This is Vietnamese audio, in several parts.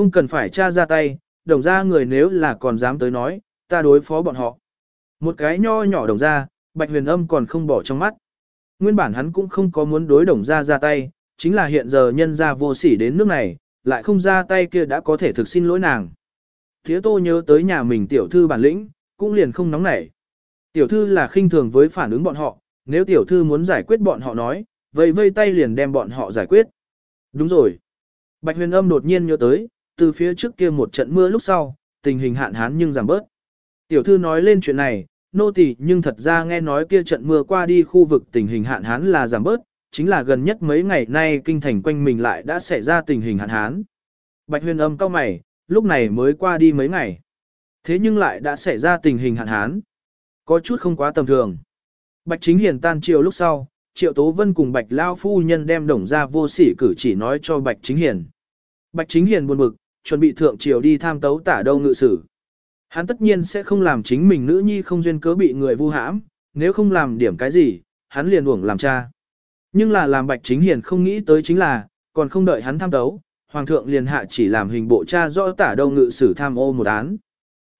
không cần phải tra ra tay, đồng ra người nếu là còn dám tới nói, ta đối phó bọn họ. Một cái nho nhỏ đồng ra, Bạch Huyền Âm còn không bỏ trong mắt. Nguyên bản hắn cũng không có muốn đối đồng ra ra tay, chính là hiện giờ nhân ra vô sỉ đến nước này, lại không ra tay kia đã có thể thực xin lỗi nàng. Thế tô nhớ tới nhà mình tiểu thư bản lĩnh, cũng liền không nóng nảy. Tiểu thư là khinh thường với phản ứng bọn họ, nếu tiểu thư muốn giải quyết bọn họ nói, vậy vây tay liền đem bọn họ giải quyết. Đúng rồi. Bạch huyền âm đột nhiên nhớ tới, từ phía trước kia một trận mưa lúc sau, tình hình hạn hán nhưng giảm bớt. Tiểu thư nói lên chuyện này, nô tỳ nhưng thật ra nghe nói kia trận mưa qua đi khu vực tình hình hạn hán là giảm bớt, chính là gần nhất mấy ngày nay kinh thành quanh mình lại đã xảy ra tình hình hạn hán. Bạch huyền âm cao mày, lúc này mới qua đi mấy ngày. Thế nhưng lại đã xảy ra tình hình hạn hán. Có chút không quá tầm thường. Bạch chính hiền tan chiều lúc sau, triệu tố vân cùng bạch lao phu nhân đem đồng ra vô sỉ cử chỉ nói cho bạch chính hiền. Bạch chính hiền buồn bực, chuẩn bị thượng triều đi tham tấu tả đâu ngự sử. Hắn tất nhiên sẽ không làm chính mình nữ nhi không duyên cớ bị người vu hãm, nếu không làm điểm cái gì, hắn liền uổng làm cha. Nhưng là làm bạch chính hiền không nghĩ tới chính là, còn không đợi hắn tham tấu, hoàng thượng liền hạ chỉ làm hình bộ cha rõ tả đâu ngự sử tham ô một án.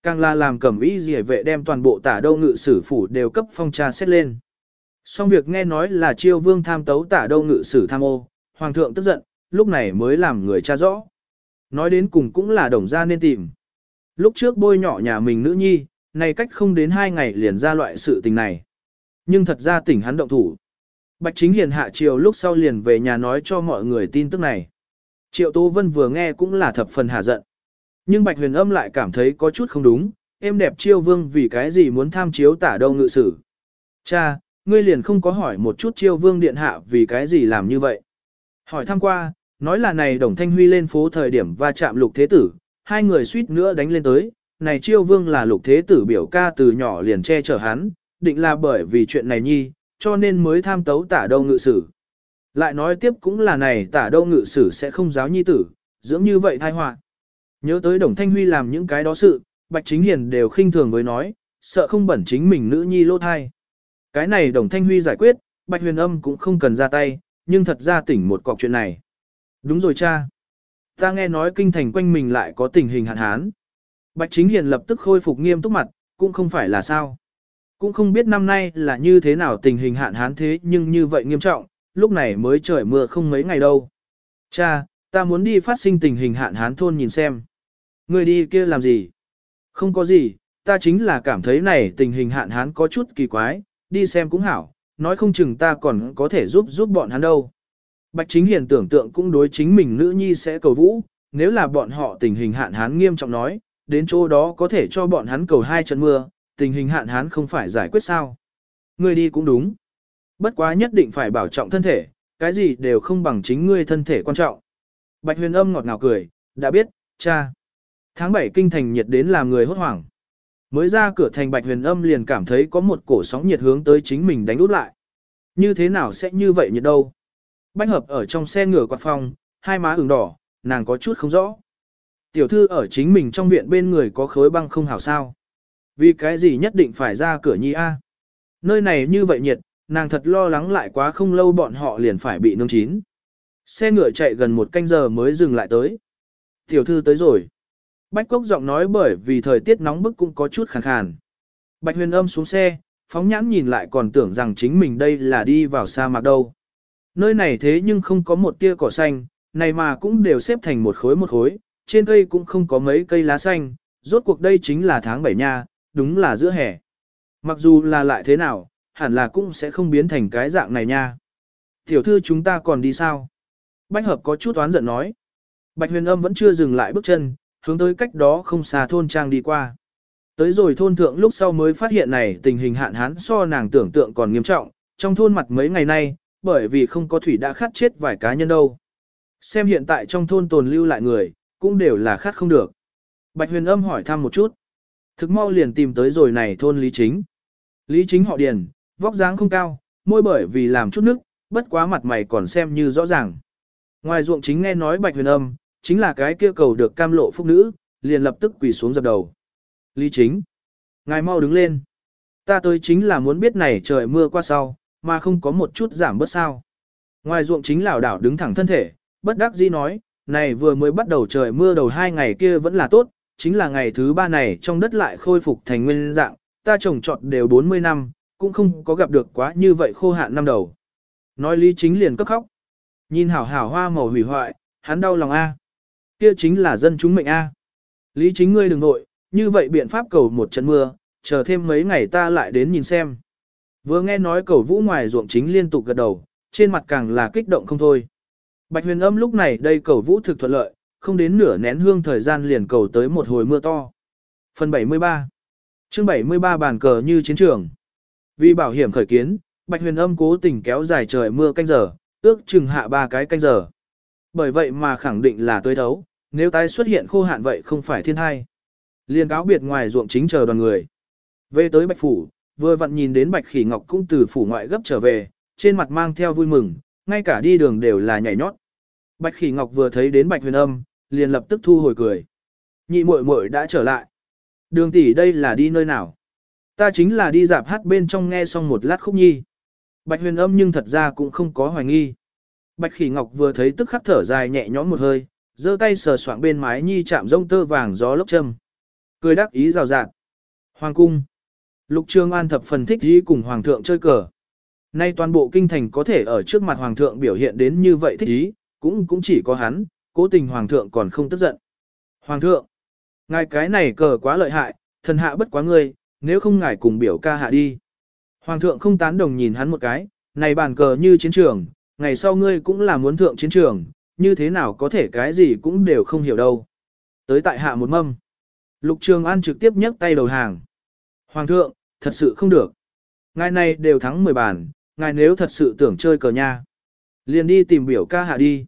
Càng là làm cẩm ý gì vệ đem toàn bộ tả đâu ngự sử phủ đều cấp phong cha xét lên. Xong việc nghe nói là chiêu vương tham tấu tả đâu ngự sử tham ô, hoàng thượng tức giận, lúc này mới làm người cha rõ. Nói đến cùng cũng là đồng gia nên tìm. Lúc trước bôi nhỏ nhà mình nữ nhi, này cách không đến hai ngày liền ra loại sự tình này. Nhưng thật ra tỉnh hắn động thủ. Bạch chính hiền hạ chiều lúc sau liền về nhà nói cho mọi người tin tức này. Triệu Tô Vân vừa nghe cũng là thập phần hạ giận. Nhưng Bạch huyền âm lại cảm thấy có chút không đúng, em đẹp chiêu vương vì cái gì muốn tham chiếu tả đâu ngự sử. Cha, ngươi liền không có hỏi một chút chiêu vương điện hạ vì cái gì làm như vậy. Hỏi thăm qua, nói là này Đồng Thanh Huy lên phố thời điểm va chạm lục thế tử, hai người suýt nữa đánh lên tới, này chiêu vương là lục thế tử biểu ca từ nhỏ liền che chở hắn, định là bởi vì chuyện này nhi, cho nên mới tham tấu tả đâu ngự sử. Lại nói tiếp cũng là này tả đâu ngự sử sẽ không giáo nhi tử, dưỡng như vậy thai họa Nhớ tới Đồng Thanh Huy làm những cái đó sự, Bạch Chính Hiền đều khinh thường với nói, sợ không bẩn chính mình nữ nhi lô thai. Cái này Đồng Thanh Huy giải quyết, Bạch Huyền Âm cũng không cần ra tay, nhưng thật ra tỉnh một cọc chuyện này. Đúng rồi cha. Ta nghe nói kinh thành quanh mình lại có tình hình hạn hán. Bạch Chính Hiền lập tức khôi phục nghiêm túc mặt, cũng không phải là sao. Cũng không biết năm nay là như thế nào tình hình hạn hán thế nhưng như vậy nghiêm trọng, lúc này mới trời mưa không mấy ngày đâu. Cha, ta muốn đi phát sinh tình hình hạn hán thôn nhìn xem. Người đi kia làm gì? Không có gì, ta chính là cảm thấy này tình hình hạn hán có chút kỳ quái, đi xem cũng hảo, nói không chừng ta còn có thể giúp giúp bọn hắn đâu. Bạch Chính Hiền tưởng tượng cũng đối chính mình nữ nhi sẽ cầu vũ, nếu là bọn họ tình hình hạn hán nghiêm trọng nói, đến chỗ đó có thể cho bọn hắn cầu hai trận mưa, tình hình hạn hán không phải giải quyết sao. Ngươi đi cũng đúng. Bất quá nhất định phải bảo trọng thân thể, cái gì đều không bằng chính ngươi thân thể quan trọng. Bạch huyền âm ngọt ngào cười, đã biết, cha. Tháng 7 kinh thành nhiệt đến làm người hốt hoảng. Mới ra cửa thành bạch huyền âm liền cảm thấy có một cổ sóng nhiệt hướng tới chính mình đánh út lại. Như thế nào sẽ như vậy nhiệt đâu? Bách hợp ở trong xe ngựa quạt phòng, hai má ửng đỏ, nàng có chút không rõ. Tiểu thư ở chính mình trong viện bên người có khối băng không hảo sao. Vì cái gì nhất định phải ra cửa nhi A. Nơi này như vậy nhiệt, nàng thật lo lắng lại quá không lâu bọn họ liền phải bị nương chín. Xe ngựa chạy gần một canh giờ mới dừng lại tới. Tiểu thư tới rồi. Bách Cốc giọng nói bởi vì thời tiết nóng bức cũng có chút khàn khàn. Bạch huyền âm xuống xe, phóng nhãn nhìn lại còn tưởng rằng chính mình đây là đi vào sa mạc đâu. Nơi này thế nhưng không có một tia cỏ xanh, này mà cũng đều xếp thành một khối một khối, trên cây cũng không có mấy cây lá xanh, rốt cuộc đây chính là tháng 7 nha, đúng là giữa hè. Mặc dù là lại thế nào, hẳn là cũng sẽ không biến thành cái dạng này nha. Tiểu thư chúng ta còn đi sao? Bách hợp có chút oán giận nói. Bạch huyền âm vẫn chưa dừng lại bước chân, hướng tới cách đó không xa thôn trang đi qua. Tới rồi thôn thượng lúc sau mới phát hiện này tình hình hạn hán so nàng tưởng tượng còn nghiêm trọng, trong thôn mặt mấy ngày nay, bởi vì không có thủy đã khát chết vài cá nhân đâu. Xem hiện tại trong thôn tồn lưu lại người, cũng đều là khát không được. Bạch huyền âm hỏi thăm một chút. Thực mau liền tìm tới rồi này thôn Lý Chính. Lý Chính họ Điền, vóc dáng không cao, môi bởi vì làm chút nước, bất quá mặt mày còn xem như rõ ràng. Ngoài ruộng chính nghe nói Bạch huyền âm, chính là cái kia cầu được cam lộ phúc nữ, liền lập tức quỳ xuống dập đầu. Lý Chính. Ngài mau đứng lên. Ta tới chính là muốn biết này trời mưa qua sau, mà không có một chút giảm bớt sao. Ngoài ruộng chính lảo đảo đứng thẳng thân thể, bất đắc dĩ nói, này vừa mới bắt đầu trời mưa đầu hai ngày kia vẫn là tốt, chính là ngày thứ ba này trong đất lại khôi phục thành nguyên dạng, ta trồng trọt đều 40 năm, cũng không có gặp được quá như vậy khô hạn năm đầu. Nói lý chính liền cấp khóc. Nhìn hảo hảo hoa màu hủy hoại, hắn đau lòng A. Kia chính là dân chúng mệnh A. Lý chính ngươi đừng nội, như vậy biện pháp cầu một trận mưa, chờ thêm mấy ngày ta lại đến nhìn xem. Vừa nghe nói cầu vũ ngoài ruộng chính liên tục gật đầu, trên mặt càng là kích động không thôi. Bạch huyền âm lúc này đây cầu vũ thực thuận lợi, không đến nửa nén hương thời gian liền cầu tới một hồi mưa to. Phần 73 chương 73 bàn cờ như chiến trường. Vì bảo hiểm khởi kiến, Bạch huyền âm cố tình kéo dài trời mưa canh giờ, ước chừng hạ ba cái canh giờ. Bởi vậy mà khẳng định là tới thấu, nếu tái xuất hiện khô hạn vậy không phải thiên thai. Liên cáo biệt ngoài ruộng chính chờ đoàn người. Về tới Bạch Phủ, vừa vặn nhìn đến Bạch Khỉ Ngọc cũng từ phủ ngoại gấp trở về, trên mặt mang theo vui mừng, ngay cả đi đường đều là nhảy nhót. Bạch Khỉ Ngọc vừa thấy đến Bạch Huyền Âm, liền lập tức thu hồi cười. Nhị muội muội đã trở lại. Đường tỷ đây là đi nơi nào? Ta chính là đi dạp hát bên trong nghe xong một lát khúc nhi. Bạch Huyền Âm nhưng thật ra cũng không có hoài nghi. Bạch Khỉ Ngọc vừa thấy tức khắc thở dài nhẹ nhõm một hơi, giơ tay sờ soạng bên mái nhi chạm rông tơ vàng gió lốc châm. Cười đắc ý rào rạt. Hoàng cung. Lục Trương An thập phần thích ý cùng Hoàng thượng chơi cờ. Nay toàn bộ kinh thành có thể ở trước mặt Hoàng thượng biểu hiện đến như vậy thích ý, cũng cũng chỉ có hắn, cố tình Hoàng thượng còn không tức giận. Hoàng thượng, ngài cái này cờ quá lợi hại, thần hạ bất quá ngươi, nếu không ngài cùng biểu ca hạ đi. Hoàng thượng không tán đồng nhìn hắn một cái, này bàn cờ như chiến trường, ngày sau ngươi cũng là muốn thượng chiến trường, như thế nào có thể cái gì cũng đều không hiểu đâu. Tới tại hạ một mâm. Lục Trường An trực tiếp nhấc tay đầu hàng. Hoàng thượng, thật sự không được. Ngài này đều thắng 10 bàn, ngài nếu thật sự tưởng chơi cờ nha. Liền đi tìm biểu ca hạ đi.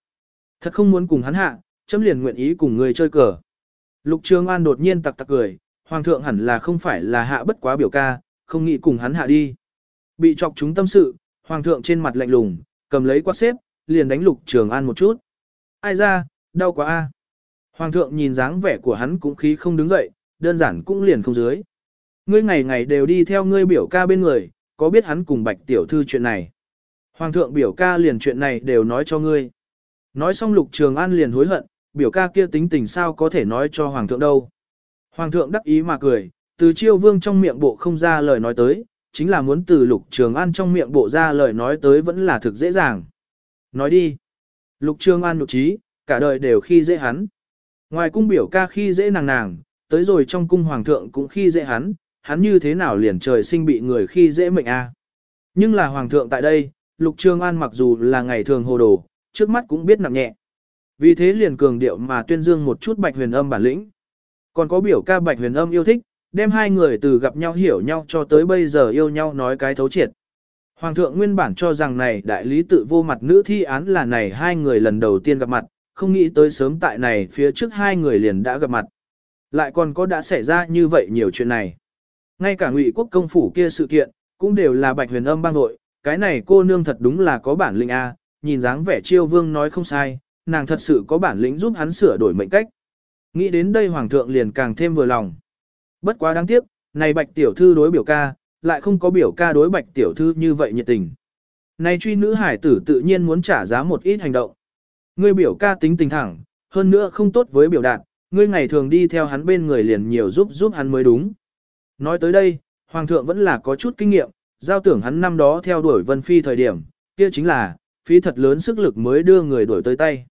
Thật không muốn cùng hắn hạ, chấm liền nguyện ý cùng người chơi cờ. Lục Trường An đột nhiên tặc tặc cười, Hoàng thượng hẳn là không phải là hạ bất quá biểu ca, không nghĩ cùng hắn hạ đi. Bị chọc chúng tâm sự, Hoàng thượng trên mặt lạnh lùng, cầm lấy quạt xếp, liền đánh Lục Trường An một chút. Ai ra, đau quá a. Hoàng thượng nhìn dáng vẻ của hắn cũng khí không đứng dậy, đơn giản cũng liền không dưới. Ngươi ngày ngày đều đi theo ngươi biểu ca bên người, có biết hắn cùng bạch tiểu thư chuyện này. Hoàng thượng biểu ca liền chuyện này đều nói cho ngươi. Nói xong lục trường an liền hối hận, biểu ca kia tính tình sao có thể nói cho hoàng thượng đâu. Hoàng thượng đắc ý mà cười, từ chiêu vương trong miệng bộ không ra lời nói tới, chính là muốn từ lục trường an trong miệng bộ ra lời nói tới vẫn là thực dễ dàng. Nói đi. Lục trường an nhục trí, cả đời đều khi dễ hắn. Ngoài cung biểu ca khi dễ nàng nàng, tới rồi trong cung hoàng thượng cũng khi dễ hắn, hắn như thế nào liền trời sinh bị người khi dễ mệnh a. Nhưng là hoàng thượng tại đây, Lục trương An mặc dù là ngày thường hồ đồ, trước mắt cũng biết nặng nhẹ. Vì thế liền cường điệu mà tuyên dương một chút bạch huyền âm bản lĩnh. Còn có biểu ca bạch huyền âm yêu thích, đem hai người từ gặp nhau hiểu nhau cho tới bây giờ yêu nhau nói cái thấu triệt. Hoàng thượng nguyên bản cho rằng này đại lý tự vô mặt nữ thi án là này hai người lần đầu tiên gặp mặt, không nghĩ tới sớm tại này phía trước hai người liền đã gặp mặt. Lại còn có đã xảy ra như vậy nhiều chuyện này. Ngay cả ngụy quốc công phủ kia sự kiện, cũng đều là bạch huyền âm bang nội, cái này cô nương thật đúng là có bản lĩnh A, nhìn dáng vẻ chiêu vương nói không sai, nàng thật sự có bản lĩnh giúp hắn sửa đổi mệnh cách. Nghĩ đến đây hoàng thượng liền càng thêm vừa lòng. Bất quá đáng tiếc, này bạch tiểu thư đối biểu ca, lại không có biểu ca đối bạch tiểu thư như vậy nhiệt tình. Này truy nữ hải tử tự nhiên muốn trả giá một ít hành động. Ngươi biểu ca tính tình thẳng, hơn nữa không tốt với biểu đạt, ngươi ngày thường đi theo hắn bên người liền nhiều giúp giúp hắn mới đúng. Nói tới đây, Hoàng thượng vẫn là có chút kinh nghiệm, giao tưởng hắn năm đó theo đuổi Vân Phi thời điểm, kia chính là, phí thật lớn sức lực mới đưa người đuổi tới tay.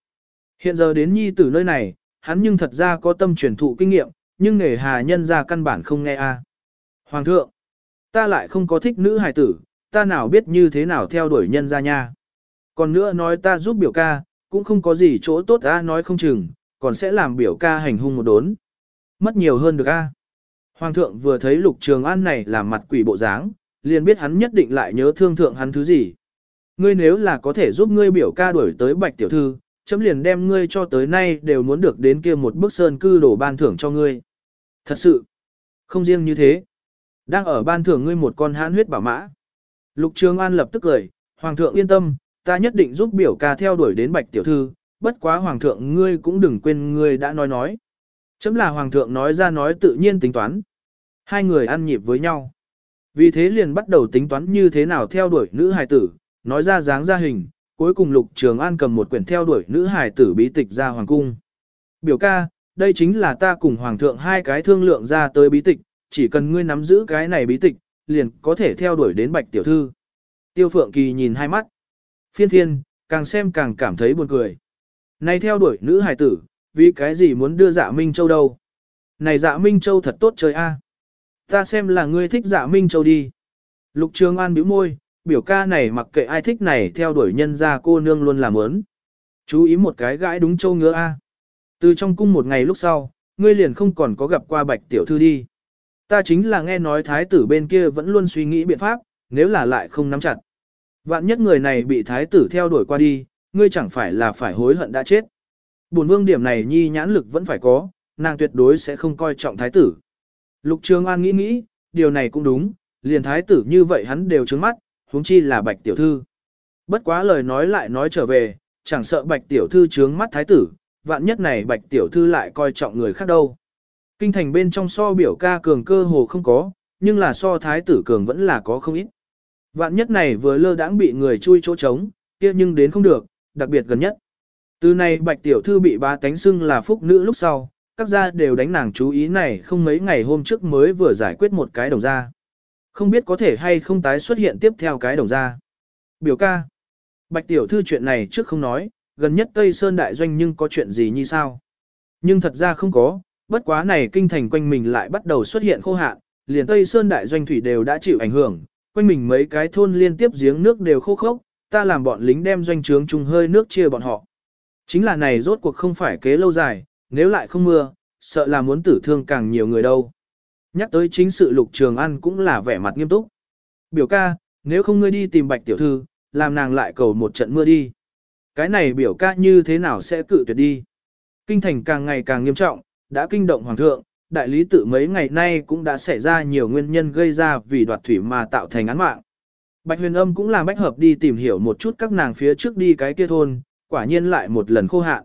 Hiện giờ đến nhi tử nơi này, hắn nhưng thật ra có tâm truyền thụ kinh nghiệm, nhưng nghề hà nhân ra căn bản không nghe a. Hoàng thượng, ta lại không có thích nữ hài tử, ta nào biết như thế nào theo đuổi nhân ra nha. Còn nữa nói ta giúp biểu ca, cũng không có gì chỗ tốt ta nói không chừng, còn sẽ làm biểu ca hành hung một đốn. Mất nhiều hơn được a. Hoàng thượng vừa thấy lục trường an này làm mặt quỷ bộ dáng, liền biết hắn nhất định lại nhớ thương thượng hắn thứ gì. Ngươi nếu là có thể giúp ngươi biểu ca đuổi tới bạch tiểu thư, chấm liền đem ngươi cho tới nay đều muốn được đến kia một bức sơn cư đổ ban thưởng cho ngươi. Thật sự, không riêng như thế. Đang ở ban thưởng ngươi một con hãn huyết bảo mã. Lục Trường An lập tức cười, Hoàng thượng yên tâm, ta nhất định giúp biểu ca theo đuổi đến bạch tiểu thư, bất quá Hoàng thượng ngươi cũng đừng quên ngươi đã nói nói. Chấm là Hoàng thượng nói ra nói tự nhiên tính toán. Hai người ăn nhịp với nhau. Vì thế liền bắt đầu tính toán như thế nào theo đuổi nữ hài tử, nói ra dáng ra hình, cuối cùng Lục Trường An cầm một quyển theo đuổi nữ hài tử bí tịch ra hoàng cung. Biểu ca, đây chính là ta cùng hoàng thượng hai cái thương lượng ra tới bí tịch, chỉ cần ngươi nắm giữ cái này bí tịch, liền có thể theo đuổi đến bạch tiểu thư. Tiêu Phượng Kỳ nhìn hai mắt. Phiên thiên càng xem càng cảm thấy buồn cười. Này theo đuổi nữ hài tử, vì cái gì muốn đưa dạ Minh Châu đâu? Này dạ Minh Châu thật tốt trời a. Ta xem là ngươi thích dạ Minh Châu đi. Lục Trường An bĩu môi, biểu ca này mặc kệ ai thích này theo đuổi nhân ra cô nương luôn làm ớn. Chú ý một cái gãi đúng châu ngứa a. Từ trong cung một ngày lúc sau, ngươi liền không còn có gặp qua bạch tiểu thư đi. Ta chính là nghe nói thái tử bên kia vẫn luôn suy nghĩ biện pháp, nếu là lại không nắm chặt. Vạn nhất người này bị thái tử theo đuổi qua đi, ngươi chẳng phải là phải hối hận đã chết. Bổn vương điểm này nhi nhãn lực vẫn phải có, nàng tuyệt đối sẽ không coi trọng thái tử. Lục Trường An nghĩ nghĩ, điều này cũng đúng, liền thái tử như vậy hắn đều trướng mắt, huống chi là bạch tiểu thư. Bất quá lời nói lại nói trở về, chẳng sợ bạch tiểu thư trướng mắt thái tử, vạn nhất này bạch tiểu thư lại coi trọng người khác đâu. Kinh thành bên trong so biểu ca cường cơ hồ không có, nhưng là so thái tử cường vẫn là có không ít. Vạn nhất này vừa lơ đãng bị người chui chỗ trống, kia nhưng đến không được, đặc biệt gần nhất. Từ này bạch tiểu thư bị ba tánh xưng là phúc nữ lúc sau, các gia đều đánh nàng chú ý này không mấy ngày hôm trước mới vừa giải quyết một cái đồng gia Không biết có thể hay không tái xuất hiện tiếp theo cái đồng gia Biểu ca. Bạch tiểu thư chuyện này trước không nói, gần nhất Tây Sơn đại doanh nhưng có chuyện gì như sao? Nhưng thật ra không có, bất quá này kinh thành quanh mình lại bắt đầu xuất hiện khô hạn, liền Tây Sơn đại doanh thủy đều đã chịu ảnh hưởng, quanh mình mấy cái thôn liên tiếp giếng nước đều khô khốc, ta làm bọn lính đem doanh trướng chung hơi nước chia bọn họ. Chính là này rốt cuộc không phải kế lâu dài, nếu lại không mưa, sợ là muốn tử thương càng nhiều người đâu. Nhắc tới chính sự lục trường ăn cũng là vẻ mặt nghiêm túc. Biểu ca, nếu không ngươi đi tìm bạch tiểu thư, làm nàng lại cầu một trận mưa đi. Cái này biểu ca như thế nào sẽ cự tuyệt đi. Kinh thành càng ngày càng nghiêm trọng, đã kinh động hoàng thượng, đại lý tự mấy ngày nay cũng đã xảy ra nhiều nguyên nhân gây ra vì đoạt thủy mà tạo thành án mạng. Bạch huyền âm cũng là bách hợp đi tìm hiểu một chút các nàng phía trước đi cái kia thôn, quả nhiên lại một lần khô hạn.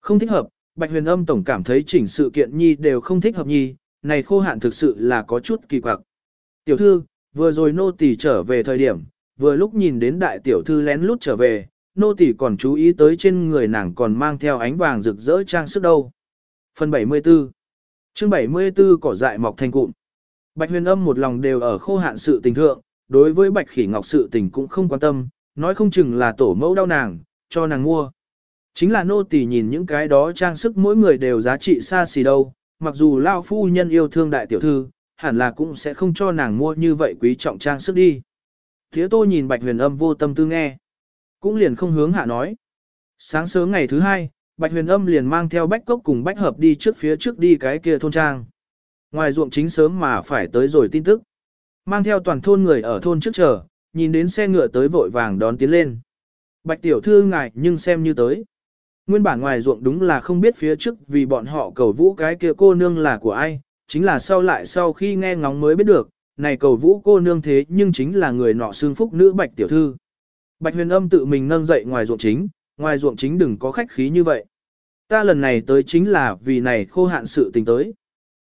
Không thích hợp, Bạch huyền âm tổng cảm thấy chỉnh sự kiện nhi đều không thích hợp nhi, này khô hạn thực sự là có chút kỳ quặc. Tiểu thư, vừa rồi nô tỳ trở về thời điểm, vừa lúc nhìn đến đại tiểu thư lén lút trở về, nô tỳ còn chú ý tới trên người nàng còn mang theo ánh vàng rực rỡ trang sức đâu. Phần 74 chương 74 cỏ dại mọc thành cụm. Bạch huyền âm một lòng đều ở khô hạn sự tình thượng, đối với bạch khỉ ngọc sự tình cũng không quan tâm, nói không chừng là tổ mẫu đau nàng, cho nàng mua. Chính là nô tỳ nhìn những cái đó trang sức mỗi người đều giá trị xa xỉ đâu, mặc dù lao phu nhân yêu thương đại tiểu thư, hẳn là cũng sẽ không cho nàng mua như vậy quý trọng trang sức đi. Thế tô nhìn bạch huyền âm vô tâm tư nghe, cũng liền không hướng hạ nói. Sáng sớm ngày thứ hai, bạch huyền âm liền mang theo bách cốc cùng bách hợp đi trước phía trước đi cái kia thôn trang. Ngoài ruộng chính sớm mà phải tới rồi tin tức. Mang theo toàn thôn người ở thôn trước chờ, nhìn đến xe ngựa tới vội vàng đón tiến lên. Bạch tiểu thư ngài nhưng xem như tới. Nguyên bản ngoài ruộng đúng là không biết phía trước vì bọn họ cầu vũ cái kia cô nương là của ai, chính là sau lại sau khi nghe ngóng mới biết được, này cầu vũ cô nương thế nhưng chính là người nọ xương phúc nữ bạch tiểu thư. Bạch huyền âm tự mình nâng dậy ngoài ruộng chính, ngoài ruộng chính đừng có khách khí như vậy. Ta lần này tới chính là vì này khô hạn sự tình tới.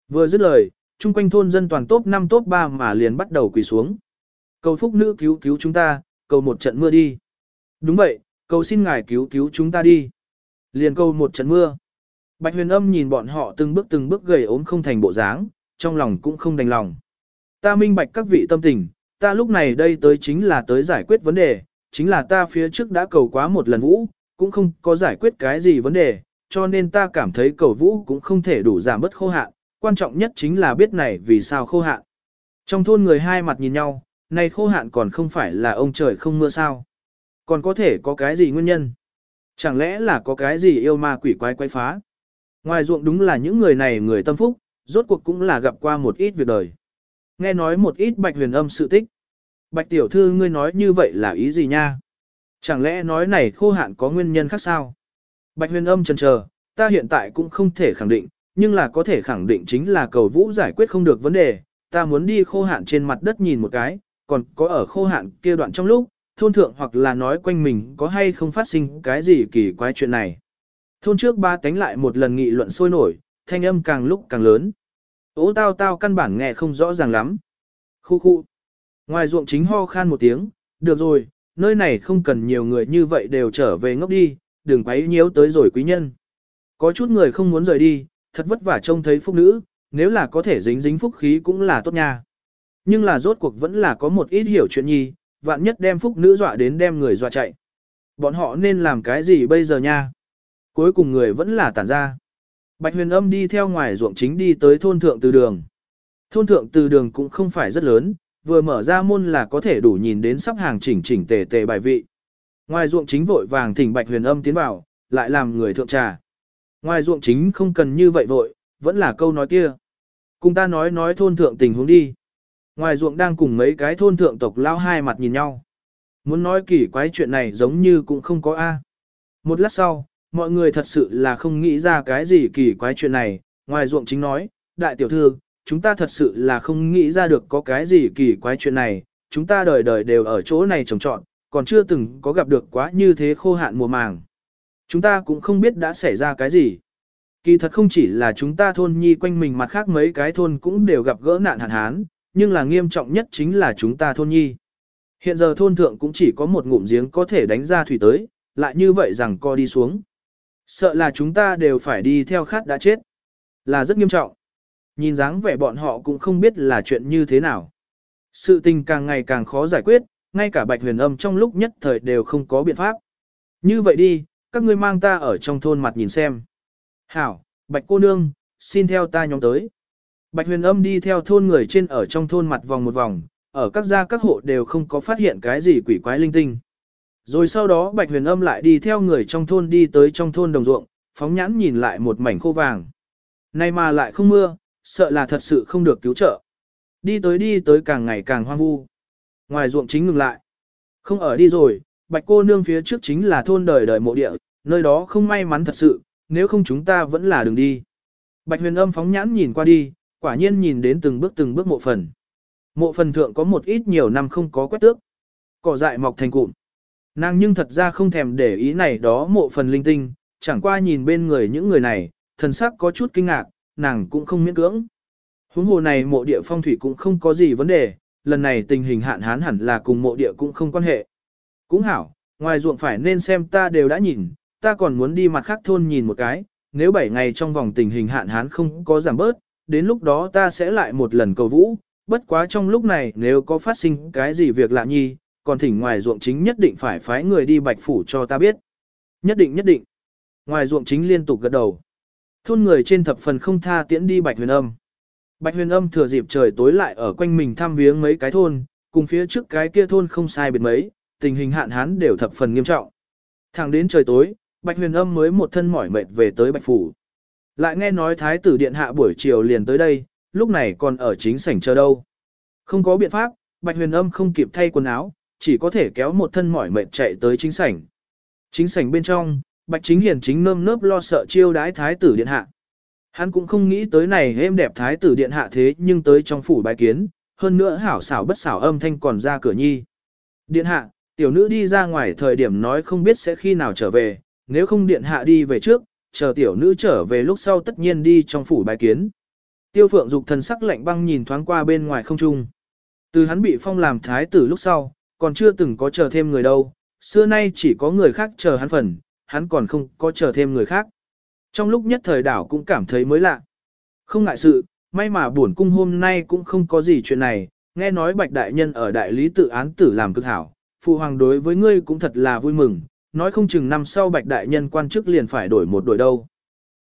Vừa dứt lời, chung quanh thôn dân toàn tốt 5 tốt 3 mà liền bắt đầu quỳ xuống. Cầu phúc nữ cứu cứu chúng ta, cầu một trận mưa đi. Đúng vậy, cầu xin ngài cứu cứu chúng ta đi. Liền câu một trận mưa. Bạch huyền âm nhìn bọn họ từng bước từng bước gầy ốm không thành bộ dáng, trong lòng cũng không đành lòng. Ta minh bạch các vị tâm tình, ta lúc này đây tới chính là tới giải quyết vấn đề, chính là ta phía trước đã cầu quá một lần vũ, cũng không có giải quyết cái gì vấn đề, cho nên ta cảm thấy cầu vũ cũng không thể đủ giảm bớt khô hạn, quan trọng nhất chính là biết này vì sao khô hạn. Trong thôn người hai mặt nhìn nhau, này khô hạn còn không phải là ông trời không mưa sao. Còn có thể có cái gì nguyên nhân? Chẳng lẽ là có cái gì yêu ma quỷ quái quái phá? Ngoài ruộng đúng là những người này người tâm phúc, rốt cuộc cũng là gặp qua một ít việc đời. Nghe nói một ít bạch huyền âm sự tích. Bạch tiểu thư ngươi nói như vậy là ý gì nha? Chẳng lẽ nói này khô hạn có nguyên nhân khác sao? Bạch huyền âm chần chờ, ta hiện tại cũng không thể khẳng định, nhưng là có thể khẳng định chính là cầu vũ giải quyết không được vấn đề, ta muốn đi khô hạn trên mặt đất nhìn một cái, còn có ở khô hạn kia đoạn trong lúc, thôn thượng hoặc là nói quanh mình có hay không phát sinh cái gì kỳ quái chuyện này. Thôn trước ba tánh lại một lần nghị luận sôi nổi, thanh âm càng lúc càng lớn. Ố tao tao căn bản nghe không rõ ràng lắm. Khu khu. Ngoài ruộng chính ho khan một tiếng, được rồi, nơi này không cần nhiều người như vậy đều trở về ngốc đi, đừng quấy nhiễu tới rồi quý nhân. Có chút người không muốn rời đi, thật vất vả trông thấy phúc nữ, nếu là có thể dính dính phúc khí cũng là tốt nha. Nhưng là rốt cuộc vẫn là có một ít hiểu chuyện nhi, vạn nhất đem phúc nữ dọa đến đem người dọa chạy. Bọn họ nên làm cái gì bây giờ nha? Cuối cùng người vẫn là tản ra. Bạch huyền âm đi theo ngoài ruộng chính đi tới thôn thượng từ đường. Thôn thượng từ đường cũng không phải rất lớn, vừa mở ra môn là có thể đủ nhìn đến sắp hàng chỉnh chỉnh tề tề bài vị. Ngoài ruộng chính vội vàng thỉnh bạch huyền âm tiến vào, lại làm người thượng trà. Ngoài ruộng chính không cần như vậy vội, vẫn là câu nói kia. Cùng ta nói nói thôn thượng tình huống đi. Ngoài ruộng đang cùng mấy cái thôn thượng tộc lao hai mặt nhìn nhau. Muốn nói kỳ quái chuyện này giống như cũng không có A. Một lát sau, mọi người thật sự là không nghĩ ra cái gì kỳ quái chuyện này. Ngoài ruộng chính nói, đại tiểu thư, chúng ta thật sự là không nghĩ ra được có cái gì kỳ quái chuyện này. Chúng ta đời đời đều ở chỗ này trồng trọn, còn chưa từng có gặp được quá như thế khô hạn mùa màng. Chúng ta cũng không biết đã xảy ra cái gì. Kỳ thật không chỉ là chúng ta thôn nhi quanh mình mặt khác mấy cái thôn cũng đều gặp gỡ nạn hạn hán, nhưng là nghiêm trọng nhất chính là chúng ta thôn nhi. Hiện giờ thôn thượng cũng chỉ có một ngụm giếng có thể đánh ra thủy tới, lại như vậy rằng co đi xuống. Sợ là chúng ta đều phải đi theo khát đã chết. Là rất nghiêm trọng. Nhìn dáng vẻ bọn họ cũng không biết là chuyện như thế nào. Sự tình càng ngày càng khó giải quyết, ngay cả bạch huyền âm trong lúc nhất thời đều không có biện pháp. Như vậy đi, các ngươi mang ta ở trong thôn mặt nhìn xem. Hảo, bạch cô nương, xin theo ta nhóm tới. Bạch huyền âm đi theo thôn người trên ở trong thôn mặt vòng một vòng, ở các gia các hộ đều không có phát hiện cái gì quỷ quái linh tinh. Rồi sau đó bạch huyền âm lại đi theo người trong thôn đi tới trong thôn đồng ruộng, phóng nhãn nhìn lại một mảnh khô vàng. Nay mà lại không mưa, sợ là thật sự không được cứu trợ. Đi tới đi tới càng ngày càng hoang vu. Ngoài ruộng chính ngừng lại. Không ở đi rồi, bạch cô nương phía trước chính là thôn đời đời mộ địa, nơi đó không may mắn thật sự, nếu không chúng ta vẫn là đường đi. Bạch huyền âm phóng nhãn nhìn qua đi, quả nhiên nhìn đến từng bước từng bước mộ phần. Mộ phần thượng có một ít nhiều năm không có quét tước. Cỏ dại mọc thành cụm. Nàng nhưng thật ra không thèm để ý này đó mộ phần linh tinh, chẳng qua nhìn bên người những người này, thần sắc có chút kinh ngạc, nàng cũng không miễn cưỡng. Huống hồ này mộ địa phong thủy cũng không có gì vấn đề, lần này tình hình hạn hán hẳn là cùng mộ địa cũng không quan hệ. Cũng hảo, ngoài ruộng phải nên xem ta đều đã nhìn, ta còn muốn đi mặt khác thôn nhìn một cái, nếu 7 ngày trong vòng tình hình hạn hán không có giảm bớt, đến lúc đó ta sẽ lại một lần cầu vũ, bất quá trong lúc này nếu có phát sinh cái gì việc lạ nhi, còn thỉnh ngoài ruộng chính nhất định phải phái người đi bạch phủ cho ta biết. Nhất định nhất định. Ngoài ruộng chính liên tục gật đầu. Thôn người trên thập phần không tha tiễn đi bạch huyền âm. Bạch huyền âm thừa dịp trời tối lại ở quanh mình thăm viếng mấy cái thôn, cùng phía trước cái kia thôn không sai biệt mấy, tình hình hạn hán đều thập phần nghiêm trọng. Thẳng đến trời tối, Bạch huyền âm mới một thân mỏi mệt về tới Bạch Phủ. Lại nghe nói Thái tử Điện Hạ buổi chiều liền tới đây, lúc này còn ở chính sảnh chờ đâu. Không có biện pháp, Bạch huyền âm không kịp thay quần áo, chỉ có thể kéo một thân mỏi mệt chạy tới chính sảnh. Chính sảnh bên trong, Bạch chính hiền chính nơm nớp lo sợ chiêu đái Thái tử Điện Hạ. Hắn cũng không nghĩ tới này êm đẹp Thái tử Điện Hạ thế nhưng tới trong phủ bài kiến, hơn nữa hảo xảo bất xảo âm thanh còn ra cửa nhi. Điện Hạ, tiểu nữ đi ra ngoài thời điểm nói không biết sẽ khi nào trở về, nếu không điện hạ đi về trước, chờ tiểu nữ trở về lúc sau tất nhiên đi trong phủ bài kiến. Tiêu phượng dục thần sắc lạnh băng nhìn thoáng qua bên ngoài không trung. Từ hắn bị phong làm thái tử lúc sau, còn chưa từng có chờ thêm người đâu, xưa nay chỉ có người khác chờ hắn phần, hắn còn không có chờ thêm người khác. Trong lúc nhất thời đảo cũng cảm thấy mới lạ. Không ngại sự, may mà buồn cung hôm nay cũng không có gì chuyện này, nghe nói bạch đại nhân ở đại lý tự án tử làm cực hảo, phụ hoàng đối với ngươi cũng thật là vui mừng, nói không chừng năm sau bạch đại nhân quan chức liền phải đổi một đội đâu.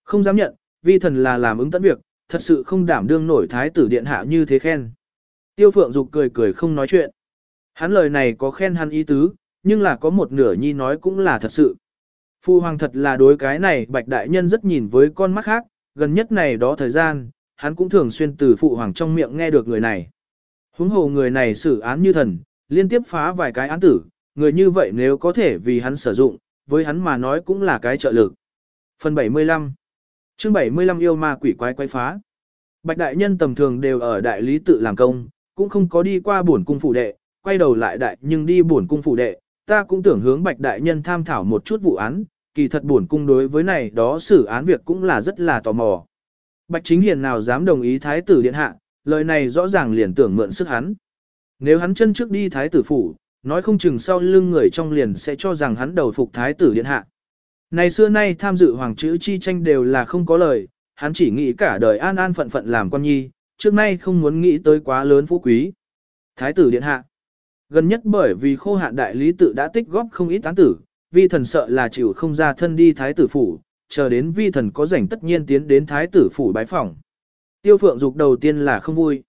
Không dám nhận, vi thần là làm ứng tận việc, thật sự không đảm đương nổi thái tử điện hạ như thế khen. Tiêu phượng dục cười cười không nói chuyện. Hắn lời này có khen hắn ý tứ, nhưng là có một nửa nhi nói cũng là thật sự. Phu hoàng thật là đối cái này bạch đại nhân rất nhìn với con mắt khác, gần nhất này đó thời gian, hắn cũng thường xuyên từ phụ hoàng trong miệng nghe được người này. Huống hồ người này xử án như thần, liên tiếp phá vài cái án tử, người như vậy nếu có thể vì hắn sử dụng, với hắn mà nói cũng là cái trợ lực. Phần 75 chương 75 yêu ma quỷ quái quái phá. Bạch đại nhân tầm thường đều ở đại lý tự làm công, cũng không có đi qua bổn cung phủ đệ, quay đầu lại đại nhưng đi bổn cung phủ đệ, ta cũng tưởng hướng bạch đại nhân tham thảo một chút vụ án, kỳ thật bổn cung đối với này đó xử án việc cũng là rất là tò mò. Bạch chính hiền nào dám đồng ý thái tử điện hạ, lời này rõ ràng liền tưởng mượn sức hắn. Nếu hắn chân trước đi thái tử phủ, nói không chừng sau lưng người trong liền sẽ cho rằng hắn đầu phục thái tử điện hạ. Này xưa nay tham dự hoàng chữ chi tranh đều là không có lời, hắn chỉ nghĩ cả đời an an phận phận làm con nhi, trước nay không muốn nghĩ tới quá lớn phú quý. Thái tử điện hạ. Gần nhất bởi vì khô hạn đại lý tự đã tích góp không ít tán tử, vi thần sợ là chịu không ra thân đi thái tử phủ, chờ đến vi thần có rảnh tất nhiên tiến đến thái tử phủ bái phỏng. Tiêu phượng dục đầu tiên là không vui.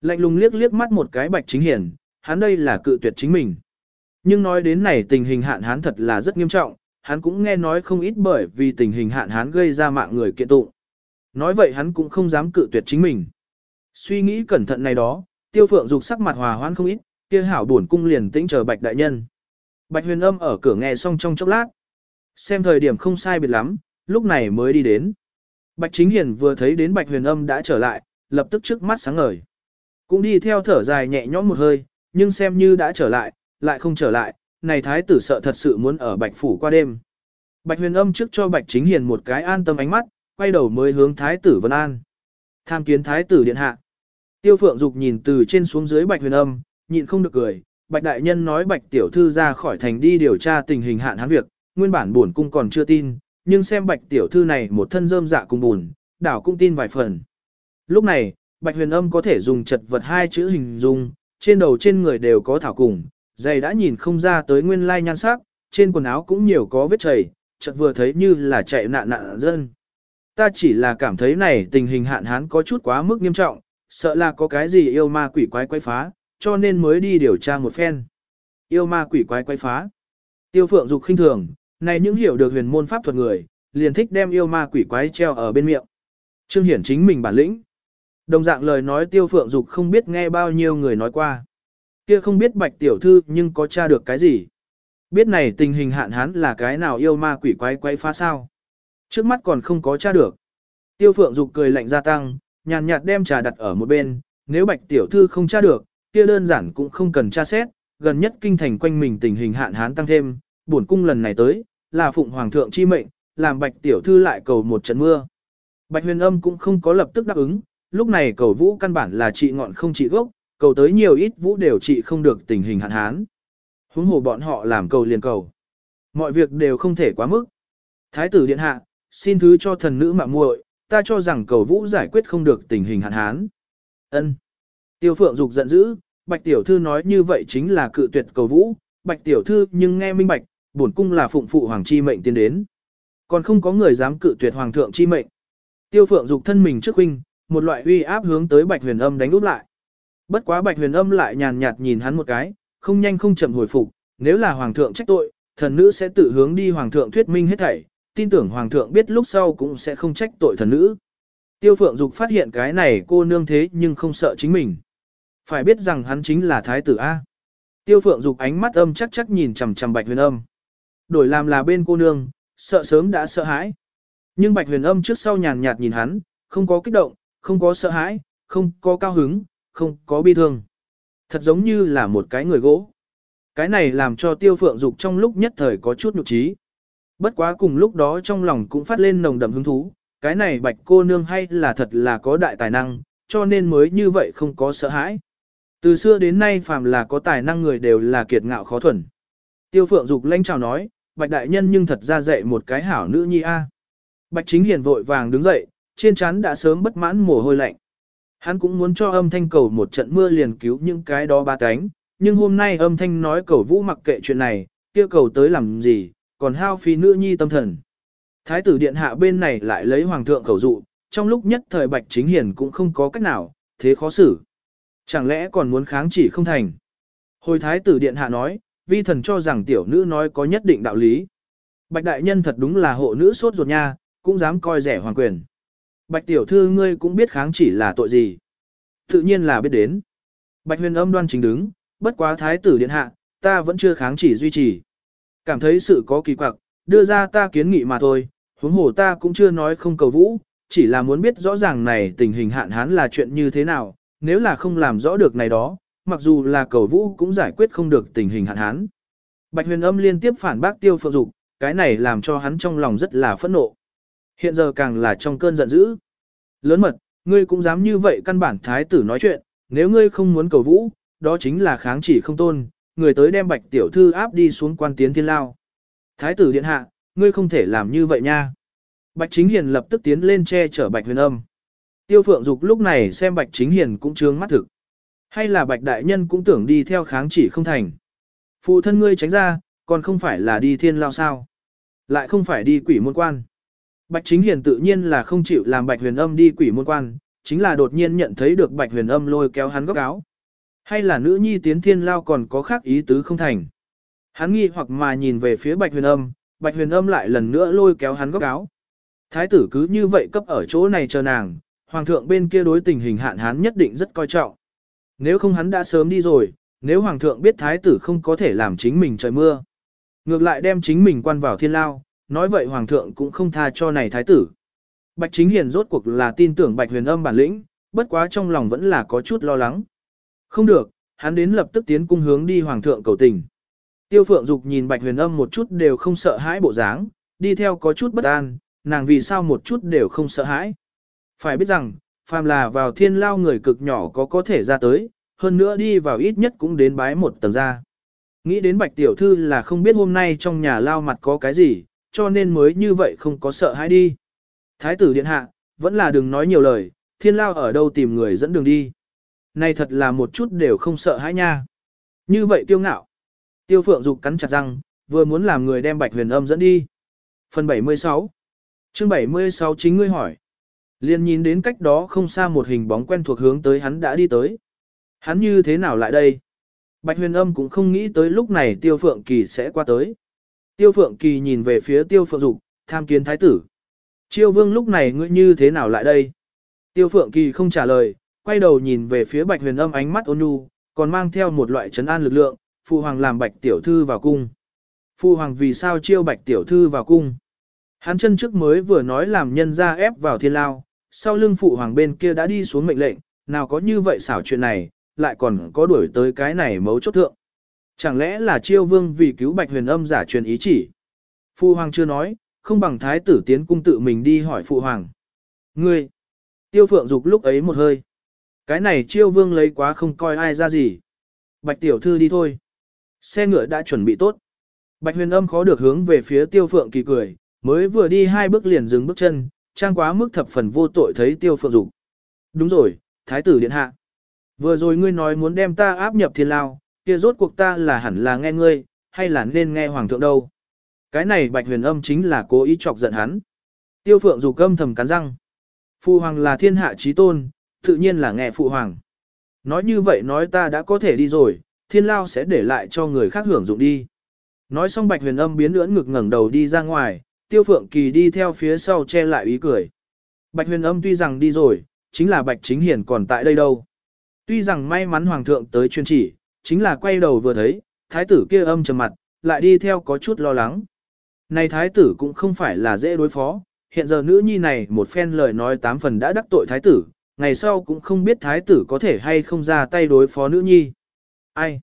Lạnh lùng liếc liếc mắt một cái bạch chính hiển, hắn đây là cự tuyệt chính mình. Nhưng nói đến này tình hình hạn hán thật là rất nghiêm trọng, hắn cũng nghe nói không ít bởi vì tình hình hạn hán gây ra mạng người kiện tụng. Nói vậy hắn cũng không dám cự tuyệt chính mình. Suy nghĩ cẩn thận này đó, tiêu phượng dục sắc mặt hòa hoãn không ít, kia hảo buồn cung liền tĩnh chờ bạch đại nhân. Bạch huyền âm ở cửa nghe xong trong chốc lát. Xem thời điểm không sai biệt lắm, lúc này mới đi đến. Bạch chính hiền vừa thấy đến bạch huyền âm đã trở lại, lập tức trước mắt sáng ngời. Cũng đi theo thở dài nhẹ nhõm một hơi, nhưng xem như đã trở lại, lại không trở lại, này thái tử sợ thật sự muốn ở bạch phủ qua đêm. Bạch huyền âm trước cho bạch chính hiền một cái an tâm ánh mắt, quay đầu mới hướng thái tử vân an. Tham kiến thái tử điện hạ. Tiêu phượng dục nhìn từ trên xuống dưới bạch huyền âm, nhịn không được cười. Bạch đại nhân nói bạch tiểu thư ra khỏi thành đi điều tra tình hình hạn hán việc, nguyên bản buồn cung còn chưa tin, nhưng xem bạch tiểu thư này một thân rơm dạ cùng buồn, đảo cũng tin vài phần. Lúc này, bạch huyền âm có thể dùng chật vật hai chữ hình dung, trên đầu trên người đều có thảo cùng, giày đã nhìn không ra tới nguyên lai nhan sắc, trên quần áo cũng nhiều có vết chảy, chợt vừa thấy như là chạy nạn nạn dân. Ta chỉ là cảm thấy này tình hình hạn hán có chút quá mức nghiêm trọng, sợ là có cái gì yêu ma quỷ quái quái phá, cho nên mới đi điều tra một phen. Yêu ma quỷ quái quái phá. Tiêu phượng dục khinh thường, này những hiểu được huyền môn pháp thuật người, liền thích đem yêu ma quỷ quái treo ở bên miệng. Trương hiển chính mình bản lĩnh. Đồng dạng lời nói tiêu phượng dục không biết nghe bao nhiêu người nói qua. Kia không biết bạch tiểu thư nhưng có tra được cái gì. Biết này tình hình hạn hán là cái nào yêu ma quỷ quái quái phá sao. Trước mắt còn không có tra được. Tiêu phượng dục cười lạnh gia tăng, nhàn nhạt đem trà đặt ở một bên, nếu bạch tiểu thư không tra được, kia đơn giản cũng không cần tra xét, gần nhất kinh thành quanh mình tình hình hạn hán tăng thêm, bổn cung lần này tới, là phụng hoàng thượng chi mệnh, làm bạch tiểu thư lại cầu một trận mưa. Bạch huyền âm cũng không có lập tức đáp ứng, lúc này cầu vũ căn bản là trị ngọn không trị gốc, cầu tới nhiều ít vũ đều trị không được tình hình hạn hán. Huống hồ bọn họ làm cầu liền cầu. Mọi việc đều không thể quá mức. Thái tử điện hạ, xin thứ cho thần nữ mạng muội, ta cho rằng cầu vũ giải quyết không được tình hình hạn hán. Ân. Tiêu Phượng Dục giận dữ, Bạch Tiểu Thư nói như vậy chính là cự tuyệt cầu vũ, Bạch Tiểu Thư nhưng nghe minh bạch, bổn cung là phụng phụ hoàng chi mệnh tiến đến. Còn không có người dám cự tuyệt hoàng thượng chi mệnh. Tiêu Phượng Dục thân mình trước huynh, một loại uy áp hướng tới Bạch Huyền Âm đánh úp lại. Bất quá Bạch Huyền Âm lại nhàn nhạt nhìn hắn một cái, không nhanh không chậm hồi phục, nếu là hoàng thượng trách tội, thần nữ sẽ tự hướng đi hoàng thượng thuyết minh hết thảy, tin tưởng hoàng thượng biết lúc sau cũng sẽ không trách tội thần nữ. Tiêu Phượng Dục phát hiện cái này cô nương thế nhưng không sợ chính mình. Phải biết rằng hắn chính là thái tử A. Tiêu Phượng Dục ánh mắt âm chắc chắc nhìn chằm chằm Bạch Huyền Âm. Đổi làm là bên cô nương, sợ sớm đã sợ hãi. Nhưng Bạch Huyền Âm trước sau nhàn nhạt nhìn hắn, không có kích động, không có sợ hãi, không có cao hứng, không có bi thương. Thật giống như là một cái người gỗ. Cái này làm cho Tiêu Phượng Dục trong lúc nhất thời có chút nhục trí. Bất quá cùng lúc đó trong lòng cũng phát lên nồng đậm hứng thú, cái này bạch cô nương hay là thật là có đại tài năng, cho nên mới như vậy không có sợ hãi. Từ xưa đến nay phàm là có tài năng người đều là kiệt ngạo khó thuần. Tiêu phượng dục lanh chào nói, bạch đại nhân nhưng thật ra dạy một cái hảo nữ nhi a. Bạch chính hiền vội vàng đứng dậy, trên trán đã sớm bất mãn mồ hôi lạnh. Hắn cũng muốn cho âm thanh cầu một trận mưa liền cứu những cái đó ba cánh, nhưng hôm nay âm thanh nói cầu vũ mặc kệ chuyện này, kia cầu tới làm gì, còn hao phí nữ nhi tâm thần. Thái tử điện hạ bên này lại lấy hoàng thượng khẩu dụ, trong lúc nhất thời bạch chính hiền cũng không có cách nào, thế khó xử. Chẳng lẽ còn muốn kháng chỉ không thành? Hồi thái tử điện hạ nói, vi thần cho rằng tiểu nữ nói có nhất định đạo lý. Bạch đại nhân thật đúng là hộ nữ sốt ruột nha, cũng dám coi rẻ hoàng quyền. Bạch tiểu thư ngươi cũng biết kháng chỉ là tội gì. Tự nhiên là biết đến. Bạch huyền âm đoan chính đứng, bất quá thái tử điện hạ, ta vẫn chưa kháng chỉ duy trì. Cảm thấy sự có kỳ quặc, đưa ra ta kiến nghị mà thôi, huống hồ ta cũng chưa nói không cầu vũ, chỉ là muốn biết rõ ràng này tình hình hạn hán là chuyện như thế nào, nếu là không làm rõ được này đó, mặc dù là cầu vũ cũng giải quyết không được tình hình hạn hán. Bạch huyền âm liên tiếp phản bác tiêu phượng dục, cái này làm cho hắn trong lòng rất là phẫn nộ. Hiện giờ càng là trong cơn giận dữ. Lớn mật, ngươi cũng dám như vậy căn bản thái tử nói chuyện, nếu ngươi không muốn cầu vũ, đó chính là kháng chỉ không tôn, người tới đem bạch tiểu thư áp đi xuống quan tiến thiên lao. Thái tử điện hạ, ngươi không thể làm như vậy nha. Bạch chính hiền lập tức tiến lên che chở bạch huyền âm. Tiêu phượng dục lúc này xem bạch chính hiền cũng trướng mắt thực. Hay là bạch đại nhân cũng tưởng đi theo kháng chỉ không thành. Phụ thân ngươi tránh ra, còn không phải là đi thiên lao sao. Lại không phải đi quỷ môn quan. Bạch chính hiền tự nhiên là không chịu làm bạch huyền âm đi quỷ môn quan, chính là đột nhiên nhận thấy được bạch huyền âm lôi kéo hắn góc áo. Hay là nữ nhi tiến thiên lao còn có khác ý tứ không thành. Hắn nghi hoặc mà nhìn về phía bạch huyền âm, bạch huyền âm lại lần nữa lôi kéo hắn góc áo. Thái tử cứ như vậy cấp ở chỗ này chờ nàng, hoàng thượng bên kia đối tình hình hạn hán nhất định rất coi trọng. Nếu không hắn đã sớm đi rồi, nếu hoàng thượng biết thái tử không có thể làm chính mình trời mưa. Ngược lại đem chính mình quan vào thiên lao, nói vậy hoàng thượng cũng không tha cho này thái tử. Bạch chính hiền rốt cuộc là tin tưởng bạch huyền âm bản lĩnh, bất quá trong lòng vẫn là có chút lo lắng. Không được, hắn đến lập tức tiến cung hướng đi hoàng thượng cầu tình. Tiêu phượng dục nhìn bạch huyền âm một chút đều không sợ hãi bộ dáng, đi theo có chút bất an, nàng vì sao một chút đều không sợ hãi. Phải biết rằng, phàm là vào thiên lao người cực nhỏ có có thể ra tới, hơn nữa đi vào ít nhất cũng đến bái một tầng ra. Nghĩ đến bạch tiểu thư là không biết hôm nay trong nhà lao mặt có cái gì, cho nên mới như vậy không có sợ hãi đi. Thái tử điện hạ, vẫn là đừng nói nhiều lời, thiên lao ở đâu tìm người dẫn đường đi. Này thật là một chút đều không sợ hãi nha. Như vậy tiêu ngạo. Tiêu phượng dục cắn chặt răng, vừa muốn làm người đem bạch huyền âm dẫn đi. Phần 76 chương 76 chính ngươi hỏi. Liên nhìn đến cách đó không xa một hình bóng quen thuộc hướng tới hắn đã đi tới. Hắn như thế nào lại đây? Bạch huyền âm cũng không nghĩ tới lúc này tiêu phượng kỳ sẽ qua tới. Tiêu phượng kỳ nhìn về phía tiêu phượng dục, tham kiến thái tử. Chiêu vương lúc này ngươi như thế nào lại đây? Tiêu phượng kỳ không trả lời, quay đầu nhìn về phía bạch huyền âm ánh mắt ôn nhu, còn mang theo một loại trấn an lực lượng, phụ hoàng làm bạch tiểu thư vào cung. Phụ hoàng vì sao chiêu bạch tiểu thư vào cung? Hắn chân trước mới vừa nói làm nhân ra ép vào thiên lao, sau lưng phụ hoàng bên kia đã đi xuống mệnh lệnh, nào có như vậy xảo chuyện này, lại còn có đuổi tới cái này mấu chốt thượng. Chẳng lẽ là chiêu vương vì cứu bạch huyền âm giả truyền ý chỉ? Phụ hoàng chưa nói, không bằng thái tử tiến cung tự mình đi hỏi phụ hoàng. Ngươi! Tiêu phượng dục lúc ấy một hơi. Cái này chiêu vương lấy quá không coi ai ra gì. Bạch tiểu thư đi thôi. Xe ngựa đã chuẩn bị tốt. Bạch huyền âm khó được hướng về phía tiêu phượng kỳ cười, mới vừa đi hai bước liền dừng bước chân, trang quá mức thập phần vô tội thấy tiêu phượng dục. Đúng rồi, thái tử điện hạ. Vừa rồi ngươi nói muốn đem ta áp nhập thiên lao, kia rốt cuộc ta là hẳn là nghe ngươi, hay là nên nghe hoàng thượng đâu. Cái này bạch huyền âm chính là cố ý chọc giận hắn. Tiêu phượng dù câm thầm cắn răng. Phụ hoàng là thiên hạ trí tôn, tự nhiên là nghe phụ hoàng. Nói như vậy nói ta đã có thể đi rồi, thiên lao sẽ để lại cho người khác hưởng dụng đi. Nói xong bạch huyền âm biến lưỡn ngực ngẩng đầu đi ra ngoài, tiêu phượng kỳ đi theo phía sau che lại ý cười. Bạch huyền âm tuy rằng đi rồi, chính là bạch chính hiển còn tại đây đâu. Tuy rằng may mắn hoàng thượng tới chuyên chỉ, chính là quay đầu vừa thấy, thái tử kia âm trầm mặt, lại đi theo có chút lo lắng. Này thái tử cũng không phải là dễ đối phó, hiện giờ nữ nhi này một phen lời nói tám phần đã đắc tội thái tử, ngày sau cũng không biết thái tử có thể hay không ra tay đối phó nữ nhi. Ai?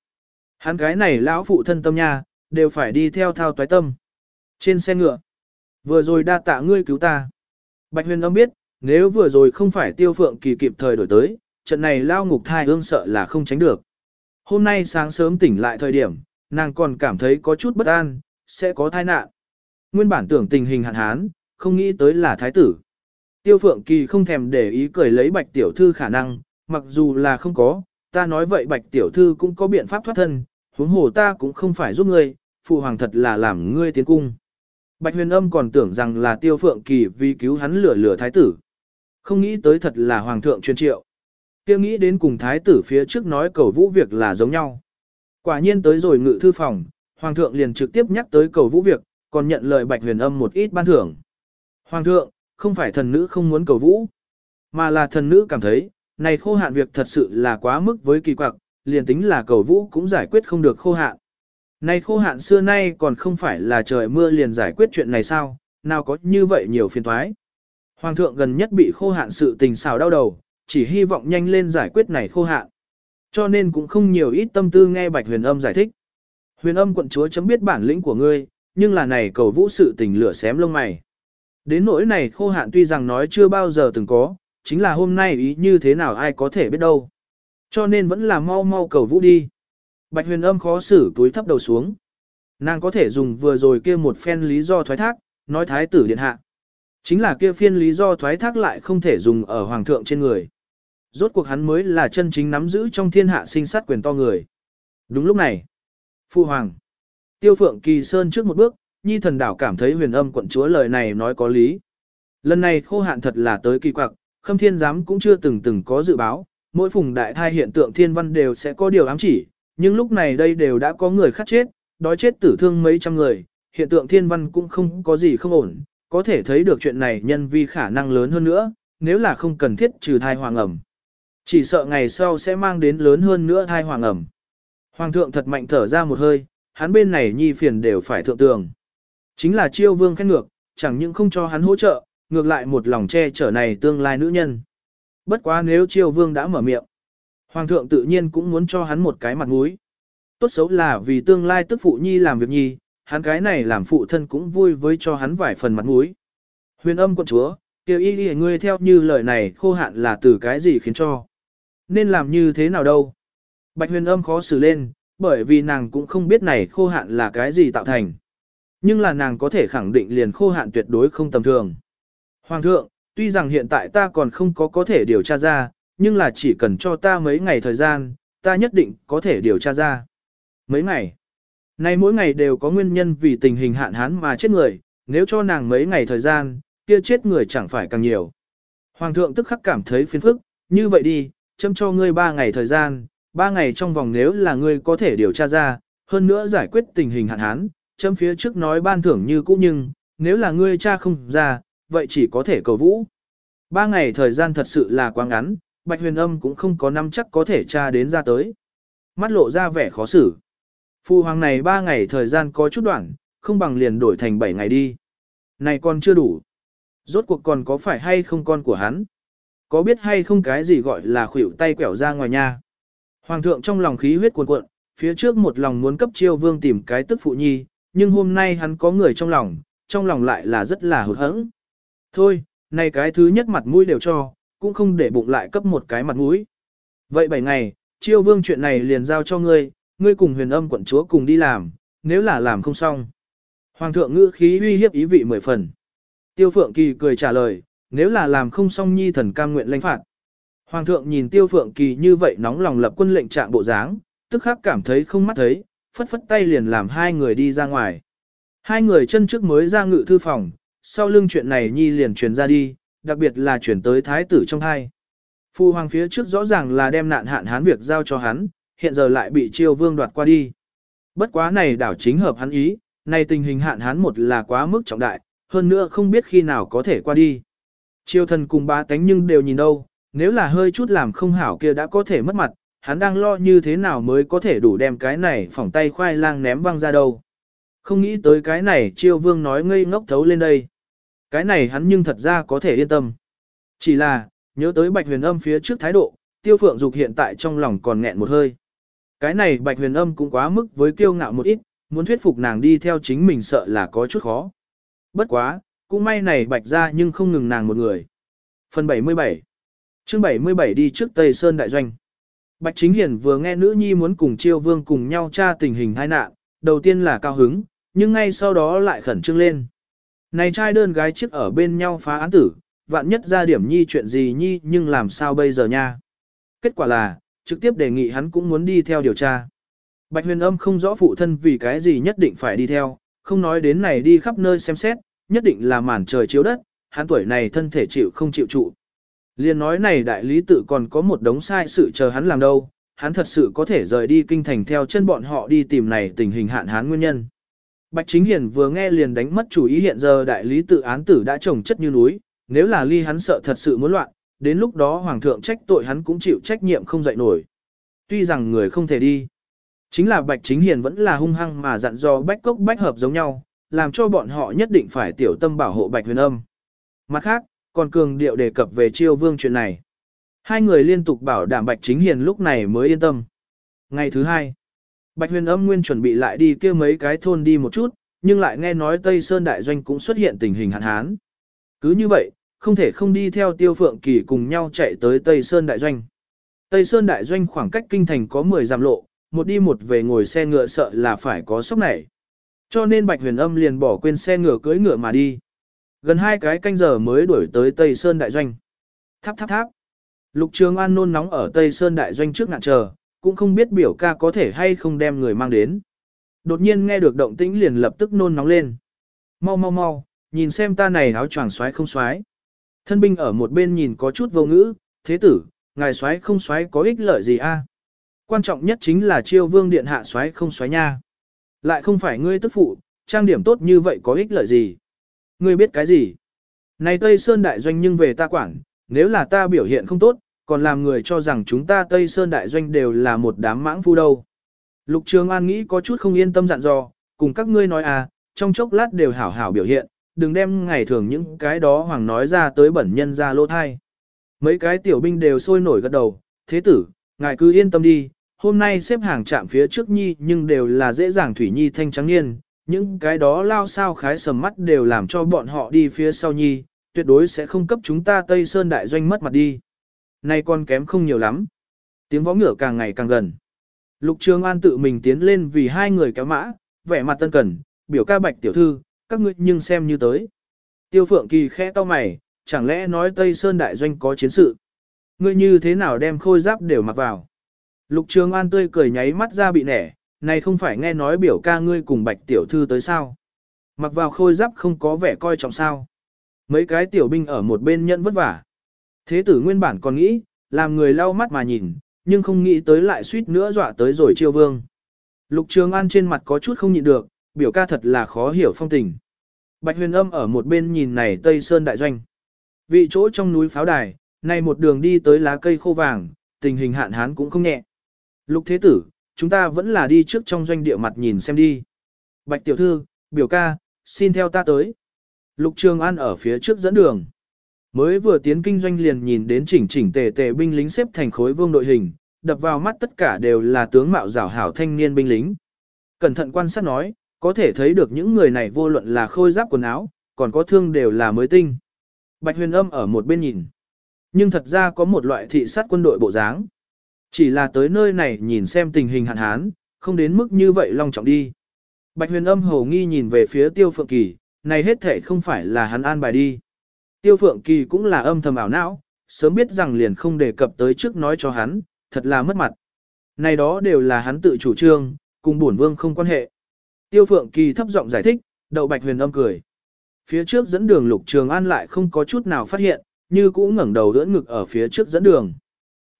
Hắn cái này lão phụ thân tâm nha, đều phải đi theo thao toái tâm. Trên xe ngựa, vừa rồi đa tạ ngươi cứu ta. Bạch huyền âm biết, nếu vừa rồi không phải tiêu phượng kỳ kịp thời đổi tới, trận này lao ngục thai ương sợ là không tránh được. Hôm nay sáng sớm tỉnh lại thời điểm, nàng còn cảm thấy có chút bất an, sẽ có tai nạn. Nguyên bản tưởng tình hình hạn hán, không nghĩ tới là thái tử. Tiêu phượng kỳ không thèm để ý cười lấy bạch tiểu thư khả năng, mặc dù là không có, ta nói vậy bạch tiểu thư cũng có biện pháp thoát thân, huống hồ ta cũng không phải giúp ngươi, phụ hoàng thật là làm ngươi tiến cung. Bạch huyền âm còn tưởng rằng là tiêu phượng kỳ vì cứu hắn lửa lửa thái tử. Không nghĩ tới thật là hoàng thượng truyền triệu kia nghĩ đến cùng thái tử phía trước nói cầu vũ việc là giống nhau. Quả nhiên tới rồi ngự thư phòng, hoàng thượng liền trực tiếp nhắc tới cầu vũ việc, còn nhận lời bạch huyền âm một ít ban thưởng. Hoàng thượng, không phải thần nữ không muốn cầu vũ, mà là thần nữ cảm thấy, này khô hạn việc thật sự là quá mức với kỳ quặc, liền tính là cầu vũ cũng giải quyết không được khô hạn. Này khô hạn xưa nay còn không phải là trời mưa liền giải quyết chuyện này sao, nào có như vậy nhiều phiền thoái. Hoàng thượng gần nhất bị khô hạn sự tình xào đau đầu, chỉ hy vọng nhanh lên giải quyết này khô hạn. Cho nên cũng không nhiều ít tâm tư nghe bạch huyền âm giải thích. Huyền âm quận chúa chấm biết bản lĩnh của ngươi, nhưng là này cầu vũ sự tình lửa xém lông mày. Đến nỗi này khô hạn tuy rằng nói chưa bao giờ từng có, chính là hôm nay ý như thế nào ai có thể biết đâu. Cho nên vẫn là mau mau cầu vũ đi. Bạch huyền âm khó xử túi thấp đầu xuống. Nàng có thể dùng vừa rồi kia một phen lý do thoái thác, nói thái tử điện hạ. Chính là kia phiên lý do thoái thác lại không thể dùng ở hoàng thượng trên người. Rốt cuộc hắn mới là chân chính nắm giữ trong thiên hạ sinh sát quyền to người. Đúng lúc này, Phu Hoàng, Tiêu Phượng Kỳ Sơn trước một bước, Nhi thần đảo cảm thấy huyền âm quận chúa lời này nói có lý. Lần này khô hạn thật là tới kỳ quặc, khâm thiên giám cũng chưa từng từng có dự báo, mỗi phùng đại thai hiện tượng thiên văn đều sẽ có điều ám chỉ, nhưng lúc này đây đều đã có người khát chết, đói chết tử thương mấy trăm người, hiện tượng thiên văn cũng không có gì không ổn, có thể thấy được chuyện này nhân vi khả năng lớn hơn nữa, nếu là không cần thiết trừ thai hoàng ẩm. Chỉ sợ ngày sau sẽ mang đến lớn hơn nữa thai hoàng ẩm. Hoàng thượng thật mạnh thở ra một hơi, hắn bên này nhi phiền đều phải thượng tường. Chính là chiêu vương khét ngược, chẳng những không cho hắn hỗ trợ, ngược lại một lòng che chở này tương lai nữ nhân. Bất quá nếu chiêu vương đã mở miệng, hoàng thượng tự nhiên cũng muốn cho hắn một cái mặt mũi. Tốt xấu là vì tương lai tức phụ nhi làm việc nhi, hắn cái này làm phụ thân cũng vui với cho hắn vài phần mặt mũi. Huyền âm quận chúa, kêu y đi ngươi theo như lời này khô hạn là từ cái gì khiến cho. Nên làm như thế nào đâu. Bạch huyền âm khó xử lên, bởi vì nàng cũng không biết này khô hạn là cái gì tạo thành. Nhưng là nàng có thể khẳng định liền khô hạn tuyệt đối không tầm thường. Hoàng thượng, tuy rằng hiện tại ta còn không có có thể điều tra ra, nhưng là chỉ cần cho ta mấy ngày thời gian, ta nhất định có thể điều tra ra. Mấy ngày? Nay mỗi ngày đều có nguyên nhân vì tình hình hạn hán mà chết người, nếu cho nàng mấy ngày thời gian, kia chết người chẳng phải càng nhiều. Hoàng thượng tức khắc cảm thấy phiền phức, như vậy đi, châm cho ngươi ba ngày thời gian, ba ngày trong vòng nếu là ngươi có thể điều tra ra, hơn nữa giải quyết tình hình hạn hán, châm phía trước nói ban thưởng như cũ nhưng, nếu là ngươi tra không ra, vậy chỉ có thể cầu vũ. Ba ngày thời gian thật sự là quá ngắn, Bạch Huyền Âm cũng không có năm chắc có thể tra đến ra tới. Mắt lộ ra vẻ khó xử. Phu hoàng này ba ngày thời gian có chút đoạn, không bằng liền đổi thành bảy ngày đi. Này còn chưa đủ. Rốt cuộc còn có phải hay không con của hắn? Có biết hay không cái gì gọi là khuỷu tay quẻo ra ngoài nha? Hoàng thượng trong lòng khí huyết cuồn cuộn, phía trước một lòng muốn cấp chiêu vương tìm cái tức phụ nhi, nhưng hôm nay hắn có người trong lòng, trong lòng lại là rất là hụt hẫng. Thôi, này cái thứ nhất mặt mũi đều cho, cũng không để bụng lại cấp một cái mặt mũi. Vậy bảy ngày, chiêu vương chuyện này liền giao cho ngươi, ngươi cùng huyền âm quận chúa cùng đi làm, nếu là làm không xong. Hoàng thượng ngữ khí uy hiếp ý vị mười phần. Tiêu phượng kỳ cười trả lời, nếu là làm không xong nhi thần cam nguyện lãnh phạt. Hoàng thượng nhìn tiêu phượng kỳ như vậy nóng lòng lập quân lệnh trạng bộ dáng, tức khắc cảm thấy không mắt thấy, phất phất tay liền làm hai người đi ra ngoài. Hai người chân trước mới ra ngự thư phòng, sau lưng chuyện này nhi liền truyền ra đi, đặc biệt là chuyển tới thái tử trong hai. Phu hoàng phía trước rõ ràng là đem nạn hạn hán việc giao cho hắn, hiện giờ lại bị chiêu vương đoạt qua đi. Bất quá này đảo chính hợp hắn ý, này tình hình hạn hán một là quá mức trọng đại, hơn nữa không biết khi nào có thể qua đi. Triều thần cùng ba tánh nhưng đều nhìn đâu, nếu là hơi chút làm không hảo kia đã có thể mất mặt, hắn đang lo như thế nào mới có thể đủ đem cái này phỏng tay khoai lang ném văng ra đâu. Không nghĩ tới cái này triều vương nói ngây ngốc thấu lên đây. Cái này hắn nhưng thật ra có thể yên tâm. Chỉ là, nhớ tới bạch huyền âm phía trước thái độ, tiêu phượng dục hiện tại trong lòng còn nghẹn một hơi. Cái này bạch huyền âm cũng quá mức với kiêu ngạo một ít, muốn thuyết phục nàng đi theo chính mình sợ là có chút khó. Bất quá, cũng may này bạch ra nhưng không ngừng nàng một người. Phần 77 chương 77 đi trước Tây Sơn Đại Doanh. Bạch Chính Hiển vừa nghe nữ nhi muốn cùng chiêu vương cùng nhau tra tình hình tai nạn, đầu tiên là cao hứng, nhưng ngay sau đó lại khẩn trương lên. Này trai đơn gái chiếc ở bên nhau phá án tử, vạn nhất ra điểm nhi chuyện gì nhi nhưng làm sao bây giờ nha. Kết quả là, trực tiếp đề nghị hắn cũng muốn đi theo điều tra. Bạch huyền âm không rõ phụ thân vì cái gì nhất định phải đi theo, không nói đến này đi khắp nơi xem xét, nhất định là màn trời chiếu đất, hắn tuổi này thân thể chịu không chịu trụ. Liên nói này đại lý tự còn có một đống sai sự chờ hắn làm đâu, hắn thật sự có thể rời đi kinh thành theo chân bọn họ đi tìm này tình hình hạn hán nguyên nhân. Bạch Chính Hiền vừa nghe liền đánh mất chủ ý hiện giờ đại lý tự án tử đã trồng chất như núi, nếu là ly hắn sợ thật sự muốn loạn, đến lúc đó hoàng thượng trách tội hắn cũng chịu trách nhiệm không dậy nổi. Tuy rằng người không thể đi, chính là Bạch Chính Hiền vẫn là hung hăng mà dặn dò bách cốc bách hợp giống nhau, làm cho bọn họ nhất định phải tiểu tâm bảo hộ Bạch Huyền Âm. Mặt khác, còn cường điệu đề cập về chiêu vương chuyện này. Hai người liên tục bảo đảm Bạch Chính Hiền lúc này mới yên tâm. Ngày thứ hai, Bạch huyền âm nguyên chuẩn bị lại đi kia mấy cái thôn đi một chút, nhưng lại nghe nói Tây Sơn Đại Doanh cũng xuất hiện tình hình hạn hán. Cứ như vậy, không thể không đi theo Tiêu Phượng Kỳ cùng nhau chạy tới Tây Sơn Đại Doanh. Tây Sơn Đại Doanh khoảng cách kinh thành có 10 dặm lộ, một đi một về ngồi xe ngựa sợ là phải có sốc này. Cho nên Bạch Huyền Âm liền bỏ quên xe ngựa cưỡi ngựa mà đi. Gần hai cái canh giờ mới đuổi tới Tây Sơn Đại Doanh. Tháp tháp tháp. Lục Trường An nôn nóng ở Tây Sơn Đại Doanh trước ngạn chờ, cũng không biết biểu ca có thể hay không đem người mang đến. Đột nhiên nghe được động tĩnh liền lập tức nôn nóng lên. Mau mau mau, nhìn xem ta này áo choàng xoái không xoái. Thân binh ở một bên nhìn có chút vô ngữ, thế tử, ngài xoái không xoái có ích lợi gì a? Quan trọng nhất chính là chiêu vương điện hạ xoái không xoái nha. Lại không phải ngươi tức phụ, trang điểm tốt như vậy có ích lợi gì? Ngươi biết cái gì? Này Tây Sơn đại doanh nhưng về ta quản, nếu là ta biểu hiện không tốt, còn làm người cho rằng chúng ta Tây Sơn đại doanh đều là một đám mãng phu đâu. Lục Trường An nghĩ có chút không yên tâm dặn dò, cùng các ngươi nói à, trong chốc lát đều hảo hảo biểu hiện, đừng đem ngày thường những cái đó hoàng nói ra tới bẩn nhân ra lô thai. Mấy cái tiểu binh đều sôi nổi gật đầu, thế tử, ngài cứ yên tâm đi, hôm nay xếp hàng chạm phía trước nhi nhưng đều là dễ dàng thủy nhi thanh trắng niên, những cái đó lao sao khái sầm mắt đều làm cho bọn họ đi phía sau nhi, tuyệt đối sẽ không cấp chúng ta Tây Sơn đại doanh mất mặt đi. Nay con kém không nhiều lắm. Tiếng võ ngựa càng ngày càng gần. Lục Trường An tự mình tiến lên vì hai người kéo mã, vẻ mặt tân cần, biểu ca bạch tiểu thư, các ngươi nhưng xem như tới. Tiêu Phượng Kỳ khẽ to mày, chẳng lẽ nói Tây Sơn đại doanh có chiến sự? Ngươi như thế nào đem khôi giáp đều mặc vào? Lục Trường An tươi cười nháy mắt ra bị nẻ, này không phải nghe nói biểu ca ngươi cùng bạch tiểu thư tới sao? Mặc vào khôi giáp không có vẻ coi trọng sao? Mấy cái tiểu binh ở một bên nhận vất vả. Thế tử nguyên bản còn nghĩ, làm người lau mắt mà nhìn, nhưng không nghĩ tới lại suýt nữa dọa tới rồi chiêu vương. Lục Trường An trên mặt có chút không nhịn được, biểu ca thật là khó hiểu phong tình. Bạch huyền âm ở một bên nhìn này Tây Sơn Đại Doanh. Vị chỗ trong núi pháo đài, này một đường đi tới lá cây khô vàng, tình hình hạn hán cũng không nhẹ. Lục thế tử, chúng ta vẫn là đi trước trong doanh địa mặt nhìn xem đi. Bạch tiểu thư, biểu ca, xin theo ta tới. Lục Trường An ở phía trước dẫn đường. Mới vừa tiến kinh doanh liền nhìn đến chỉnh chỉnh tề tề binh lính xếp thành khối vương đội hình, đập vào mắt tất cả đều là tướng mạo rảo hảo thanh niên binh lính. Cẩn thận quan sát nói, có thể thấy được những người này vô luận là khôi giáp quần áo, còn có thương đều là mới tinh. Bạch huyền âm ở một bên nhìn. Nhưng thật ra có một loại thị sát quân đội bộ dáng. Chỉ là tới nơi này nhìn xem tình hình hạn hán, không đến mức như vậy long trọng đi. Bạch huyền âm hồ nghi nhìn về phía tiêu phượng kỳ, này hết thể không phải là hắn an bài đi. Tiêu Phượng Kỳ cũng là âm thầm ảo não, sớm biết rằng liền không đề cập tới trước nói cho hắn, thật là mất mặt. Này đó đều là hắn tự chủ trương, cùng bổn vương không quan hệ. Tiêu Phượng Kỳ thấp giọng giải thích, đậu bạch huyền âm cười. Phía trước dẫn đường lục trường an lại không có chút nào phát hiện, như cũ ngẩng đầu đỡ ngực ở phía trước dẫn đường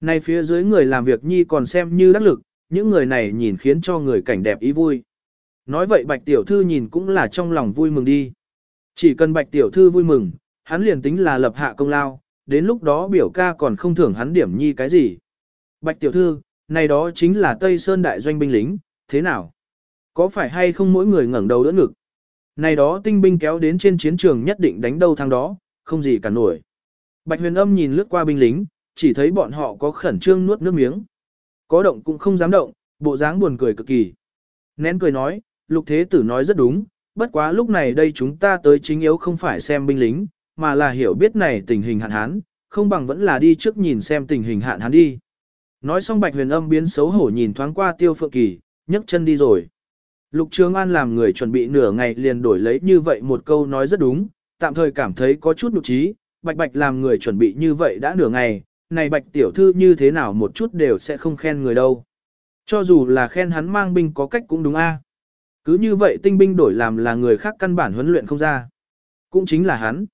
nay phía dưới người làm việc nhi còn xem như đắc lực, những người này nhìn khiến cho người cảnh đẹp ý vui. Nói vậy bạch tiểu thư nhìn cũng là trong lòng vui mừng đi. Chỉ cần bạch tiểu thư vui mừng, hắn liền tính là lập hạ công lao, đến lúc đó biểu ca còn không thưởng hắn điểm nhi cái gì. Bạch tiểu thư, này đó chính là Tây Sơn đại doanh binh lính, thế nào? Có phải hay không mỗi người ngẩng đầu đỡ ngực? Này đó tinh binh kéo đến trên chiến trường nhất định đánh đâu thằng đó, không gì cả nổi. Bạch huyền âm nhìn lướt qua binh lính, chỉ thấy bọn họ có khẩn trương nuốt nước miếng. Có động cũng không dám động, bộ dáng buồn cười cực kỳ. Nén cười nói, lục thế tử nói rất đúng, bất quá lúc này đây chúng ta tới chính yếu không phải xem binh lính, mà là hiểu biết này tình hình hạn hán, không bằng vẫn là đi trước nhìn xem tình hình hạn hán đi. Nói xong Bạch Huyền Âm biến xấu hổ nhìn thoáng qua Tiêu Phượng Kỳ, nhấc chân đi rồi. Lục Trường An làm người chuẩn bị nửa ngày liền đổi lấy như vậy một câu nói rất đúng, tạm thời cảm thấy có chút nụ trí, Bạch Bạch làm người chuẩn bị như vậy đã nửa ngày, này Bạch tiểu thư như thế nào một chút đều sẽ không khen người đâu. Cho dù là khen hắn mang binh có cách cũng đúng a. Cứ như vậy tinh binh đổi làm là người khác căn bản huấn luyện không ra. Cũng chính là hắn.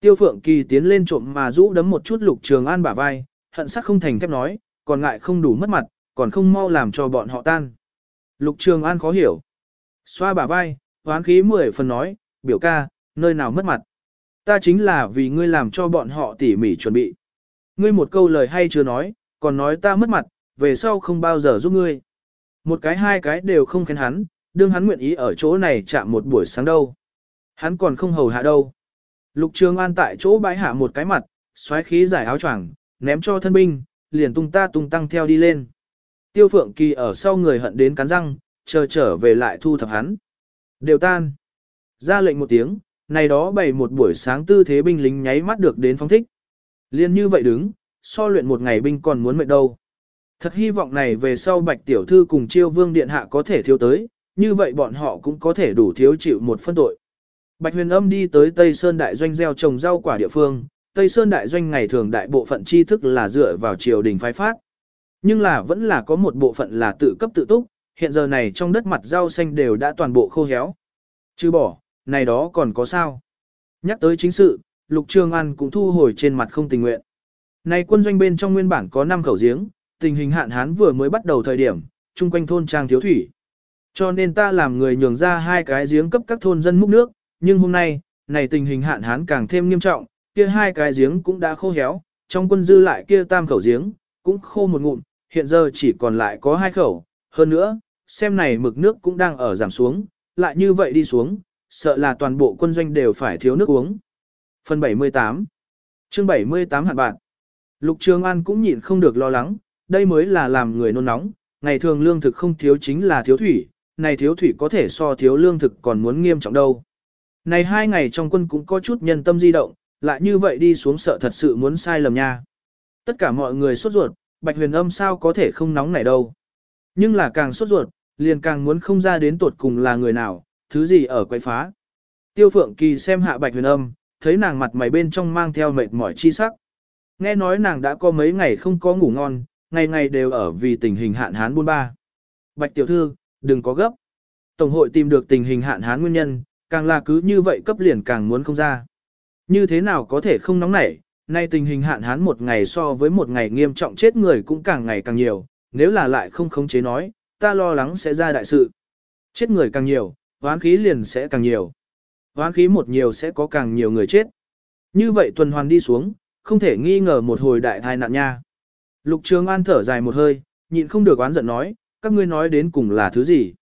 Tiêu Phượng Kỳ tiến lên trộm mà rũ đấm một chút Lục Trường An bả vai, hận sắc không thành thép nói, còn ngại không đủ mất mặt, còn không mau làm cho bọn họ tan. Lục Trường An khó hiểu. Xoa bả vai, hoán khí mười phần nói, biểu ca, nơi nào mất mặt. Ta chính là vì ngươi làm cho bọn họ tỉ mỉ chuẩn bị. Ngươi một câu lời hay chưa nói, còn nói ta mất mặt, về sau không bao giờ giúp ngươi. Một cái hai cái đều không khen hắn, đương hắn nguyện ý ở chỗ này chạm một buổi sáng đâu. Hắn còn không hầu hạ đâu. Lục Trường An tại chỗ bãi hạ một cái mặt, xoáy khí giải áo choàng, ném cho thân binh, liền tung ta tung tăng theo đi lên. Tiêu Phượng Kỳ ở sau người hận đến cắn răng, chờ trở về lại thu thập hắn. Đều tan. Ra lệnh một tiếng, này đó bày một buổi sáng tư thế binh lính nháy mắt được đến phong thích. Liên như vậy đứng, so luyện một ngày binh còn muốn mệt đâu. Thật hy vọng này về sau bạch tiểu thư cùng chiêu vương điện hạ có thể thiếu tới, như vậy bọn họ cũng có thể đủ thiếu chịu một phân tội. Bạch huyền âm đi tới Tây Sơn Đại Doanh gieo trồng rau quả địa phương, Tây Sơn Đại Doanh ngày thường đại bộ phận tri thức là dựa vào triều đình phái phát. Nhưng là vẫn là có một bộ phận là tự cấp tự túc, hiện giờ này trong đất mặt rau xanh đều đã toàn bộ khô héo. Chứ bỏ, này đó còn có sao? Nhắc tới chính sự, Lục Trường An cũng thu hồi trên mặt không tình nguyện. Này quân doanh bên trong nguyên bản có 5 khẩu giếng, tình hình hạn hán vừa mới bắt đầu thời điểm, chung quanh thôn trang thiếu thủy. Cho nên ta làm người nhường ra hai cái giếng cấp các thôn dân múc nước, nhưng hôm nay, này tình hình hạn hán càng thêm nghiêm trọng, kia hai cái giếng cũng đã khô héo, trong quân dư lại kia tam khẩu giếng, cũng khô một ngụm, hiện giờ chỉ còn lại có hai khẩu, hơn nữa, xem này mực nước cũng đang ở giảm xuống, lại như vậy đi xuống, sợ là toàn bộ quân doanh đều phải thiếu nước uống. Phần 78 Chương 78 hạn bạn Lục Trường An cũng nhịn không được lo lắng, đây mới là làm người nôn nóng, ngày thường lương thực không thiếu chính là thiếu thủy, này thiếu thủy có thể so thiếu lương thực còn muốn nghiêm trọng đâu. Này hai ngày trong quân cũng có chút nhân tâm di động, lại như vậy đi xuống sợ thật sự muốn sai lầm nha. Tất cả mọi người sốt ruột, Bạch Huyền Âm sao có thể không nóng này đâu. Nhưng là càng sốt ruột, liền càng muốn không ra đến tột cùng là người nào, thứ gì ở quậy phá. Tiêu Phượng Kỳ xem hạ Bạch Huyền Âm, thấy nàng mặt mày bên trong mang theo mệt mỏi chi sắc. Nghe nói nàng đã có mấy ngày không có ngủ ngon, ngày ngày đều ở vì tình hình hạn hán buôn ba. Bạch tiểu thư, đừng có gấp. Tổng hội tìm được tình hình hạn hán nguyên nhân, càng là cứ như vậy cấp liền càng muốn không ra. Như thế nào có thể không nóng nảy, nay tình hình hạn hán một ngày so với một ngày nghiêm trọng chết người cũng càng ngày càng nhiều, nếu là lại không khống chế nói, ta lo lắng sẽ ra đại sự. Chết người càng nhiều, hoán khí liền sẽ càng nhiều. Hoán khí một nhiều sẽ có càng nhiều người chết. Như vậy tuần hoàn đi xuống, không thể nghi ngờ một hồi đại thai nạn nha. Lục Trường An thở dài một hơi, nhịn không được oán giận nói, các ngươi nói đến cùng là thứ gì?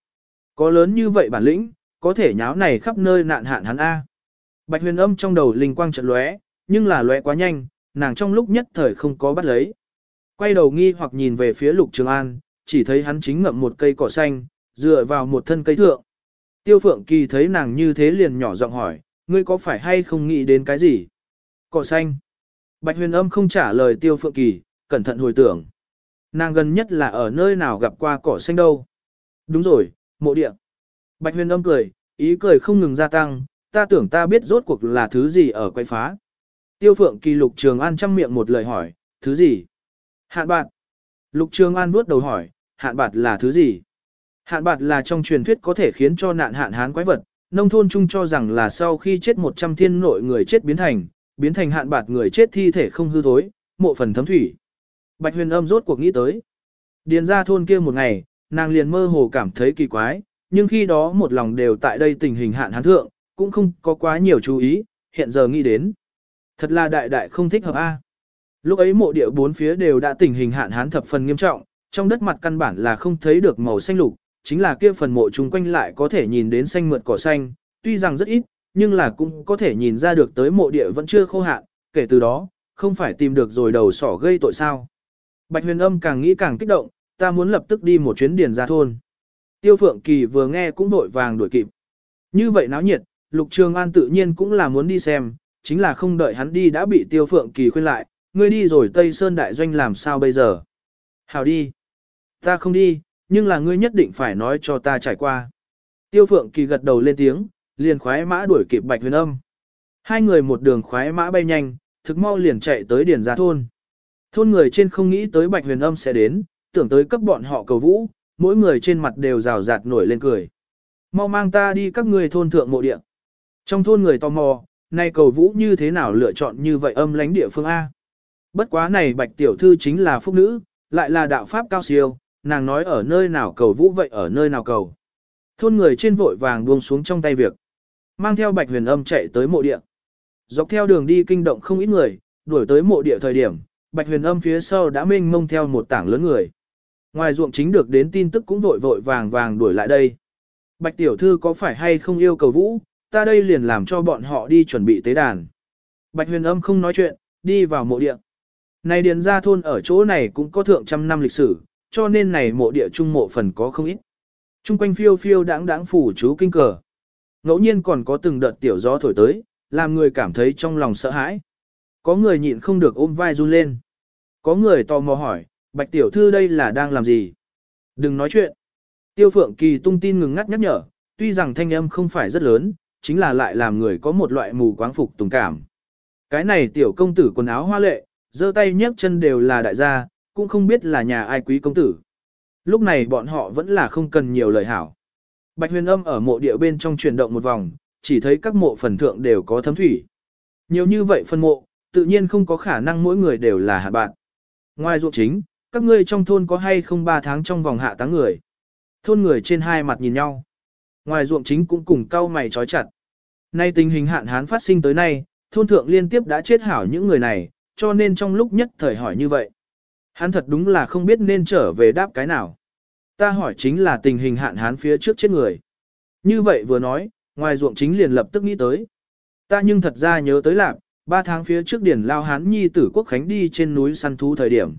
Có lớn như vậy bản lĩnh, có thể nháo này khắp nơi nạn hạn hắn A. Bạch huyền âm trong đầu linh quang trận lóe, nhưng là lóe quá nhanh, nàng trong lúc nhất thời không có bắt lấy. Quay đầu nghi hoặc nhìn về phía lục trường an, chỉ thấy hắn chính ngậm một cây cỏ xanh, dựa vào một thân cây thượng. Tiêu phượng kỳ thấy nàng như thế liền nhỏ giọng hỏi, ngươi có phải hay không nghĩ đến cái gì? Cỏ xanh. Bạch huyền âm không trả lời tiêu phượng kỳ, cẩn thận hồi tưởng. Nàng gần nhất là ở nơi nào gặp qua cỏ xanh đâu? Đúng rồi, mộ địa. Bạch huyền âm cười, ý cười không ngừng gia tăng, ta tưởng ta biết rốt cuộc là thứ gì ở quay phá. Tiêu phượng kỳ lục trường an chăm miệng một lời hỏi, thứ gì? Hạn bạt. Lục trường an vuốt đầu hỏi, hạn bạt là thứ gì? Hạn bạt là trong truyền thuyết có thể khiến cho nạn hạn hán quái vật, nông thôn chung cho rằng là sau khi chết 100 thiên nội người chết biến thành, biến thành hạn bạt người chết thi thể không hư thối, mộ phần thấm thủy. Bạch huyền âm rốt cuộc nghĩ tới. Điền ra thôn kia một ngày, nàng liền mơ hồ cảm thấy kỳ quái, nhưng khi đó một lòng đều tại đây tình hình hạn hán thượng, cũng không có quá nhiều chú ý, hiện giờ nghĩ đến. Thật là đại đại không thích hợp A. Lúc ấy mộ địa bốn phía đều đã tình hình hạn hán thập phần nghiêm trọng, trong đất mặt căn bản là không thấy được màu xanh lục, chính là kia phần mộ chung quanh lại có thể nhìn đến xanh mượt cỏ xanh, tuy rằng rất ít, nhưng là cũng có thể nhìn ra được tới mộ địa vẫn chưa khô hạn, kể từ đó, không phải tìm được rồi đầu sỏ gây tội sao. Bạch huyền âm càng nghĩ càng kích động, ta muốn lập tức đi một chuyến điền ra thôn. Tiêu Phượng Kỳ vừa nghe cũng vội vàng đuổi kịp. Như vậy náo nhiệt, Lục Trường An tự nhiên cũng là muốn đi xem, chính là không đợi hắn đi đã bị Tiêu Phượng Kỳ khuyên lại, ngươi đi rồi Tây Sơn Đại Doanh làm sao bây giờ? Hào đi. Ta không đi, nhưng là ngươi nhất định phải nói cho ta trải qua. Tiêu Phượng Kỳ gật đầu lên tiếng, liền khoái mã đuổi kịp Bạch Huyền Âm. Hai người một đường khoái mã bay nhanh, thực mau liền chạy tới điền gia thôn. Thôn người trên không nghĩ tới Bạch Huyền Âm sẽ đến, tưởng tới cấp bọn họ cầu vũ, mỗi người trên mặt đều rào rạt nổi lên cười. Mau mang ta đi các người thôn thượng mộ địa. Trong thôn người tò mò, nay cầu vũ như thế nào lựa chọn như vậy âm lánh địa phương A. Bất quá này bạch tiểu thư chính là phúc nữ, lại là đạo pháp cao siêu, nàng nói ở nơi nào cầu vũ vậy ở nơi nào cầu. Thôn người trên vội vàng buông xuống trong tay việc. Mang theo bạch huyền âm chạy tới mộ địa. Dọc theo đường đi kinh động không ít người, đuổi tới mộ địa thời điểm, bạch huyền âm phía sau đã mênh mông theo một tảng lớn người. Ngoài ruộng chính được đến tin tức cũng vội vội vàng vàng đuổi lại đây. Bạch tiểu thư có phải hay không yêu cầu vũ, ta đây liền làm cho bọn họ đi chuẩn bị tế đàn. Bạch huyền âm không nói chuyện, đi vào mộ địa. Này điền ra thôn ở chỗ này cũng có thượng trăm năm lịch sử, cho nên này mộ địa trung mộ phần có không ít. Trung quanh phiêu phiêu đáng đáng phủ chú kinh cờ. Ngẫu nhiên còn có từng đợt tiểu gió thổi tới, làm người cảm thấy trong lòng sợ hãi. Có người nhịn không được ôm vai run lên. Có người tò mò hỏi, Bạch tiểu thư đây là đang làm gì? Đừng nói chuyện. Tiêu Phượng Kỳ tung tin ngừng ngắt nhắc nhở, tuy rằng thanh âm không phải rất lớn, chính là lại làm người có một loại mù quáng phục tùng cảm. Cái này tiểu công tử quần áo hoa lệ, giơ tay nhấc chân đều là đại gia, cũng không biết là nhà ai quý công tử. Lúc này bọn họ vẫn là không cần nhiều lời hảo. Bạch huyền âm ở mộ địa bên trong chuyển động một vòng, chỉ thấy các mộ phần thượng đều có thấm thủy. Nhiều như vậy phân mộ, tự nhiên không có khả năng mỗi người đều là hạ bạn. Ngoài ruộng chính, các ngươi trong thôn có hay không ba tháng trong vòng hạ táng người. Thôn người trên hai mặt nhìn nhau. Ngoài ruộng chính cũng cùng cau mày trói chặt. Nay tình hình hạn hán phát sinh tới nay, thôn thượng liên tiếp đã chết hảo những người này, cho nên trong lúc nhất thời hỏi như vậy. Hắn thật đúng là không biết nên trở về đáp cái nào. Ta hỏi chính là tình hình hạn hán phía trước chết người. Như vậy vừa nói, ngoài ruộng chính liền lập tức nghĩ tới. Ta nhưng thật ra nhớ tới lạc, ba tháng phía trước điển lao hán nhi tử quốc khánh đi trên núi săn thú thời điểm.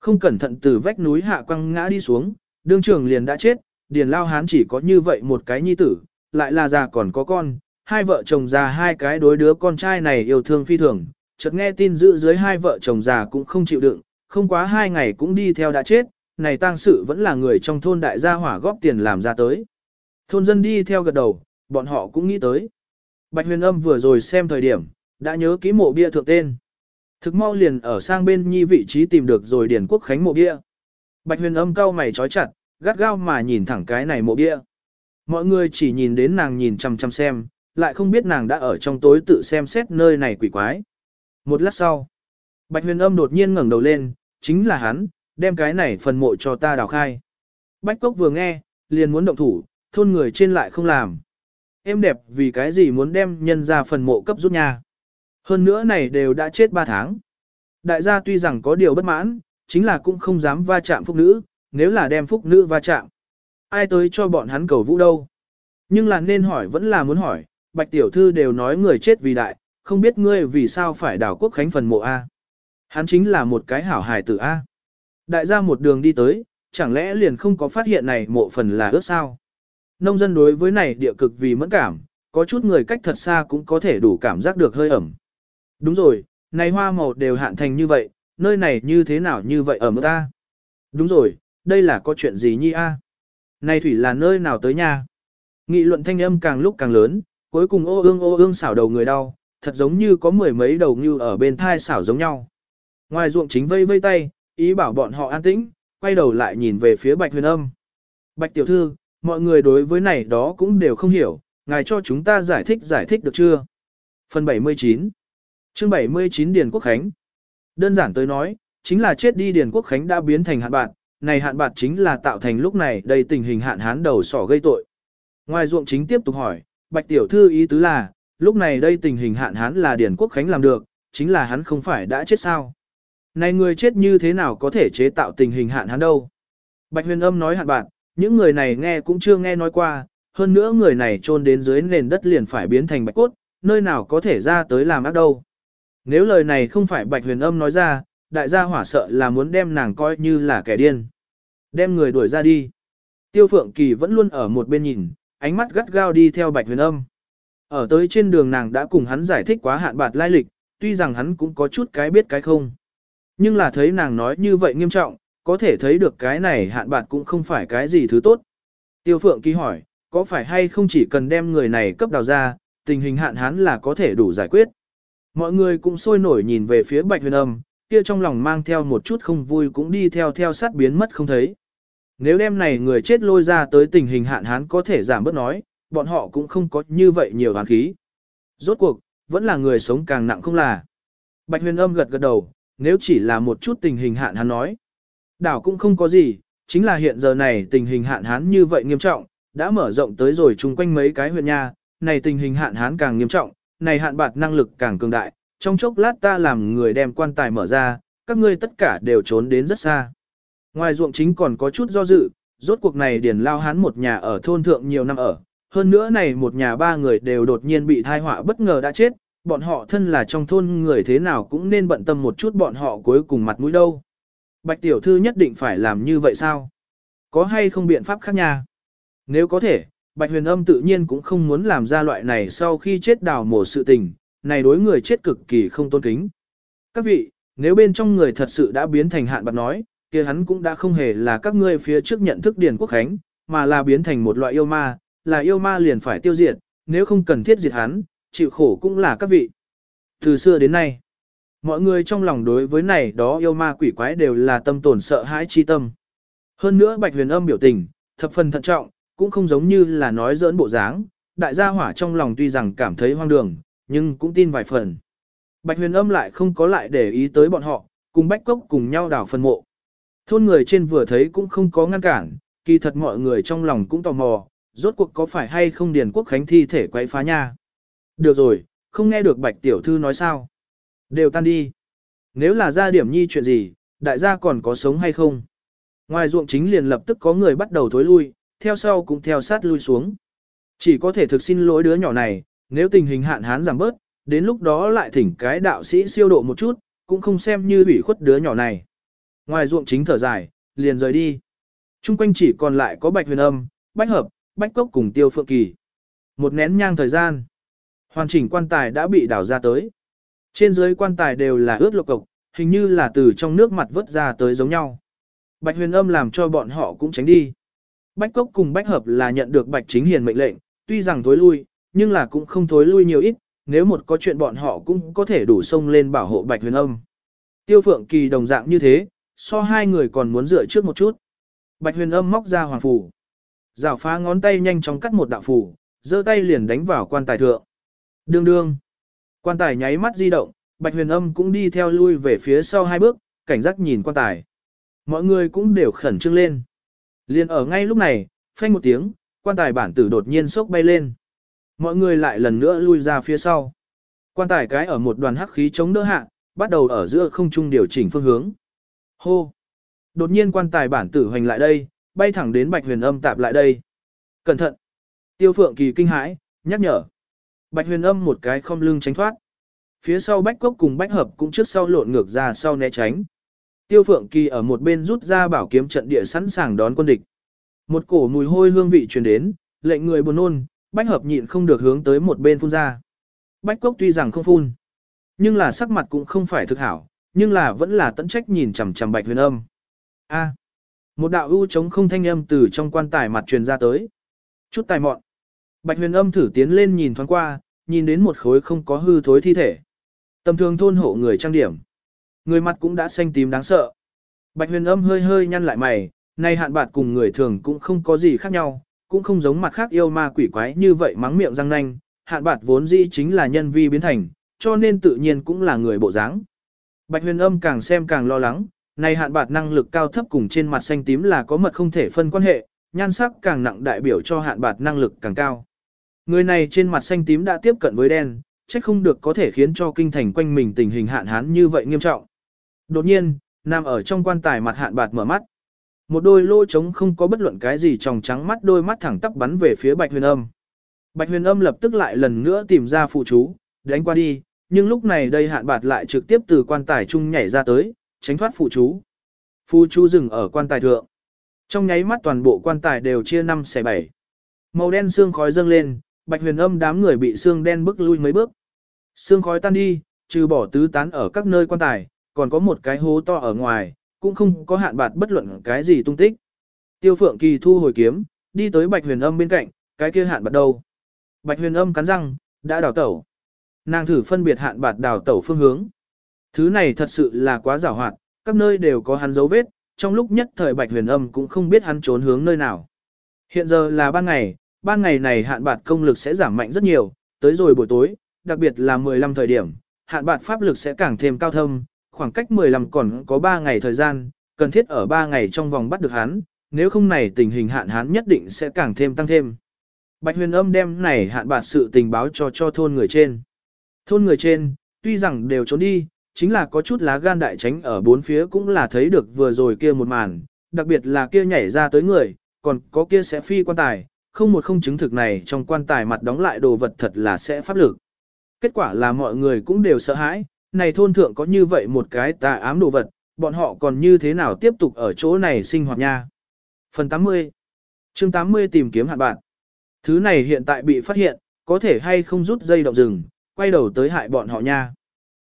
Không cẩn thận từ vách núi hạ quăng ngã đi xuống, đương trường liền đã chết, điền lao hán chỉ có như vậy một cái nhi tử, lại là già còn có con, hai vợ chồng già hai cái đối đứa con trai này yêu thương phi thường, chợt nghe tin giữ dưới hai vợ chồng già cũng không chịu đựng, không quá hai ngày cũng đi theo đã chết, này tang sự vẫn là người trong thôn đại gia hỏa góp tiền làm ra tới. Thôn dân đi theo gật đầu, bọn họ cũng nghĩ tới. Bạch huyền âm vừa rồi xem thời điểm, đã nhớ ký mộ bia thượng tên. Thực mau liền ở sang bên nhi vị trí tìm được rồi điển quốc khánh mộ bia. Bạch huyền âm cau mày trói chặt, gắt gao mà nhìn thẳng cái này mộ bia. Mọi người chỉ nhìn đến nàng nhìn chăm chăm xem, lại không biết nàng đã ở trong tối tự xem xét nơi này quỷ quái. Một lát sau, Bạch huyền âm đột nhiên ngẩng đầu lên, chính là hắn, đem cái này phần mộ cho ta đào khai. Bách cốc vừa nghe, liền muốn động thủ, thôn người trên lại không làm. Em đẹp vì cái gì muốn đem nhân ra phần mộ cấp rút nha. Hơn nữa này đều đã chết 3 tháng. Đại gia tuy rằng có điều bất mãn, chính là cũng không dám va chạm phúc nữ, nếu là đem phúc nữ va chạm. Ai tới cho bọn hắn cầu vũ đâu. Nhưng là nên hỏi vẫn là muốn hỏi, bạch tiểu thư đều nói người chết vì đại, không biết ngươi vì sao phải đào quốc khánh phần mộ A. Hắn chính là một cái hảo hài tử A. Đại gia một đường đi tới, chẳng lẽ liền không có phát hiện này mộ phần là ước sao? Nông dân đối với này địa cực vì mẫn cảm, có chút người cách thật xa cũng có thể đủ cảm giác được hơi ẩm. Đúng rồi, này hoa màu đều hạn thành như vậy, nơi này như thế nào như vậy ở mức ta? Đúng rồi, đây là có chuyện gì nhi a? Này thủy là nơi nào tới nha? Nghị luận thanh âm càng lúc càng lớn, cuối cùng ô ương ô ương xảo đầu người đau, thật giống như có mười mấy đầu như ở bên thai xảo giống nhau. Ngoài ruộng chính vây vây tay, ý bảo bọn họ an tĩnh, quay đầu lại nhìn về phía bạch huyền âm. Bạch tiểu thư, mọi người đối với này đó cũng đều không hiểu, ngài cho chúng ta giải thích giải thích được chưa? Phần 79 Chương 79 Điền Quốc Khánh Đơn giản tới nói, chính là chết đi Điền Quốc Khánh đã biến thành hạn bạn này hạn bạn chính là tạo thành lúc này đây tình hình hạn hán đầu sỏ gây tội. Ngoài ruộng chính tiếp tục hỏi, Bạch Tiểu Thư ý tứ là, lúc này đây tình hình hạn hán là Điền Quốc Khánh làm được, chính là hắn không phải đã chết sao. Này người chết như thế nào có thể chế tạo tình hình hạn hán đâu? Bạch huyền âm nói hạn bạc, những người này nghe cũng chưa nghe nói qua, hơn nữa người này trôn đến dưới nền đất liền phải biến thành bạch cốt, nơi nào có thể ra tới làm ác đâu. Nếu lời này không phải bạch huyền âm nói ra, đại gia hỏa sợ là muốn đem nàng coi như là kẻ điên. Đem người đuổi ra đi. Tiêu Phượng Kỳ vẫn luôn ở một bên nhìn, ánh mắt gắt gao đi theo bạch huyền âm. Ở tới trên đường nàng đã cùng hắn giải thích quá hạn bạt lai lịch, tuy rằng hắn cũng có chút cái biết cái không. Nhưng là thấy nàng nói như vậy nghiêm trọng, có thể thấy được cái này hạn bạc cũng không phải cái gì thứ tốt. Tiêu Phượng Kỳ hỏi, có phải hay không chỉ cần đem người này cấp đào ra, tình hình hạn hán là có thể đủ giải quyết. Mọi người cũng sôi nổi nhìn về phía bạch huyền âm, kia trong lòng mang theo một chút không vui cũng đi theo theo sát biến mất không thấy. Nếu đêm này người chết lôi ra tới tình hình hạn hán có thể giảm bớt nói, bọn họ cũng không có như vậy nhiều hán khí. Rốt cuộc, vẫn là người sống càng nặng không là. Bạch huyền âm gật gật đầu, nếu chỉ là một chút tình hình hạn hán nói. Đảo cũng không có gì, chính là hiện giờ này tình hình hạn hán như vậy nghiêm trọng, đã mở rộng tới rồi chung quanh mấy cái huyện nha, này tình hình hạn hán càng nghiêm trọng, này hạn bạt năng lực càng cường đại, trong chốc lát ta làm người đem quan tài mở ra, các ngươi tất cả đều trốn đến rất xa. Ngoài ruộng chính còn có chút do dự, rốt cuộc này điền lao hán một nhà ở thôn thượng nhiều năm ở, hơn nữa này một nhà ba người đều đột nhiên bị thai họa bất ngờ đã chết, bọn họ thân là trong thôn người thế nào cũng nên bận tâm một chút bọn họ cuối cùng mặt mũi đâu. Bạch tiểu thư nhất định phải làm như vậy sao? Có hay không biện pháp khác nha? Nếu có thể, Bạch huyền âm tự nhiên cũng không muốn làm ra loại này sau khi chết đào mổ sự tình, này đối người chết cực kỳ không tôn kính. Các vị, nếu bên trong người thật sự đã biến thành hạn bạc nói, kia hắn cũng đã không hề là các ngươi phía trước nhận thức Điền Quốc Khánh, mà là biến thành một loại yêu ma, là yêu ma liền phải tiêu diệt, nếu không cần thiết diệt hắn, chịu khổ cũng là các vị. Từ xưa đến nay, mọi người trong lòng đối với này đó yêu ma quỷ quái đều là tâm tổn sợ hãi chi tâm. Hơn nữa Bạch Huyền Âm biểu tình, thập phần thận trọng, cũng không giống như là nói giỡn bộ dáng, đại gia hỏa trong lòng tuy rằng cảm thấy hoang đường, nhưng cũng tin vài phần. Bạch Huyền Âm lại không có lại để ý tới bọn họ, cùng Bách Cốc cùng nhau đào phân mộ. Thôn người trên vừa thấy cũng không có ngăn cản, kỳ thật mọi người trong lòng cũng tò mò, rốt cuộc có phải hay không Điền Quốc Khánh thi thể quay phá nha. Được rồi, không nghe được Bạch Tiểu Thư nói sao. Đều tan đi. Nếu là ra điểm nhi chuyện gì, đại gia còn có sống hay không? Ngoài ruộng chính liền lập tức có người bắt đầu thối lui, theo sau cũng theo sát lui xuống. Chỉ có thể thực xin lỗi đứa nhỏ này, nếu tình hình hạn hán giảm bớt, đến lúc đó lại thỉnh cái đạo sĩ siêu độ một chút, cũng không xem như ủy khuất đứa nhỏ này. Ngoài ruộng chính thở dài, liền rời đi. Trung quanh chỉ còn lại có bạch huyền âm, bách hợp, bách cốc cùng tiêu phượng kỳ. Một nén nhang thời gian. Hoàn chỉnh quan tài đã bị đảo ra tới. Trên dưới quan tài đều là ướt lục cộc, hình như là từ trong nước mặt vớt ra tới giống nhau. Bạch huyền âm làm cho bọn họ cũng tránh đi. Bách cốc cùng bách hợp là nhận được bạch chính hiền mệnh lệnh, tuy rằng thối lui, nhưng là cũng không thối lui nhiều ít, nếu một có chuyện bọn họ cũng có thể đủ sông lên bảo hộ bạch huyền âm. Tiêu phượng kỳ đồng dạng như thế, so hai người còn muốn dựa trước một chút. Bạch huyền âm móc ra hoàng phủ. Giảo phá ngón tay nhanh chóng cắt một đạo phủ, giơ tay liền đánh vào quan tài thượng. Đương đương. Quan tài nháy mắt di động, bạch huyền âm cũng đi theo lui về phía sau hai bước, cảnh giác nhìn quan tài. Mọi người cũng đều khẩn trương lên. Liền ở ngay lúc này, phanh một tiếng, quan tài bản tử đột nhiên sốc bay lên. Mọi người lại lần nữa lui ra phía sau. Quan tài cái ở một đoàn hắc khí chống đỡ hạ, bắt đầu ở giữa không trung điều chỉnh phương hướng. Hô! Đột nhiên quan tài bản tử hoành lại đây, bay thẳng đến bạch huyền âm tạp lại đây. Cẩn thận! Tiêu phượng kỳ kinh hãi, nhắc nhở. Bạch huyền âm một cái không lưng tránh thoát. Phía sau bách cốc cùng bách hợp cũng trước sau lộn ngược ra sau né tránh. Tiêu phượng kỳ ở một bên rút ra bảo kiếm trận địa sẵn sàng đón quân địch. Một cổ mùi hôi hương vị truyền đến, lệnh người buồn nôn, bách hợp nhịn không được hướng tới một bên phun ra. Bách cốc tuy rằng không phun, nhưng là sắc mặt cũng không phải thực hảo, nhưng là vẫn là tận trách nhìn chằm chằm bạch huyền âm. A. một đạo ưu chống không thanh âm từ trong quan tài mặt truyền ra tới. Chút tài mọn. Bạch huyền âm thử tiến lên nhìn thoáng qua, nhìn đến một khối không có hư thối thi thể. Tầm thường thôn hộ người trang điểm. Người mặt cũng đã xanh tím đáng sợ. Bạch huyền âm hơi hơi nhăn lại mày, nay hạn bạt cùng người thường cũng không có gì khác nhau, cũng không giống mặt khác yêu ma quỷ quái như vậy mắng miệng răng nanh, hạn bạt vốn dĩ chính là nhân vi biến thành, cho nên tự nhiên cũng là người bộ dáng. Bạch huyền âm càng xem càng lo lắng, này hạn bạt năng lực cao thấp cùng trên mặt xanh tím là có mật không thể phân quan hệ, nhan sắc càng nặng đại biểu cho hạn bạt năng lực càng cao. Người này trên mặt xanh tím đã tiếp cận với đen, chắc không được có thể khiến cho kinh thành quanh mình tình hình hạn hán như vậy nghiêm trọng. Đột nhiên, nằm ở trong quan tài mặt hạn bạt mở mắt. Một đôi lỗ trống không có bất luận cái gì tròng trắng mắt đôi mắt thẳng tắp bắn về phía bạch huyền âm. Bạch huyền âm lập tức lại lần nữa tìm ra phụ chú, đánh qua đi, nhưng lúc này đây hạn bạt lại trực tiếp từ quan tài trung nhảy ra tới, tránh thoát phụ chú. Phụ chú dừng ở quan tài thượng. Trong nháy mắt toàn bộ quan tài đều chia năm xẻ bảy. Màu đen xương khói dâng lên, bạch huyền âm đám người bị xương đen bức lui mấy bước. Xương khói tan đi, trừ bỏ tứ tán ở các nơi quan tài, còn có một cái hố to ở ngoài, cũng không có hạn bạt bất luận cái gì tung tích. Tiêu Phượng Kỳ thu hồi kiếm, đi tới Bạch Huyền Âm bên cạnh, cái kia hạn bạt đâu? Bạch Huyền Âm cắn răng, đã đào tẩu. Nàng thử phân biệt hạn bạt đào tẩu phương hướng. Thứ này thật sự là quá giảo hoạt, các nơi đều có hắn dấu vết, trong lúc nhất thời Bạch Huyền Âm cũng không biết hắn trốn hướng nơi nào. Hiện giờ là ban ngày, ban ngày này hạn bạt công lực sẽ giảm mạnh rất nhiều, tới rồi buổi tối, đặc biệt là 15 thời điểm, hạn bạt pháp lực sẽ càng thêm cao thâm, khoảng cách 15 còn có 3 ngày thời gian, cần thiết ở 3 ngày trong vòng bắt được hắn, nếu không này tình hình hạn hán nhất định sẽ càng thêm tăng thêm. Bạch huyền âm đem này hạn bạt sự tình báo cho cho thôn người trên. Thôn người trên, tuy rằng đều trốn đi, chính là có chút lá gan đại tránh ở bốn phía cũng là thấy được vừa rồi kia một màn, đặc biệt là kia nhảy ra tới người, còn có kia sẽ phi quan tài, không một không chứng thực này trong quan tài mặt đóng lại đồ vật thật là sẽ pháp lực. Kết quả là mọi người cũng đều sợ hãi, này thôn thượng có như vậy một cái tà ám đồ vật, bọn họ còn như thế nào tiếp tục ở chỗ này sinh hoạt nha. Phần 80 chương 80 tìm kiếm hạn bạn. Thứ này hiện tại bị phát hiện, có thể hay không rút dây động rừng, quay đầu tới hại bọn họ nha.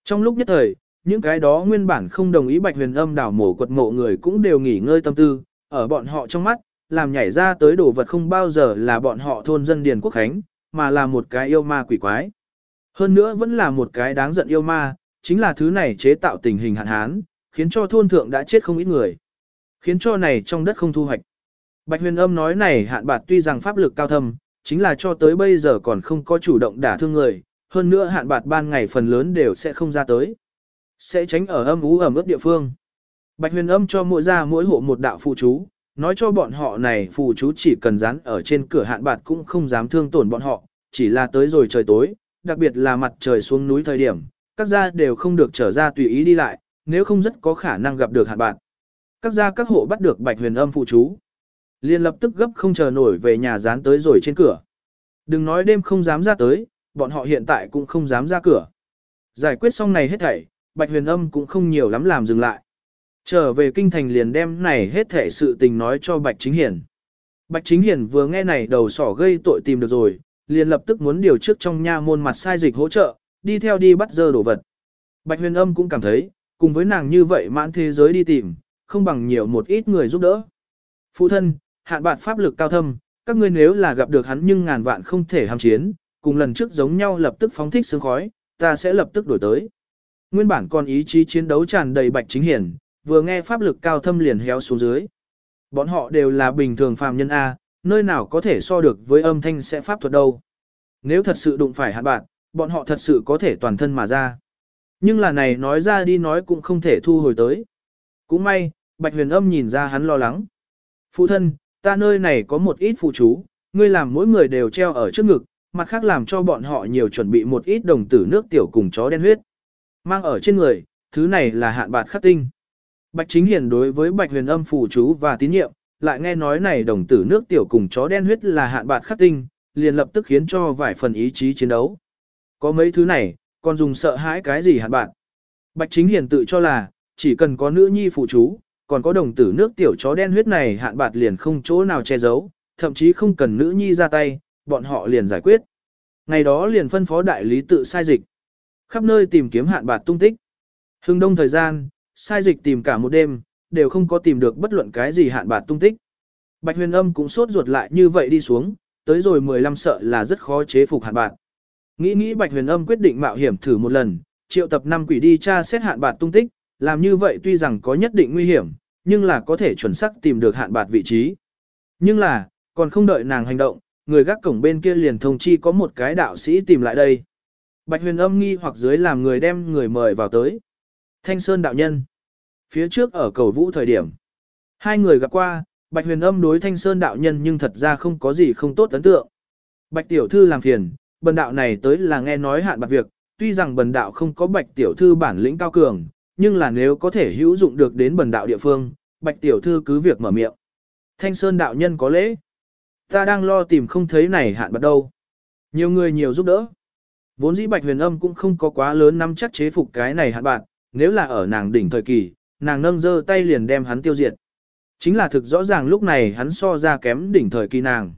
Trong lúc nhất thời, Những cái đó nguyên bản không đồng ý bạch huyền âm đảo mổ quật mộ người cũng đều nghỉ ngơi tâm tư, ở bọn họ trong mắt, làm nhảy ra tới đồ vật không bao giờ là bọn họ thôn dân Điền Quốc Khánh, mà là một cái yêu ma quỷ quái. Hơn nữa vẫn là một cái đáng giận yêu ma, chính là thứ này chế tạo tình hình hạn hán, khiến cho thôn thượng đã chết không ít người. Khiến cho này trong đất không thu hoạch. Bạch huyền âm nói này hạn bạt tuy rằng pháp lực cao thâm, chính là cho tới bây giờ còn không có chủ động đả thương người, hơn nữa hạn bạt ban ngày phần lớn đều sẽ không ra tới. Sẽ tránh ở âm ú ẩm ướt địa phương. Bạch huyền âm cho mỗi gia mỗi hộ một đạo phụ chú, nói cho bọn họ này phụ chú chỉ cần dán ở trên cửa hạn bạt cũng không dám thương tổn bọn họ, chỉ là tới rồi trời tối, đặc biệt là mặt trời xuống núi thời điểm, các gia đều không được trở ra tùy ý đi lại, nếu không rất có khả năng gặp được hạn bạt. Các gia các hộ bắt được bạch huyền âm phụ chú. liền lập tức gấp không chờ nổi về nhà dán tới rồi trên cửa. Đừng nói đêm không dám ra tới, bọn họ hiện tại cũng không dám ra cửa. Giải quyết xong này hết thảy, bạch huyền âm cũng không nhiều lắm làm dừng lại. Trở về kinh thành liền đem này hết thể sự tình nói cho bạch chính hiển. Bạch chính hiển vừa nghe này đầu sỏ gây tội tìm được rồi, liền lập tức muốn điều trước trong nha môn mặt sai dịch hỗ trợ, đi theo đi bắt dơ đồ vật. Bạch huyền âm cũng cảm thấy, cùng với nàng như vậy mãn thế giới đi tìm, không bằng nhiều một ít người giúp đỡ. Phụ thân, hạn bạn pháp lực cao thâm, các ngươi nếu là gặp được hắn nhưng ngàn vạn không thể ham chiến, cùng lần trước giống nhau lập tức phóng thích sương khói, ta sẽ lập tức đổi tới. Nguyên bản còn ý chí chiến đấu tràn đầy bạch chính hiển, vừa nghe pháp lực cao thâm liền héo xuống dưới. Bọn họ đều là bình thường phàm nhân A, nơi nào có thể so được với âm thanh sẽ pháp thuật đâu. Nếu thật sự đụng phải hạn bạn, bọn họ thật sự có thể toàn thân mà ra. Nhưng là này nói ra đi nói cũng không thể thu hồi tới. Cũng may, Bạch huyền âm nhìn ra hắn lo lắng. Phụ thân, ta nơi này có một ít phụ chú, ngươi làm mỗi người đều treo ở trước ngực, mặt khác làm cho bọn họ nhiều chuẩn bị một ít đồng tử nước tiểu cùng chó đen huyết. Mang ở trên người, thứ này là hạn bạt khắc tinh. Bạch chính hiền đối với bạch huyền âm phụ chú và tín nhiệm, lại nghe nói này đồng tử nước tiểu cùng chó đen huyết là hạn bạc khắc tinh, liền lập tức khiến cho vài phần ý chí chiến đấu. Có mấy thứ này, còn dùng sợ hãi cái gì hạn bạc? Bạch chính hiền tự cho là, chỉ cần có nữ nhi phụ chú, còn có đồng tử nước tiểu chó đen huyết này hạn bạc liền không chỗ nào che giấu, thậm chí không cần nữ nhi ra tay, bọn họ liền giải quyết. Ngày đó liền phân phó đại lý tự sai dịch. Khắp nơi tìm kiếm hạn bạc tung tích. Hưng đông thời gian, sai dịch tìm cả một đêm, đều không có tìm được bất luận cái gì hạn bạt tung tích. Bạch huyền âm cũng sốt ruột lại như vậy đi xuống, tới rồi 15 sợ là rất khó chế phục hạn bạt. Nghĩ nghĩ Bạch huyền âm quyết định mạo hiểm thử một lần, triệu tập năm quỷ đi tra xét hạn bạt tung tích, làm như vậy tuy rằng có nhất định nguy hiểm, nhưng là có thể chuẩn xác tìm được hạn bạt vị trí. Nhưng là, còn không đợi nàng hành động, người gác cổng bên kia liền thông chi có một cái đạo sĩ tìm lại đây. Bạch huyền âm nghi hoặc dưới làm người đem người mời vào tới. Thanh Sơn đạo nhân. Phía trước ở cầu vũ thời điểm. Hai người gặp qua, Bạch huyền âm đối Thanh Sơn đạo nhân nhưng thật ra không có gì không tốt ấn tượng. Bạch tiểu thư làm phiền, bần đạo này tới là nghe nói hạn bạc việc, tuy rằng bần đạo không có bạch tiểu thư bản lĩnh cao cường, nhưng là nếu có thể hữu dụng được đến bần đạo địa phương, bạch tiểu thư cứ việc mở miệng. Thanh Sơn đạo nhân có lễ. Ta đang lo tìm không thấy này hạn bạc đâu. Nhiều người nhiều giúp đỡ. Vốn dĩ bạch huyền âm cũng không có quá lớn nắm chắc chế phục cái này hạn bạc, nếu là ở nàng đỉnh thời kỳ, nàng nâng dơ tay liền đem hắn tiêu diệt. Chính là thực rõ ràng lúc này hắn so ra kém đỉnh thời kỳ nàng.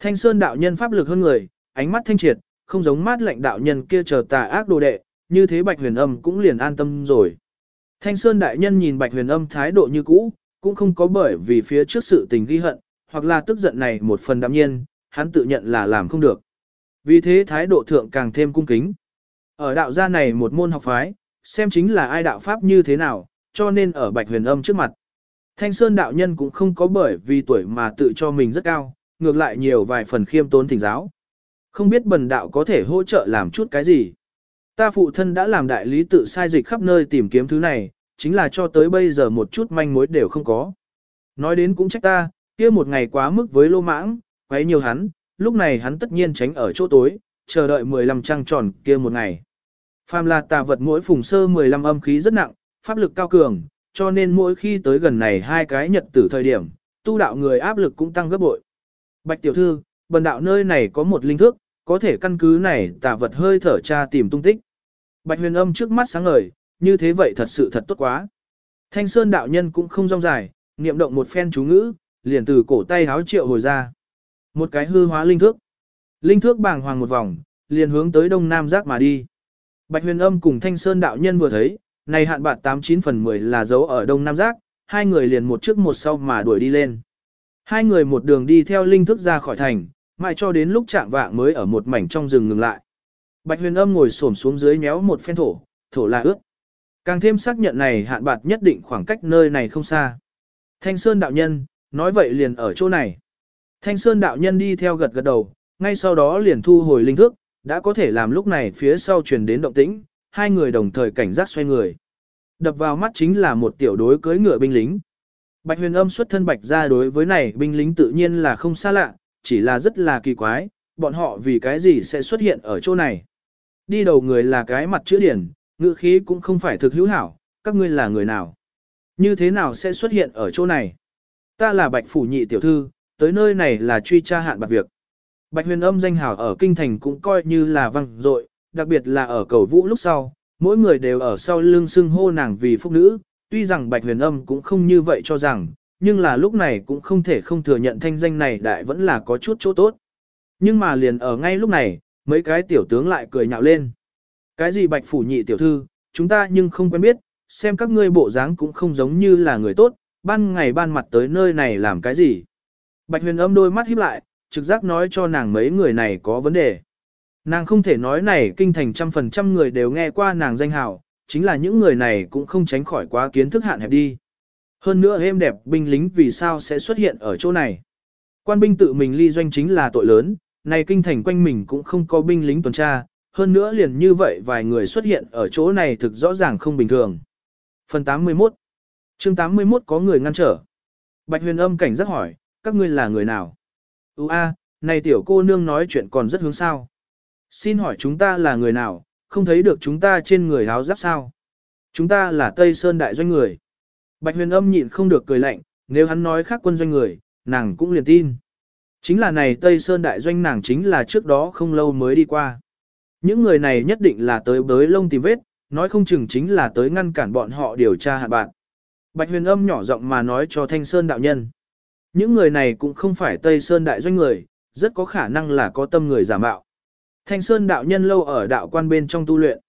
Thanh Sơn đạo nhân pháp lực hơn người, ánh mắt thanh triệt, không giống mát lạnh đạo nhân kia chờ tà ác đồ đệ, như thế Bạch Huyền Âm cũng liền an tâm rồi. Thanh Sơn đại nhân nhìn Bạch Huyền Âm thái độ như cũ, cũng không có bởi vì phía trước sự tình ghi hận, hoặc là tức giận này một phần đạm nhiên, hắn tự nhận là làm không được. Vì thế thái độ thượng càng thêm cung kính. Ở đạo gia này một môn học phái, xem chính là ai đạo pháp như thế nào, cho nên ở Bạch Huyền Âm trước mặt. Thanh Sơn đạo nhân cũng không có bởi vì tuổi mà tự cho mình rất cao, ngược lại nhiều vài phần khiêm tốn thỉnh giáo. Không biết bần đạo có thể hỗ trợ làm chút cái gì. Ta phụ thân đã làm đại lý tự sai dịch khắp nơi tìm kiếm thứ này, chính là cho tới bây giờ một chút manh mối đều không có. Nói đến cũng trách ta, kia một ngày quá mức với lô mãng, quấy nhiều hắn, lúc này hắn tất nhiên tránh ở chỗ tối, chờ đợi 15 trăng tròn kia một ngày. Phàm là tà vật mỗi phùng sơ 15 âm khí rất nặng, pháp lực cao cường, cho nên mỗi khi tới gần này hai cái nhật tử thời điểm, tu đạo người áp lực cũng tăng gấp bội. Bạch tiểu thư, bần đạo nơi này có một linh thức, có thể căn cứ này tà vật hơi thở tra tìm tung tích. Bạch huyền âm trước mắt sáng ngời, như thế vậy thật sự thật tốt quá. Thanh Sơn đạo nhân cũng không rong dài, niệm động một phen chú ngữ, liền từ cổ tay háo triệu hồi ra. Một cái hư hóa linh thước. Linh thước bàng hoàng một vòng, liền hướng tới đông nam giác mà đi. Bạch huyền âm cùng Thanh Sơn đạo nhân vừa thấy, này hạn bạt 89 phần 10 là dấu ở Đông Nam Giác, hai người liền một trước một sau mà đuổi đi lên. Hai người một đường đi theo linh thức ra khỏi thành, mãi cho đến lúc trạng vạng mới ở một mảnh trong rừng ngừng lại. Bạch huyền âm ngồi xổm xuống dưới nhéo một phen thổ, thổ là ướt. Càng thêm xác nhận này hạn bạt nhất định khoảng cách nơi này không xa. Thanh Sơn đạo nhân, nói vậy liền ở chỗ này. Thanh Sơn đạo nhân đi theo gật gật đầu, ngay sau đó liền thu hồi linh thức, đã có thể làm lúc này phía sau truyền đến động tĩnh, hai người đồng thời cảnh giác xoay người. Đập vào mắt chính là một tiểu đối cưới ngựa binh lính. Bạch huyền âm xuất thân bạch ra đối với này binh lính tự nhiên là không xa lạ, chỉ là rất là kỳ quái, bọn họ vì cái gì sẽ xuất hiện ở chỗ này. Đi đầu người là cái mặt chữ điển, ngữ khí cũng không phải thực hữu hảo, các ngươi là người nào. Như thế nào sẽ xuất hiện ở chỗ này? Ta là bạch phủ nhị tiểu thư, tới nơi này là truy tra hạn bạc việc. Bạch huyền âm danh hào ở kinh thành cũng coi như là văng dội, đặc biệt là ở cầu vũ lúc sau, mỗi người đều ở sau lưng xưng hô nàng vì phúc nữ, tuy rằng bạch huyền âm cũng không như vậy cho rằng, nhưng là lúc này cũng không thể không thừa nhận thanh danh này đại vẫn là có chút chỗ tốt. Nhưng mà liền ở ngay lúc này, mấy cái tiểu tướng lại cười nhạo lên. Cái gì bạch phủ nhị tiểu thư, chúng ta nhưng không quen biết, xem các ngươi bộ dáng cũng không giống như là người tốt, ban ngày ban mặt tới nơi này làm cái gì. Bạch huyền âm đôi mắt híp lại, trực giác nói cho nàng mấy người này có vấn đề. Nàng không thể nói này kinh thành trăm phần trăm người đều nghe qua nàng danh hào, chính là những người này cũng không tránh khỏi quá kiến thức hạn hẹp đi. Hơn nữa êm đẹp binh lính vì sao sẽ xuất hiện ở chỗ này. Quan binh tự mình ly doanh chính là tội lớn, này kinh thành quanh mình cũng không có binh lính tuần tra, hơn nữa liền như vậy vài người xuất hiện ở chỗ này thực rõ ràng không bình thường. Phần 81 chương 81 có người ngăn trở. Bạch huyền âm cảnh giác hỏi, các ngươi là người nào? Ú a, này tiểu cô nương nói chuyện còn rất hướng sao. Xin hỏi chúng ta là người nào, không thấy được chúng ta trên người áo giáp sao? Chúng ta là Tây Sơn đại doanh người. Bạch huyền âm nhịn không được cười lạnh, nếu hắn nói khác quân doanh người, nàng cũng liền tin. Chính là này Tây Sơn đại doanh nàng chính là trước đó không lâu mới đi qua. Những người này nhất định là tới bới lông tìm vết, nói không chừng chính là tới ngăn cản bọn họ điều tra hạ bạn. Bạch huyền âm nhỏ giọng mà nói cho Thanh Sơn đạo nhân. Những người này cũng không phải Tây Sơn đại doanh người, rất có khả năng là có tâm người giả mạo. Thanh Sơn đạo nhân lâu ở đạo quan bên trong tu luyện.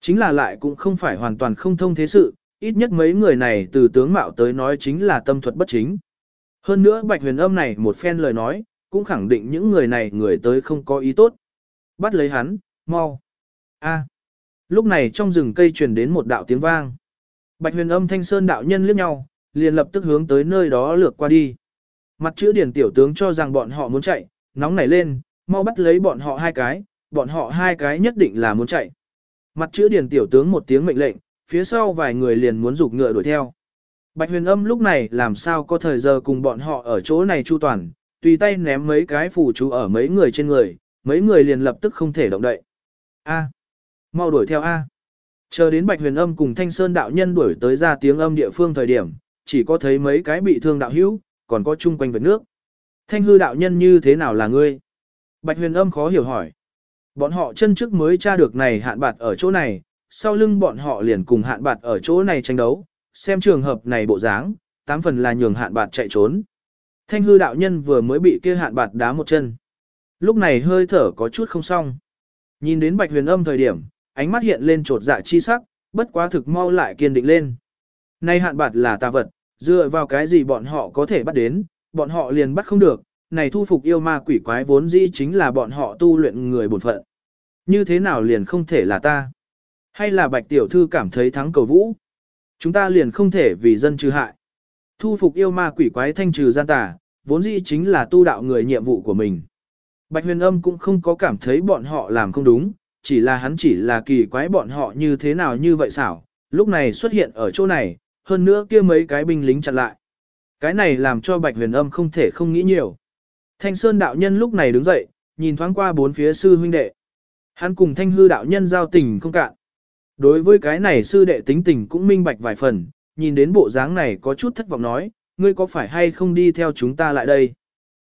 Chính là lại cũng không phải hoàn toàn không thông thế sự, ít nhất mấy người này từ tướng mạo tới nói chính là tâm thuật bất chính. Hơn nữa bạch huyền âm này một phen lời nói, cũng khẳng định những người này người tới không có ý tốt. Bắt lấy hắn, mau. A. Lúc này trong rừng cây truyền đến một đạo tiếng vang. Bạch huyền âm thanh sơn đạo nhân liếc nhau, liền lập tức hướng tới nơi đó lược qua đi. Mặt chữ điển tiểu tướng cho rằng bọn họ muốn chạy, nóng nảy lên, mau bắt lấy bọn họ hai cái, bọn họ hai cái nhất định là muốn chạy. Mặt chữ điển tiểu tướng một tiếng mệnh lệnh, phía sau vài người liền muốn rục ngựa đuổi theo. Bạch huyền âm lúc này làm sao có thời giờ cùng bọn họ ở chỗ này chu toàn, tùy tay ném mấy cái phù chú ở mấy người trên người, mấy người liền lập tức không thể động đậy. A. Mau đuổi theo A. Chờ đến Bạch huyền âm cùng Thanh Sơn đạo nhân đuổi tới ra tiếng âm địa phương thời điểm, chỉ có thấy mấy cái bị thương đạo hữu, còn có chung quanh vật nước. Thanh hư đạo nhân như thế nào là ngươi? Bạch huyền âm khó hiểu hỏi. Bọn họ chân trước mới tra được này hạn bạt ở chỗ này, sau lưng bọn họ liền cùng hạn bạt ở chỗ này tranh đấu, xem trường hợp này bộ dáng, tám phần là nhường hạn bạt chạy trốn. Thanh hư đạo nhân vừa mới bị kia hạn bạt đá một chân. Lúc này hơi thở có chút không xong. Nhìn đến bạch huyền âm thời điểm, ánh mắt hiện lên trột dạ chi sắc, bất quá thực mau lại kiên định lên. Nay hạn bạt là tà vật, dựa vào cái gì bọn họ có thể bắt đến, bọn họ liền bắt không được, này thu phục yêu ma quỷ quái vốn dĩ chính là bọn họ tu luyện người bổn phận. Như thế nào liền không thể là ta? Hay là bạch tiểu thư cảm thấy thắng cầu vũ? Chúng ta liền không thể vì dân trừ hại. Thu phục yêu ma quỷ quái thanh trừ gian tà, vốn dĩ chính là tu đạo người nhiệm vụ của mình. Bạch huyền âm cũng không có cảm thấy bọn họ làm không đúng, chỉ là hắn chỉ là kỳ quái bọn họ như thế nào như vậy xảo, lúc này xuất hiện ở chỗ này, hơn nữa kia mấy cái binh lính chặn lại. Cái này làm cho bạch huyền âm không thể không nghĩ nhiều. Thanh Sơn đạo nhân lúc này đứng dậy, nhìn thoáng qua bốn phía sư huynh đệ. Hắn cùng thanh hư đạo nhân giao tình không cạn. Đối với cái này sư đệ tính tình cũng minh bạch vài phần, nhìn đến bộ dáng này có chút thất vọng nói, ngươi có phải hay không đi theo chúng ta lại đây?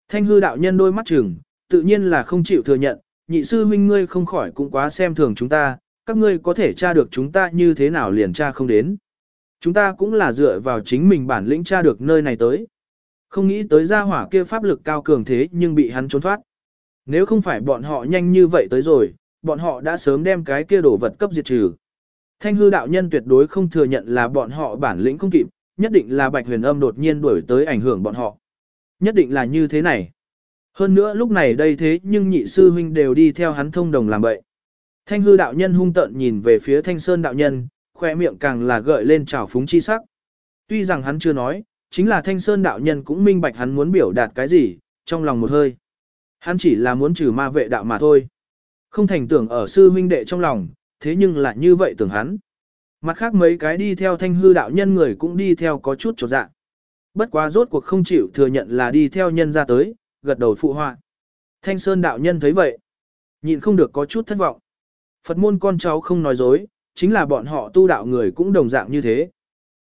Thanh hư đạo nhân đôi mắt chừng, tự nhiên là không chịu thừa nhận, nhị sư huynh ngươi không khỏi cũng quá xem thường chúng ta, các ngươi có thể tra được chúng ta như thế nào liền tra không đến. Chúng ta cũng là dựa vào chính mình bản lĩnh tra được nơi này tới. Không nghĩ tới gia hỏa kia pháp lực cao cường thế nhưng bị hắn trốn thoát. Nếu không phải bọn họ nhanh như vậy tới rồi, bọn họ đã sớm đem cái kia đổ vật cấp diệt trừ. Thanh hư đạo nhân tuyệt đối không thừa nhận là bọn họ bản lĩnh không kịp, nhất định là bạch huyền âm đột nhiên đuổi tới ảnh hưởng bọn họ. Nhất định là như thế này. Hơn nữa lúc này đây thế nhưng nhị sư huynh đều đi theo hắn thông đồng làm vậy, Thanh hư đạo nhân hung tợn nhìn về phía thanh sơn đạo nhân, khoe miệng càng là gợi lên trào phúng chi sắc. Tuy rằng hắn chưa nói, chính là thanh sơn đạo nhân cũng minh bạch hắn muốn biểu đạt cái gì, trong lòng một hơi. Hắn chỉ là muốn trừ ma vệ đạo mà thôi. Không thành tưởng ở sư huynh đệ trong lòng, thế nhưng lại như vậy tưởng hắn. Mặt khác mấy cái đi theo thanh hư đạo nhân người cũng đi theo có chút trột dạ. Bất quá rốt cuộc không chịu thừa nhận là đi theo nhân ra tới, gật đầu phụ họa. Thanh Sơn đạo nhân thấy vậy, nhịn không được có chút thất vọng. Phật môn con cháu không nói dối, chính là bọn họ tu đạo người cũng đồng dạng như thế.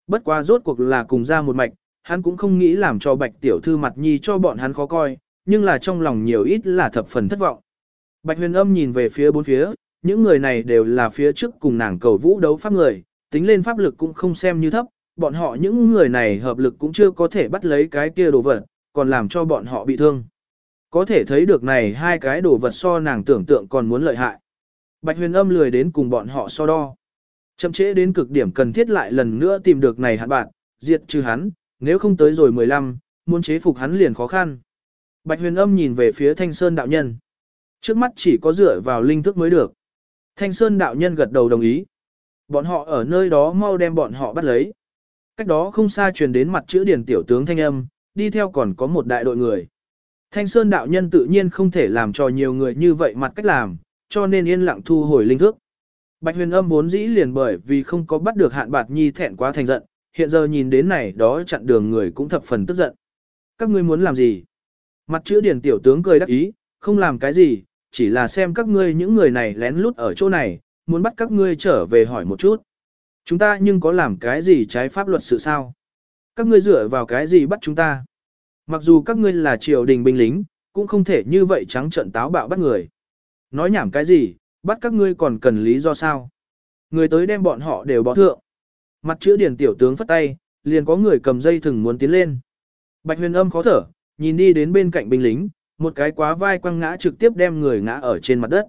Bất quá rốt cuộc là cùng ra một mạch, hắn cũng không nghĩ làm cho bạch tiểu thư mặt nhi cho bọn hắn khó coi, nhưng là trong lòng nhiều ít là thập phần thất vọng. Bạch huyền âm nhìn về phía bốn phía, những người này đều là phía trước cùng nàng cầu vũ đấu pháp người, tính lên pháp lực cũng không xem như thấp, bọn họ những người này hợp lực cũng chưa có thể bắt lấy cái kia đồ vật, còn làm cho bọn họ bị thương. Có thể thấy được này hai cái đồ vật so nàng tưởng tượng còn muốn lợi hại. Bạch huyền âm lười đến cùng bọn họ so đo. Chậm trễ đến cực điểm cần thiết lại lần nữa tìm được này hạn bạn, diệt trừ hắn, nếu không tới rồi 15, muốn chế phục hắn liền khó khăn. Bạch huyền âm nhìn về phía thanh sơn đạo nhân. Trước mắt chỉ có dựa vào linh thức mới được. Thanh sơn đạo nhân gật đầu đồng ý. Bọn họ ở nơi đó mau đem bọn họ bắt lấy. Cách đó không xa truyền đến mặt chữ điển tiểu tướng thanh âm, đi theo còn có một đại đội người. Thanh Sơn đạo nhân tự nhiên không thể làm cho nhiều người như vậy mặt cách làm, cho nên yên lặng thu hồi linh thức. Bạch huyền âm vốn dĩ liền bởi vì không có bắt được hạn bạt nhi thẹn quá thành giận, hiện giờ nhìn đến này đó chặn đường người cũng thập phần tức giận. Các ngươi muốn làm gì? Mặt chữ điển tiểu tướng cười đắc ý, không làm cái gì, chỉ là xem các ngươi những người này lén lút ở chỗ này, muốn bắt các ngươi trở về hỏi một chút. Chúng ta nhưng có làm cái gì trái pháp luật sự sao? Các ngươi dựa vào cái gì bắt chúng ta? Mặc dù các ngươi là triều đình binh lính, cũng không thể như vậy trắng trợn táo bạo bắt người. Nói nhảm cái gì, bắt các ngươi còn cần lý do sao? Người tới đem bọn họ đều bỏ thượng. Mặt chữ điển tiểu tướng phất tay, liền có người cầm dây thừng muốn tiến lên. Bạch huyền âm khó thở, nhìn đi đến bên cạnh binh lính, một cái quá vai quăng ngã trực tiếp đem người ngã ở trên mặt đất.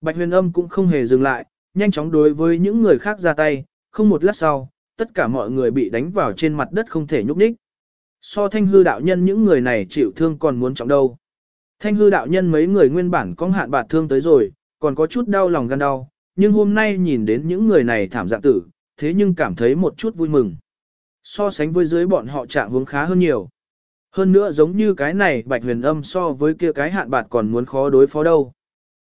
Bạch huyền âm cũng không hề dừng lại, nhanh chóng đối với những người khác ra tay, không một lát sau, tất cả mọi người bị đánh vào trên mặt đất không thể nhúc nhích. So thanh hư đạo nhân những người này chịu thương còn muốn trọng đâu. Thanh hư đạo nhân mấy người nguyên bản có hạn bạt thương tới rồi, còn có chút đau lòng gan đau, nhưng hôm nay nhìn đến những người này thảm dạng tử, thế nhưng cảm thấy một chút vui mừng. So sánh với dưới bọn họ trạng hướng khá hơn nhiều. Hơn nữa giống như cái này bạch huyền âm so với kia cái hạn bạt còn muốn khó đối phó đâu.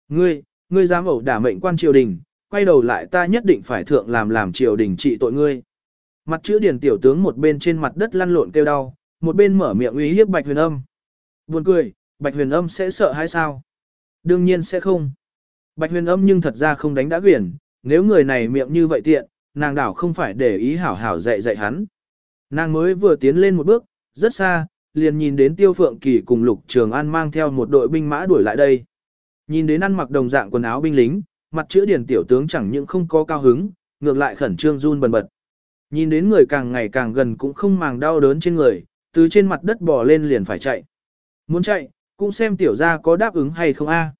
Ngươi, ngươi dám ẩu đả mệnh quan triều đình, quay đầu lại ta nhất định phải thượng làm làm triều đình trị tội ngươi. Mặt chữ điển tiểu tướng một bên trên mặt đất lăn lộn kêu đau, một bên mở miệng uy hiếp bạch huyền âm. Buồn cười, bạch huyền âm sẽ sợ hay sao? Đương nhiên sẽ không. Bạch huyền âm nhưng thật ra không đánh đã quyển, nếu người này miệng như vậy tiện, nàng đảo không phải để ý hảo hảo dạy dạy hắn. Nàng mới vừa tiến lên một bước, rất xa, liền nhìn đến tiêu phượng kỳ cùng lục trường an mang theo một đội binh mã đuổi lại đây. Nhìn đến ăn mặc đồng dạng quần áo binh lính, mặt chữ điển tiểu tướng chẳng những không có cao hứng, ngược lại khẩn trương run bần bật. Nhìn đến người càng ngày càng gần cũng không màng đau đớn trên người, từ trên mặt đất bò lên liền phải chạy. Muốn chạy, cũng xem tiểu gia có đáp ứng hay không a.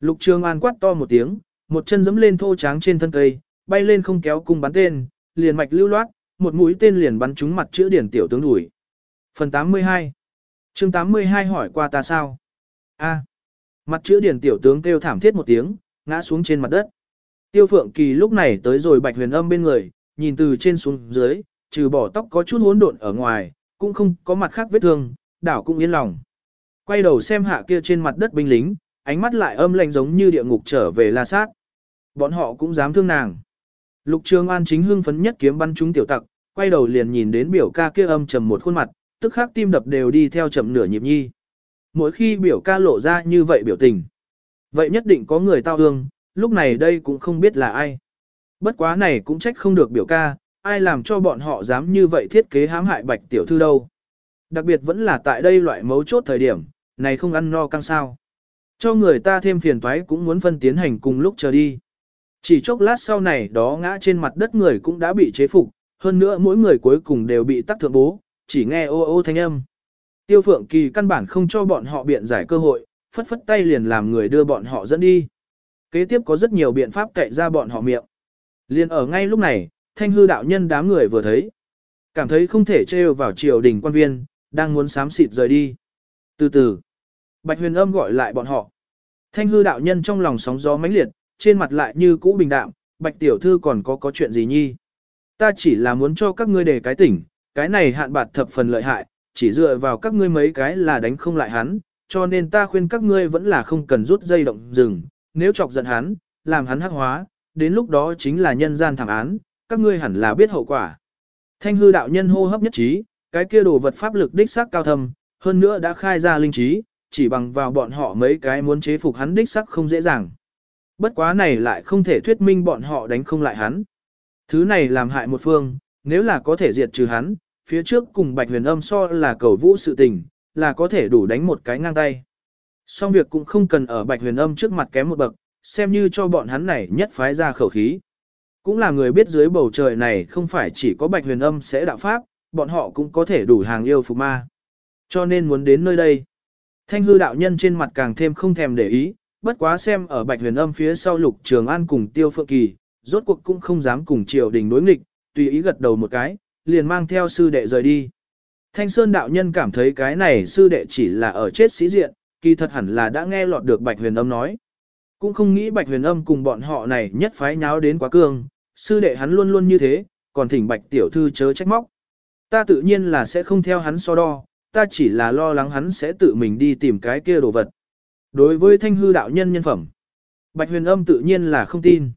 Lục Trường An quát to một tiếng, một chân giẫm lên thô tráng trên thân cây, bay lên không kéo cung bắn tên, liền mạch lưu loát, một mũi tên liền bắn trúng mặt chữ điển tiểu tướng đuổi. Phần 82 chương 82 hỏi qua ta sao? A. Mặt chữ điển tiểu tướng kêu thảm thiết một tiếng, ngã xuống trên mặt đất. Tiêu Phượng Kỳ lúc này tới rồi Bạch Huyền Âm bên người, nhìn từ trên xuống dưới, trừ bỏ tóc có chút hỗn độn ở ngoài, cũng không có mặt khác vết thương, đảo cũng yên lòng. Quay đầu xem hạ kia trên mặt đất binh lính, ánh mắt lại âm lạnh giống như địa ngục trở về la sát. Bọn họ cũng dám thương nàng. Lục Trường An chính hưng phấn nhất kiếm bắn trúng tiểu tặc, quay đầu liền nhìn đến biểu ca kia âm trầm một khuôn mặt, tức khắc tim đập đều đi theo chậm nửa nhịp nhi. Mỗi khi biểu ca lộ ra như vậy biểu tình, vậy nhất định có người tao hương, lúc này đây cũng không biết là ai. Bất quá này cũng trách không được biểu ca, ai làm cho bọn họ dám như vậy thiết kế hãm hại bạch tiểu thư đâu. Đặc biệt vẫn là tại đây loại mấu chốt thời điểm, này không ăn no căng sao. Cho người ta thêm phiền toái cũng muốn phân tiến hành cùng lúc chờ đi. Chỉ chốc lát sau này đó ngã trên mặt đất người cũng đã bị chế phục, hơn nữa mỗi người cuối cùng đều bị tắc thượng bố, chỉ nghe ô ô thanh âm. Tiêu phượng kỳ căn bản không cho bọn họ biện giải cơ hội, phất phất tay liền làm người đưa bọn họ dẫn đi. Kế tiếp có rất nhiều biện pháp cậy ra bọn họ miệng. liền ở ngay lúc này, thanh hư đạo nhân đám người vừa thấy. Cảm thấy không thể trêu vào triều đình quan viên, đang muốn sám xịt rời đi. Từ từ, Bạch huyền âm gọi lại bọn họ. Thanh hư đạo nhân trong lòng sóng gió mãnh liệt, trên mặt lại như cũ bình đạm, Bạch tiểu thư còn có có chuyện gì nhi. Ta chỉ là muốn cho các ngươi để cái tỉnh, cái này hạn bạt thập phần lợi hại, chỉ dựa vào các ngươi mấy cái là đánh không lại hắn, cho nên ta khuyên các ngươi vẫn là không cần rút dây động rừng, nếu chọc giận hắn, làm hắn hắc hóa, đến lúc đó chính là nhân gian thảm án, các ngươi hẳn là biết hậu quả. Thanh hư đạo nhân hô hấp nhất trí, cái kia đồ vật pháp lực đích xác cao thâm, hơn nữa đã khai ra linh trí, chỉ bằng vào bọn họ mấy cái muốn chế phục hắn đích sắc không dễ dàng. Bất quá này lại không thể thuyết minh bọn họ đánh không lại hắn. Thứ này làm hại một phương, nếu là có thể diệt trừ hắn, phía trước cùng bạch huyền âm so là cầu vũ sự tình, là có thể đủ đánh một cái ngang tay. Song việc cũng không cần ở bạch huyền âm trước mặt kém một bậc, xem như cho bọn hắn này nhất phái ra khẩu khí. Cũng là người biết dưới bầu trời này không phải chỉ có bạch huyền âm sẽ đạo pháp, bọn họ cũng có thể đủ hàng yêu phục ma. Cho nên muốn đến nơi đây. Thanh hư đạo nhân trên mặt càng thêm không thèm để ý, bất quá xem ở bạch huyền âm phía sau lục trường an cùng tiêu phượng kỳ, rốt cuộc cũng không dám cùng triều đình đối nghịch, tùy ý gật đầu một cái, liền mang theo sư đệ rời đi. Thanh Sơn đạo nhân cảm thấy cái này sư đệ chỉ là ở chết sĩ diện, kỳ thật hẳn là đã nghe lọt được Bạch Huyền Âm nói. Cũng không nghĩ Bạch Huyền Âm cùng bọn họ này nhất phái nháo đến quá cương, sư đệ hắn luôn luôn như thế, còn thỉnh Bạch tiểu thư chớ trách móc. Ta tự nhiên là sẽ không theo hắn so đo, ta chỉ là lo lắng hắn sẽ tự mình đi tìm cái kia đồ vật. Đối với thanh hư đạo nhân nhân phẩm, Bạch Huyền Âm tự nhiên là không tin.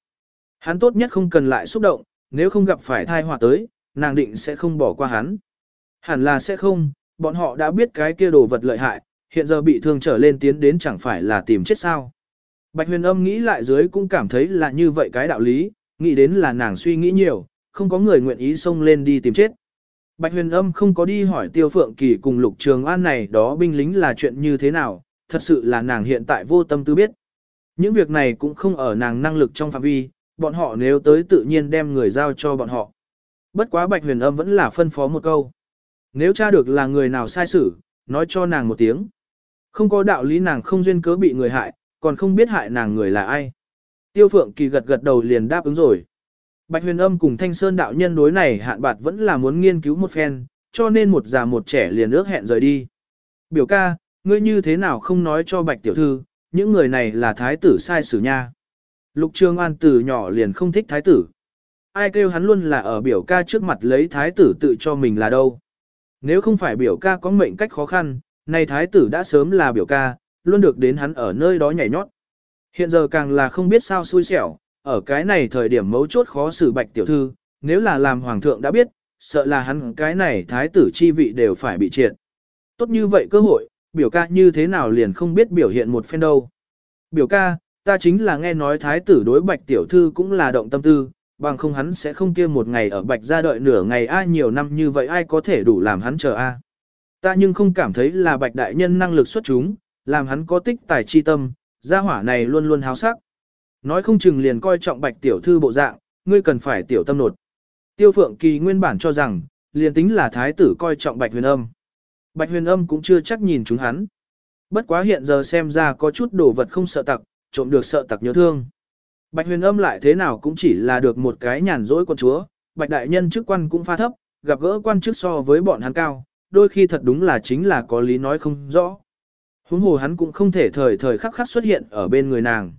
Hắn tốt nhất không cần lại xúc động, nếu không gặp phải thai họa tới, nàng định sẽ không bỏ qua hắn. Hẳn là sẽ không, bọn họ đã biết cái kia đồ vật lợi hại, hiện giờ bị thương trở lên tiến đến chẳng phải là tìm chết sao. Bạch huyền âm nghĩ lại dưới cũng cảm thấy là như vậy cái đạo lý, nghĩ đến là nàng suy nghĩ nhiều, không có người nguyện ý xông lên đi tìm chết. Bạch huyền âm không có đi hỏi tiêu phượng kỳ cùng lục trường an này đó binh lính là chuyện như thế nào, thật sự là nàng hiện tại vô tâm tư biết. Những việc này cũng không ở nàng năng lực trong phạm vi, bọn họ nếu tới tự nhiên đem người giao cho bọn họ. Bất quá bạch huyền âm vẫn là phân phó một câu. Nếu tra được là người nào sai xử, nói cho nàng một tiếng. Không có đạo lý nàng không duyên cớ bị người hại, còn không biết hại nàng người là ai. Tiêu Phượng Kỳ gật gật đầu liền đáp ứng rồi. Bạch huyền âm cùng Thanh Sơn đạo nhân đối này hạn bạt vẫn là muốn nghiên cứu một phen, cho nên một già một trẻ liền ước hẹn rời đi. Biểu ca, ngươi như thế nào không nói cho Bạch tiểu thư, những người này là thái tử sai xử nha. Lục Trường An từ nhỏ liền không thích thái tử. Ai kêu hắn luôn là ở biểu ca trước mặt lấy thái tử tự cho mình là đâu. Nếu không phải biểu ca có mệnh cách khó khăn, nay thái tử đã sớm là biểu ca, luôn được đến hắn ở nơi đó nhảy nhót. Hiện giờ càng là không biết sao xui xẻo, ở cái này thời điểm mấu chốt khó xử bạch tiểu thư, nếu là làm hoàng thượng đã biết, sợ là hắn cái này thái tử chi vị đều phải bị triệt. Tốt như vậy cơ hội, biểu ca như thế nào liền không biết biểu hiện một phen đâu. Biểu ca, ta chính là nghe nói thái tử đối bạch tiểu thư cũng là động tâm tư, bằng không hắn sẽ không kia một ngày ở bạch ra đợi nửa ngày ai nhiều năm như vậy ai có thể đủ làm hắn chờ a. Ta nhưng không cảm thấy là bạch đại nhân năng lực xuất chúng, làm hắn có tích tài chi tâm, gia hỏa này luôn luôn háo sắc. Nói không chừng liền coi trọng bạch tiểu thư bộ dạng, ngươi cần phải tiểu tâm nột. Tiêu phượng kỳ nguyên bản cho rằng, liền tính là thái tử coi trọng bạch huyền âm. Bạch huyền âm cũng chưa chắc nhìn chúng hắn. Bất quá hiện giờ xem ra có chút đồ vật không sợ tặc, trộm được sợ tặc nhớ thương. Bạch huyền âm lại thế nào cũng chỉ là được một cái nhàn rỗi con chúa, bạch đại nhân chức quan cũng pha thấp, gặp gỡ quan chức so với bọn hắn cao, đôi khi thật đúng là chính là có lý nói không rõ. Huống hồ hắn cũng không thể thời thời khắc khắc xuất hiện ở bên người nàng.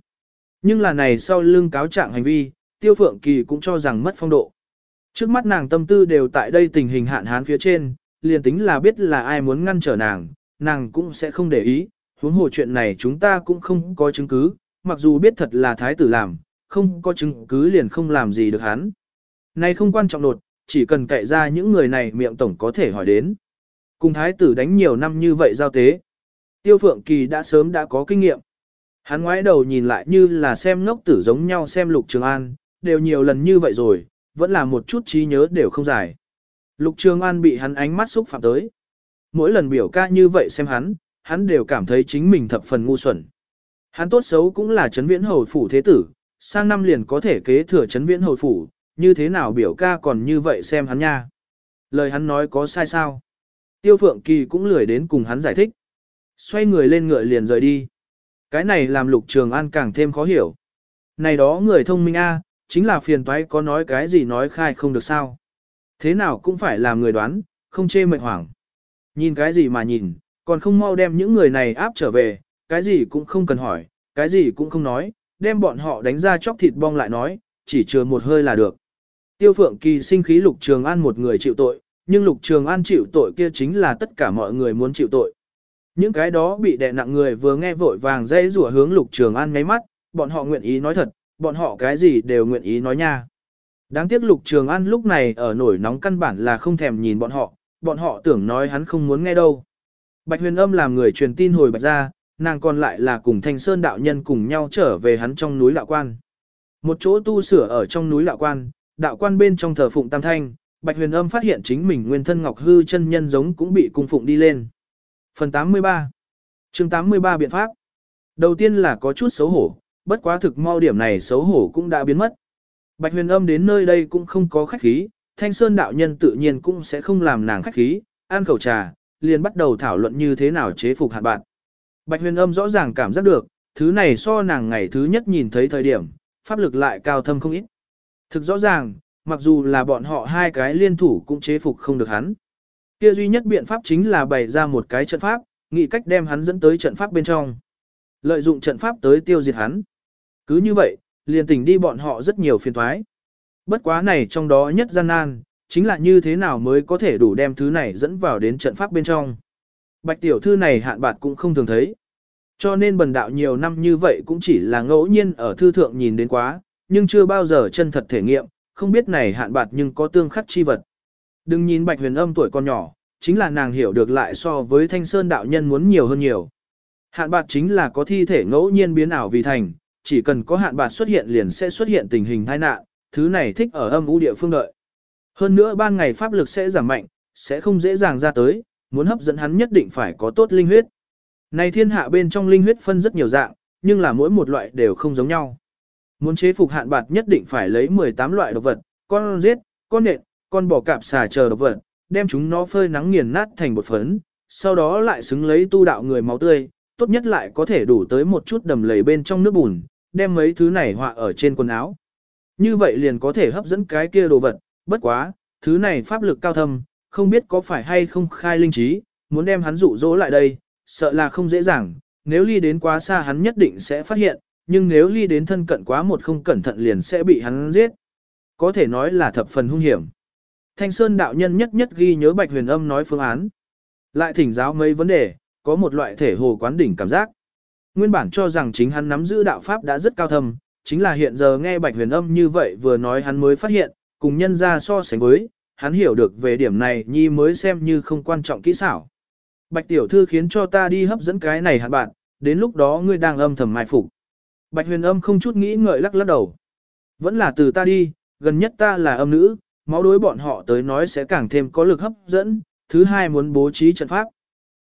Nhưng là này sau lưng cáo trạng hành vi, tiêu phượng kỳ cũng cho rằng mất phong độ. Trước mắt nàng tâm tư đều tại đây tình hình hạn hán phía trên, liền tính là biết là ai muốn ngăn trở nàng, nàng cũng sẽ không để ý, huống hồ chuyện này chúng ta cũng không có chứng cứ, mặc dù biết thật là thái tử làm, không có chứng cứ liền không làm gì được hắn. Này không quan trọng nột, chỉ cần cậy ra những người này miệng tổng có thể hỏi đến. Cùng thái tử đánh nhiều năm như vậy giao tế. Tiêu Phượng Kỳ đã sớm đã có kinh nghiệm. Hắn ngoái đầu nhìn lại như là xem ngốc tử giống nhau xem Lục Trường An, đều nhiều lần như vậy rồi, vẫn là một chút trí nhớ đều không giải. Lục Trường An bị hắn ánh mắt xúc phạm tới. Mỗi lần biểu ca như vậy xem hắn, hắn đều cảm thấy chính mình thập phần ngu xuẩn. Hắn tốt xấu cũng là chấn viễn hầu phủ thế tử, sang năm liền có thể kế thừa chấn viễn hầu phủ, như thế nào biểu ca còn như vậy xem hắn nha. Lời hắn nói có sai sao? Tiêu Phượng Kỳ cũng lười đến cùng hắn giải thích. Xoay người lên ngựa liền rời đi. Cái này làm lục trường an càng thêm khó hiểu. Này đó người thông minh A, chính là phiền toái có nói cái gì nói khai không được sao. Thế nào cũng phải làm người đoán, không chê mệt hoảng. Nhìn cái gì mà nhìn, còn không mau đem những người này áp trở về, cái gì cũng không cần hỏi, cái gì cũng không nói, đem bọn họ đánh ra chóc thịt bong lại nói, chỉ chừa một hơi là được. Tiêu Phượng Kỳ sinh khí Lục Trường An một người chịu tội, nhưng Lục Trường An chịu tội kia chính là tất cả mọi người muốn chịu tội. Những cái đó bị đè nặng người vừa nghe vội vàng dây rủa hướng Lục Trường An ngáy mắt, bọn họ nguyện ý nói thật, bọn họ cái gì đều nguyện ý nói nha. Đáng tiếc Lục Trường An lúc này ở nổi nóng căn bản là không thèm nhìn bọn họ, bọn họ tưởng nói hắn không muốn nghe đâu. Bạch huyền âm làm người truyền tin hồi bạch ra, nàng còn lại là cùng thanh sơn đạo nhân cùng nhau trở về hắn trong núi đạo quan. Một chỗ tu sửa ở trong núi đạo quan, đạo quan bên trong thờ phụng tam thanh, bạch huyền âm phát hiện chính mình nguyên thân ngọc hư chân nhân giống cũng bị cung phụng đi lên. Phần 83 chương 83 biện pháp Đầu tiên là có chút xấu hổ, bất quá thực mau điểm này xấu hổ cũng đã biến mất. Bạch huyền âm đến nơi đây cũng không có khách khí, thanh sơn đạo nhân tự nhiên cũng sẽ không làm nàng khách khí, ăn khẩu trà, liền bắt đầu thảo luận như thế nào chế phục hạt bạn. Bạch huyền âm rõ ràng cảm giác được, thứ này so nàng ngày thứ nhất nhìn thấy thời điểm, pháp lực lại cao thâm không ít. Thực rõ ràng, mặc dù là bọn họ hai cái liên thủ cũng chế phục không được hắn. Kia duy nhất biện pháp chính là bày ra một cái trận pháp, nghĩ cách đem hắn dẫn tới trận pháp bên trong. Lợi dụng trận pháp tới tiêu diệt hắn. Cứ như vậy, liền tỉnh đi bọn họ rất nhiều phiền thoái. Bất quá này trong đó nhất gian nan, chính là như thế nào mới có thể đủ đem thứ này dẫn vào đến trận pháp bên trong. Bạch tiểu thư này hạn bạc cũng không thường thấy. Cho nên bần đạo nhiều năm như vậy cũng chỉ là ngẫu nhiên ở thư thượng nhìn đến quá, nhưng chưa bao giờ chân thật thể nghiệm, không biết này hạn bạc nhưng có tương khắc chi vật. Đừng nhìn bạch huyền âm tuổi con nhỏ, chính là nàng hiểu được lại so với thanh sơn đạo nhân muốn nhiều hơn nhiều. Hạn bạc chính là có thi thể ngẫu nhiên biến ảo vì thành, chỉ cần có hạn bạc xuất hiện liền sẽ xuất hiện tình hình tai nạn, thứ này thích ở âm u địa phương đợi. Hơn nữa ban ngày pháp lực sẽ giảm mạnh, sẽ không dễ dàng ra tới, muốn hấp dẫn hắn nhất định phải có tốt linh huyết. Này thiên hạ bên trong linh huyết phân rất nhiều dạng, nhưng là mỗi một loại đều không giống nhau. Muốn chế phục hạn bạc nhất định phải lấy 18 loại độc vật, con giết, con nện, con bò cạp xà chờ độc vật, đem chúng nó phơi nắng nghiền nát thành bột phấn, sau đó lại xứng lấy tu đạo người máu tươi, tốt nhất lại có thể đủ tới một chút đầm lầy bên trong nước bùn, đem mấy thứ này họa ở trên quần áo. Như vậy liền có thể hấp dẫn cái kia đồ vật, bất quá, thứ này pháp lực cao thâm, không biết có phải hay không khai linh trí, muốn đem hắn dụ dỗ lại đây, sợ là không dễ dàng, nếu ly đến quá xa hắn nhất định sẽ phát hiện, nhưng nếu ly đến thân cận quá một không cẩn thận liền sẽ bị hắn giết. Có thể nói là thập phần hung hiểm. Thanh Sơn đạo nhân nhất nhất ghi nhớ Bạch Huyền Âm nói phương án. Lại thỉnh giáo mấy vấn đề, có một loại thể hồ quán đỉnh cảm giác. Nguyên bản cho rằng chính hắn nắm giữ đạo pháp đã rất cao thâm, chính là hiện giờ nghe Bạch Huyền Âm như vậy vừa nói hắn mới phát hiện, cùng nhân ra so sánh với, hắn hiểu được về điểm này nhi mới xem như không quan trọng kỹ xảo. Bạch tiểu thư khiến cho ta đi hấp dẫn cái này hạn bạn, đến lúc đó ngươi đang âm thầm mai phục. Bạch huyền âm không chút nghĩ ngợi lắc lắc đầu. Vẫn là từ ta đi, gần nhất ta là âm nữ, máu đối bọn họ tới nói sẽ càng thêm có lực hấp dẫn, thứ hai muốn bố trí trận pháp.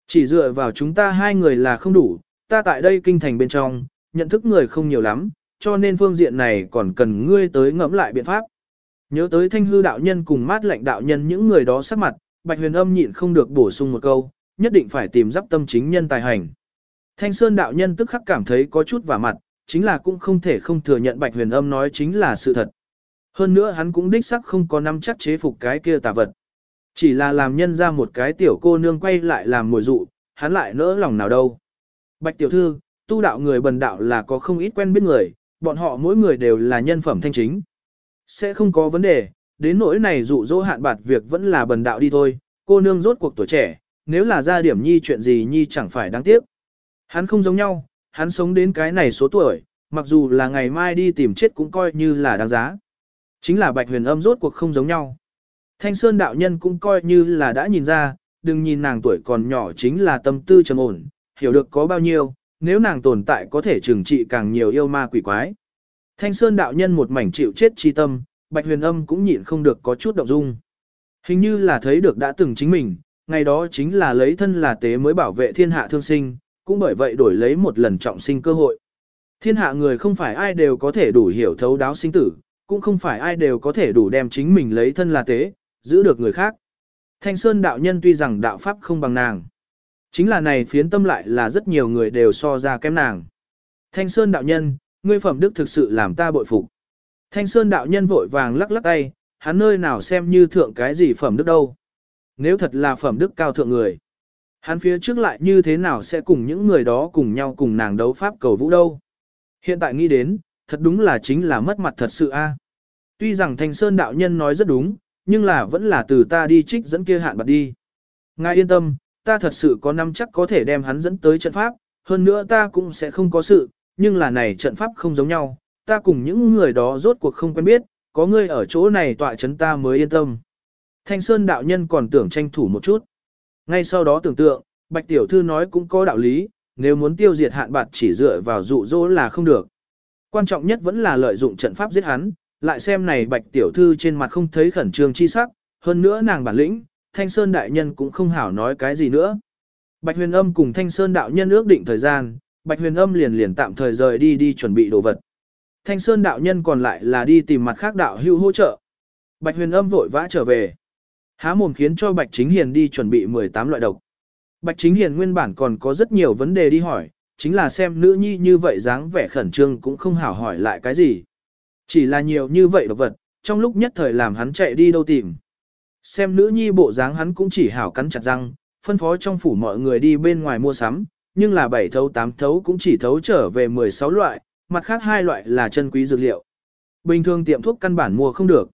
Chỉ dựa vào chúng ta hai người là không đủ, ta tại đây kinh thành bên trong, nhận thức người không nhiều lắm, cho nên phương diện này còn cần ngươi tới ngẫm lại biện pháp. Nhớ tới thanh hư đạo nhân cùng mát lệnh đạo nhân những người đó sắc mặt, bạch huyền âm nhịn không được bổ sung một câu, nhất định phải tìm giáp tâm chính nhân tài hành. Thanh sơn đạo nhân tức khắc cảm thấy có chút vả mặt, chính là cũng không thể không thừa nhận bạch huyền âm nói chính là sự thật. Hơn nữa hắn cũng đích sắc không có nắm chắc chế phục cái kia tà vật. Chỉ là làm nhân ra một cái tiểu cô nương quay lại làm mồi dụ, hắn lại nỡ lòng nào đâu. Bạch tiểu thư, tu đạo người bần đạo là có không ít quen biết người, bọn họ mỗi người đều là nhân phẩm thanh chính. Sẽ không có vấn đề, đến nỗi này dụ dỗ hạn bạt việc vẫn là bần đạo đi thôi, cô nương rốt cuộc tuổi trẻ, nếu là ra điểm nhi chuyện gì nhi chẳng phải đáng tiếc. Hắn không giống nhau, hắn sống đến cái này số tuổi, mặc dù là ngày mai đi tìm chết cũng coi như là đáng giá. Chính là bạch huyền âm rốt cuộc không giống nhau. Thanh Sơn đạo nhân cũng coi như là đã nhìn ra, đừng nhìn nàng tuổi còn nhỏ chính là tâm tư trầm ổn, hiểu được có bao nhiêu, nếu nàng tồn tại có thể trừng trị càng nhiều yêu ma quỷ quái. Thanh Sơn đạo nhân một mảnh chịu chết chi tâm, Bạch Huyền Âm cũng nhịn không được có chút động dung. Hình như là thấy được đã từng chính mình, ngày đó chính là lấy thân là tế mới bảo vệ thiên hạ thương sinh, cũng bởi vậy đổi lấy một lần trọng sinh cơ hội. Thiên hạ người không phải ai đều có thể đủ hiểu thấu đáo sinh tử, cũng không phải ai đều có thể đủ đem chính mình lấy thân là tế, giữ được người khác. Thanh Sơn đạo nhân tuy rằng đạo pháp không bằng nàng, chính là này phiến tâm lại là rất nhiều người đều so ra kém nàng. Thanh Sơn đạo nhân, ngươi phẩm đức thực sự làm ta bội phục. Thanh Sơn đạo nhân vội vàng lắc lắc tay, hắn nơi nào xem như thượng cái gì phẩm đức đâu. Nếu thật là phẩm đức cao thượng người, hắn phía trước lại như thế nào sẽ cùng những người đó cùng nhau cùng nàng đấu pháp cầu vũ đâu. Hiện tại nghĩ đến, thật đúng là chính là mất mặt thật sự a. Tuy rằng Thanh Sơn đạo nhân nói rất đúng, nhưng là vẫn là từ ta đi trích dẫn kia hạn bật đi. Ngài yên tâm, ta thật sự có năm chắc có thể đem hắn dẫn tới trận pháp, hơn nữa ta cũng sẽ không có sự, nhưng là này trận pháp không giống nhau, ta cùng những người đó rốt cuộc không quen biết, có ngươi ở chỗ này tọa chấn ta mới yên tâm. Thanh Sơn đạo nhân còn tưởng tranh thủ một chút. Ngay sau đó tưởng tượng, Bạch Tiểu Thư nói cũng có đạo lý, nếu muốn tiêu diệt hạn bạt chỉ dựa vào dụ dỗ là không được. Quan trọng nhất vẫn là lợi dụng trận pháp giết hắn, lại xem này Bạch Tiểu Thư trên mặt không thấy khẩn trương chi sắc, hơn nữa nàng bản lĩnh, Thanh Sơn đại nhân cũng không hảo nói cái gì nữa. Bạch Huyền Âm cùng Thanh Sơn đạo nhân ước định thời gian, Bạch Huyền Âm liền liền tạm thời rời đi đi chuẩn bị đồ vật. Thanh Sơn đạo nhân còn lại là đi tìm mặt khác đạo hưu hỗ trợ. Bạch Huyền Âm vội vã trở về. Há mồm khiến cho Bạch Chính Hiền đi chuẩn bị 18 loại độc. Bạch Chính Hiền nguyên bản còn có rất nhiều vấn đề đi hỏi, chính là xem nữ nhi như vậy dáng vẻ khẩn trương cũng không hảo hỏi lại cái gì. Chỉ là nhiều như vậy độc vật, trong lúc nhất thời làm hắn chạy đi đâu tìm. Xem nữ nhi bộ dáng hắn cũng chỉ hảo cắn chặt răng, phân phó trong phủ mọi người đi bên ngoài mua sắm, nhưng là bảy thấu tám thấu cũng chỉ thấu trở về 16 loại, mặt khác hai loại là chân quý dược liệu. Bình thường tiệm thuốc căn bản mua không được.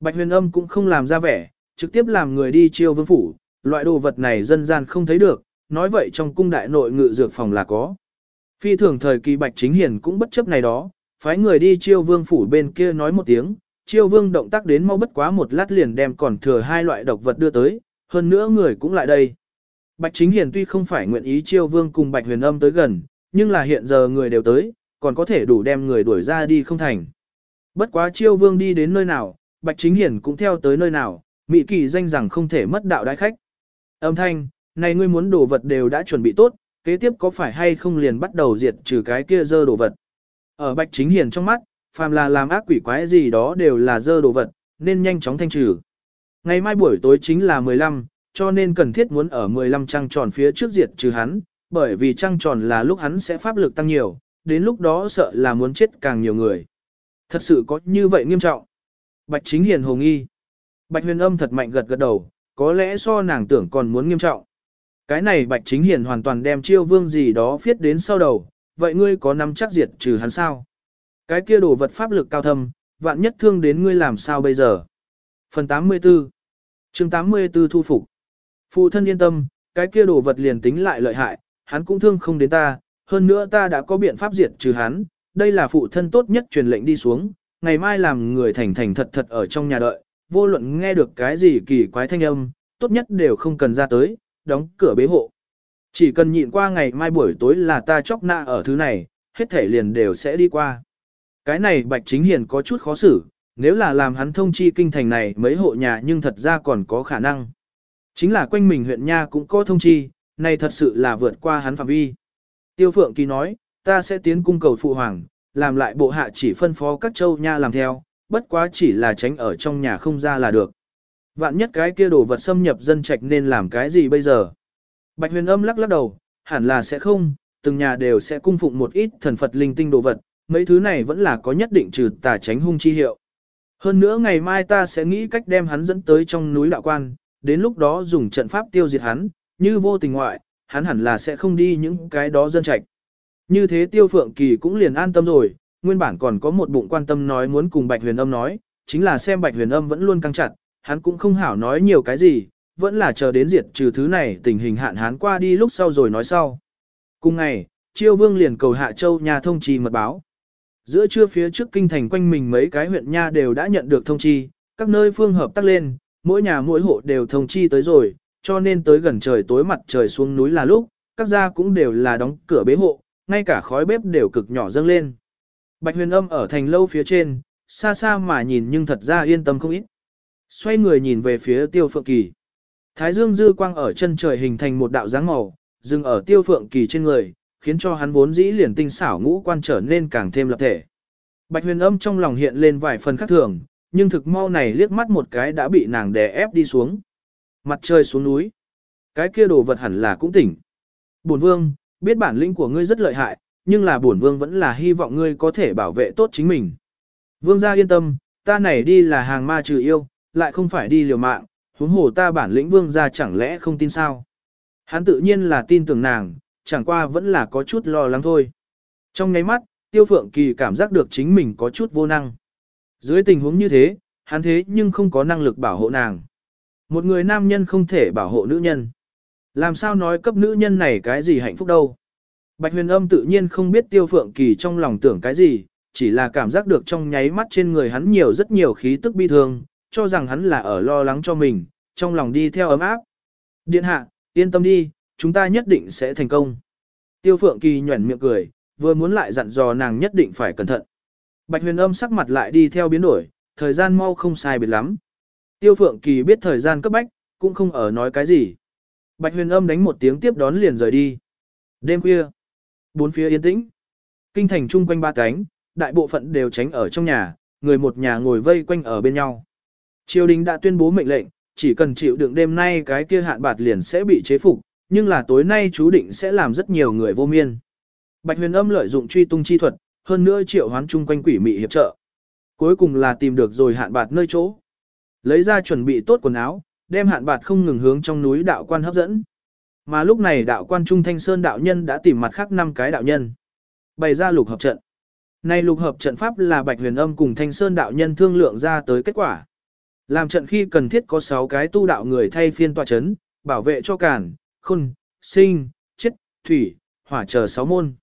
Bạch huyền âm cũng không làm ra vẻ, trực tiếp làm người đi chiêu vương phủ, loại đồ vật này dân gian không thấy được, nói vậy trong cung đại nội ngự dược phòng là có. Phi thường thời kỳ Bạch Chính Hiền cũng bất chấp này đó, phái người đi chiêu vương phủ bên kia nói một tiếng, chiêu vương động tác đến mau bất quá một lát liền đem còn thừa hai loại độc vật đưa tới, hơn nữa người cũng lại đây. Bạch Chính Hiền tuy không phải nguyện ý chiêu vương cùng Bạch Huyền Âm tới gần, nhưng là hiện giờ người đều tới, còn có thể đủ đem người đuổi ra đi không thành. Bất quá chiêu vương đi đến nơi nào, Bạch Chính Hiền cũng theo tới nơi nào, Mỹ kỳ danh rằng không thể mất đạo đái khách. Âm thanh, này ngươi muốn đồ vật đều đã chuẩn bị tốt, kế tiếp có phải hay không liền bắt đầu diệt trừ cái kia dơ đồ vật. Ở Bạch Chính Hiền trong mắt, phàm là làm ác quỷ quái gì đó đều là dơ đồ vật, nên nhanh chóng thanh trừ. Ngày mai buổi tối chính là 15, cho nên cần thiết muốn ở 15 trăng tròn phía trước diệt trừ hắn, bởi vì trăng tròn là lúc hắn sẽ pháp lực tăng nhiều, đến lúc đó sợ là muốn chết càng nhiều người. Thật sự có như vậy nghiêm trọng. Bạch Chính Hiền hồ nghi. Bạch Huyền Âm thật mạnh gật gật đầu, có lẽ so nàng tưởng còn muốn nghiêm trọng. Cái này Bạch Chính Hiền hoàn toàn đem chiêu vương gì đó viết đến sau đầu, vậy ngươi có nắm chắc diệt trừ hắn sao? Cái kia đồ vật pháp lực cao thâm, vạn nhất thương đến ngươi làm sao bây giờ? Phần 84 chương 84 thu phục Phụ thân yên tâm, cái kia đồ vật liền tính lại lợi hại, hắn cũng thương không đến ta, hơn nữa ta đã có biện pháp diệt trừ hắn, đây là phụ thân tốt nhất truyền lệnh đi xuống, ngày mai làm người thành thành thật thật ở trong nhà đợi, vô luận nghe được cái gì kỳ quái thanh âm, tốt nhất đều không cần ra tới, đóng cửa bế hộ. Chỉ cần nhịn qua ngày mai buổi tối là ta chóc nạ ở thứ này, hết thể liền đều sẽ đi qua. Cái này Bạch Chính Hiền có chút khó xử, nếu là làm hắn thông chi kinh thành này mấy hộ nhà nhưng thật ra còn có khả năng. Chính là quanh mình huyện nha cũng có thông chi, này thật sự là vượt qua hắn phạm vi. Tiêu Phượng Kỳ nói, ta sẽ tiến cung cầu phụ hoàng, làm lại bộ hạ chỉ phân phó các châu nha làm theo, bất quá chỉ là tránh ở trong nhà không ra là được. Vạn nhất cái kia đồ vật xâm nhập dân trạch nên làm cái gì bây giờ? Bạch huyền âm lắc lắc đầu, hẳn là sẽ không, từng nhà đều sẽ cung phụng một ít thần Phật linh tinh đồ vật, mấy thứ này vẫn là có nhất định trừ tà tránh hung chi hiệu. Hơn nữa ngày mai ta sẽ nghĩ cách đem hắn dẫn tới trong núi đạo quan, đến lúc đó dùng trận pháp tiêu diệt hắn, như vô tình ngoại, hắn hẳn là sẽ không đi những cái đó dân trạch. Như thế tiêu phượng kỳ cũng liền an tâm rồi, nguyên bản còn có một bụng quan tâm nói muốn cùng bạch huyền âm nói, chính là xem bạch huyền âm vẫn luôn căng chặt, hắn cũng không hảo nói nhiều cái gì, vẫn là chờ đến diệt trừ thứ này tình hình hạn hán qua đi lúc sau rồi nói sau. Cùng ngày, chiêu vương liền cầu hạ châu nhà thông trì mật báo. Giữa trưa phía trước kinh thành quanh mình mấy cái huyện nha đều đã nhận được thông chi, các nơi phương hợp tác lên, mỗi nhà mỗi hộ đều thông chi tới rồi, cho nên tới gần trời tối mặt trời xuống núi là lúc, các gia cũng đều là đóng cửa bế hộ, ngay cả khói bếp đều cực nhỏ dâng lên. Bạch huyền âm ở thành lâu phía trên, xa xa mà nhìn nhưng thật ra yên tâm không ít. Xoay người nhìn về phía tiêu phượng kỳ. Thái dương dư quang ở chân trời hình thành một đạo dáng màu, dừng ở tiêu phượng kỳ trên người, khiến cho hắn vốn dĩ liền tinh xảo ngũ quan trở nên càng thêm lập thể. Bạch huyền âm trong lòng hiện lên vài phần khác thường, nhưng thực mau này liếc mắt một cái đã bị nàng đè ép đi xuống. Mặt trời xuống núi. Cái kia đồ vật hẳn là cũng tỉnh. Bổn vương, biết bản lĩnh của ngươi rất lợi hại, nhưng là bổn vương vẫn là hy vọng ngươi có thể bảo vệ tốt chính mình. Vương gia yên tâm, ta này đi là hàng ma trừ yêu, lại không phải đi liều mạng, huống hồ ta bản lĩnh vương gia chẳng lẽ không tin sao. Hắn tự nhiên là tin tưởng nàng, chẳng qua vẫn là có chút lo lắng thôi. Trong nháy mắt, Tiêu Phượng Kỳ cảm giác được chính mình có chút vô năng. Dưới tình huống như thế, hắn thế nhưng không có năng lực bảo hộ nàng. Một người nam nhân không thể bảo hộ nữ nhân. Làm sao nói cấp nữ nhân này cái gì hạnh phúc đâu. Bạch huyền âm tự nhiên không biết Tiêu Phượng Kỳ trong lòng tưởng cái gì, chỉ là cảm giác được trong nháy mắt trên người hắn nhiều rất nhiều khí tức bi thương, cho rằng hắn là ở lo lắng cho mình, trong lòng đi theo ấm áp. Điện hạ, yên tâm đi, chúng ta nhất định sẽ thành công. Tiêu Phượng Kỳ nhuẩn miệng cười, vừa muốn lại dặn dò nàng nhất định phải cẩn thận. Bạch huyền âm sắc mặt lại đi theo biến đổi, thời gian mau không sai biệt lắm. Tiêu Phượng Kỳ biết thời gian cấp bách, cũng không ở nói cái gì. Bạch huyền âm đánh một tiếng tiếp đón liền rời đi. Đêm khuya, bốn phía yên tĩnh. Kinh thành chung quanh ba cánh, đại bộ phận đều tránh ở trong nhà, người một nhà ngồi vây quanh ở bên nhau. Triều đình đã tuyên bố mệnh lệnh, chỉ cần chịu đựng đêm nay cái kia hạn bạt liền sẽ bị chế phục, nhưng là tối nay chú định sẽ làm rất nhiều người vô miên. Bạch huyền âm lợi dụng truy tung chi thuật, hơn nữa triệu hoán chung quanh quỷ mị hiệp trợ. Cuối cùng là tìm được rồi hạn bạt nơi chỗ. Lấy ra chuẩn bị tốt quần áo, đem hạn bạt không ngừng hướng trong núi đạo quan hấp dẫn. Mà lúc này đạo quan Trung Thanh Sơn đạo nhân đã tìm mặt khác năm cái đạo nhân. Bày ra lục hợp trận. Này lục hợp trận pháp là Bạch Huyền Âm cùng Thanh Sơn đạo nhân thương lượng ra tới kết quả. Làm trận khi cần thiết có 6 cái tu đạo người thay phiên tọa chấn, bảo vệ cho cản, khôn, sinh, chết, thủy, hỏa chờ 6 môn.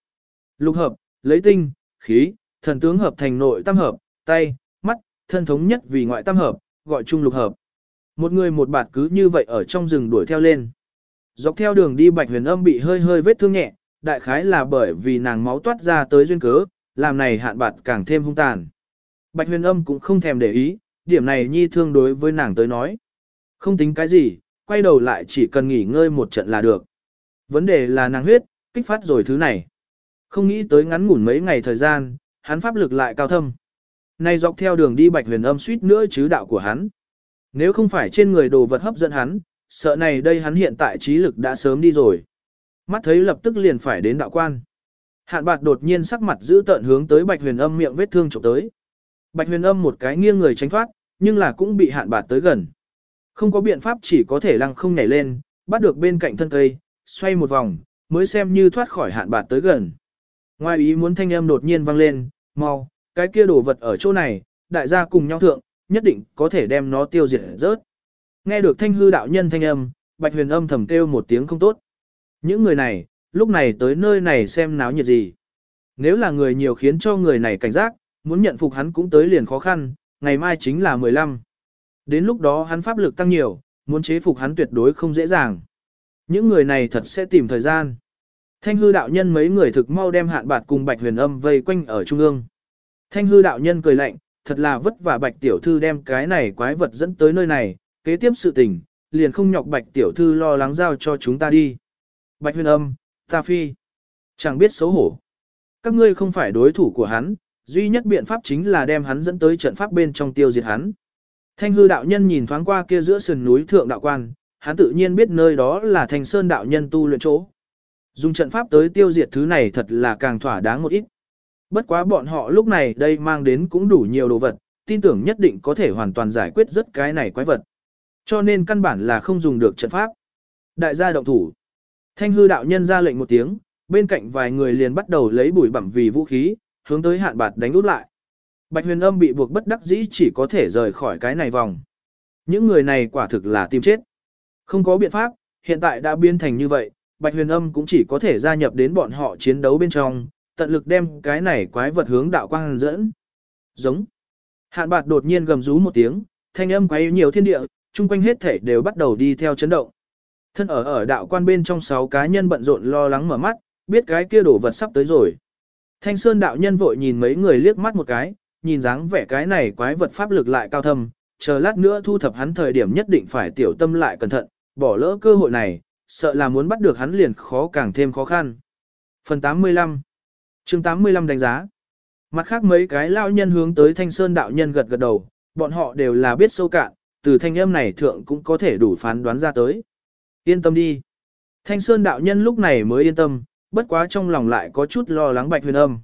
Lục hợp, lấy tinh, khí, thần tướng hợp thành nội tam hợp, tay, mắt, thân thống nhất vì ngoại tam hợp, gọi chung lục hợp. Một người một bạt cứ như vậy ở trong rừng đuổi theo lên. Dọc theo đường đi Bạch Huyền Âm bị hơi hơi vết thương nhẹ, đại khái là bởi vì nàng máu toát ra tới duyên cớ, làm này hạn bạt càng thêm hung tàn. Bạch Huyền Âm cũng không thèm để ý, điểm này nhi thương đối với nàng tới nói. Không tính cái gì, quay đầu lại chỉ cần nghỉ ngơi một trận là được. Vấn đề là nàng huyết, kích phát rồi thứ này. Không nghĩ tới ngắn ngủn mấy ngày thời gian, hắn pháp lực lại cao thâm. nay dọc theo đường đi bạch huyền âm suýt nữa chứ đạo của hắn. Nếu không phải trên người đồ vật hấp dẫn hắn, sợ này đây hắn hiện tại trí lực đã sớm đi rồi. Mắt thấy lập tức liền phải đến đạo quan. Hạn bạt đột nhiên sắc mặt giữ tợn hướng tới bạch huyền âm miệng vết thương chụp tới. Bạch huyền âm một cái nghiêng người tránh thoát, nhưng là cũng bị hạn bạt tới gần. Không có biện pháp chỉ có thể lăng không nhảy lên, bắt được bên cạnh thân cây, xoay một vòng, mới xem như thoát khỏi hạn bạt tới gần. Ngoài ý muốn thanh âm đột nhiên vang lên, mau, cái kia đồ vật ở chỗ này, đại gia cùng nhau thượng, nhất định có thể đem nó tiêu diệt rớt. Nghe được thanh hư đạo nhân thanh âm, bạch huyền âm thầm kêu một tiếng không tốt. Những người này, lúc này tới nơi này xem náo nhiệt gì. Nếu là người nhiều khiến cho người này cảnh giác, muốn nhận phục hắn cũng tới liền khó khăn, ngày mai chính là 15. Đến lúc đó hắn pháp lực tăng nhiều, muốn chế phục hắn tuyệt đối không dễ dàng. Những người này thật sẽ tìm thời gian. Thanh hư đạo nhân mấy người thực mau đem hạn bạt cùng bạch huyền âm vây quanh ở trung ương. Thanh hư đạo nhân cười lạnh, thật là vất vả bạch tiểu thư đem cái này quái vật dẫn tới nơi này, kế tiếp sự tình, liền không nhọc bạch tiểu thư lo lắng giao cho chúng ta đi. Bạch huyền âm, ta phi, chẳng biết xấu hổ. Các ngươi không phải đối thủ của hắn, duy nhất biện pháp chính là đem hắn dẫn tới trận pháp bên trong tiêu diệt hắn. Thanh hư đạo nhân nhìn thoáng qua kia giữa sườn núi thượng đạo quan, hắn tự nhiên biết nơi đó là thanh sơn đạo nhân tu luyện chỗ. Dùng trận pháp tới tiêu diệt thứ này thật là càng thỏa đáng một ít. Bất quá bọn họ lúc này đây mang đến cũng đủ nhiều đồ vật, tin tưởng nhất định có thể hoàn toàn giải quyết rất cái này quái vật. Cho nên căn bản là không dùng được trận pháp. Đại gia động thủ. Thanh hư đạo nhân ra lệnh một tiếng, bên cạnh vài người liền bắt đầu lấy bụi bẩm vì vũ khí, hướng tới hạn bạt đánh út lại. Bạch huyền âm bị buộc bất đắc dĩ chỉ có thể rời khỏi cái này vòng. Những người này quả thực là tìm chết. Không có biện pháp, hiện tại đã biến thành như vậy, Bạch huyền âm cũng chỉ có thể gia nhập đến bọn họ chiến đấu bên trong, tận lực đem cái này quái vật hướng đạo quang dẫn. Giống. Hạn bạt đột nhiên gầm rú một tiếng, thanh âm quấy nhiều thiên địa, chung quanh hết thể đều bắt đầu đi theo chấn động. Thân ở ở đạo quan bên trong sáu cá nhân bận rộn lo lắng mở mắt, biết cái kia đổ vật sắp tới rồi. Thanh Sơn đạo nhân vội nhìn mấy người liếc mắt một cái, nhìn dáng vẻ cái này quái vật pháp lực lại cao thâm, chờ lát nữa thu thập hắn thời điểm nhất định phải tiểu tâm lại cẩn thận, bỏ lỡ cơ hội này, sợ là muốn bắt được hắn liền khó càng thêm khó khăn. Phần 85 chương 85 đánh giá Mặt khác mấy cái lao nhân hướng tới Thanh Sơn đạo nhân gật gật đầu, bọn họ đều là biết sâu cạn, từ thanh âm này thượng cũng có thể đủ phán đoán ra tới. Yên tâm đi. Thanh Sơn đạo nhân lúc này mới yên tâm, bất quá trong lòng lại có chút lo lắng bạch huyền âm.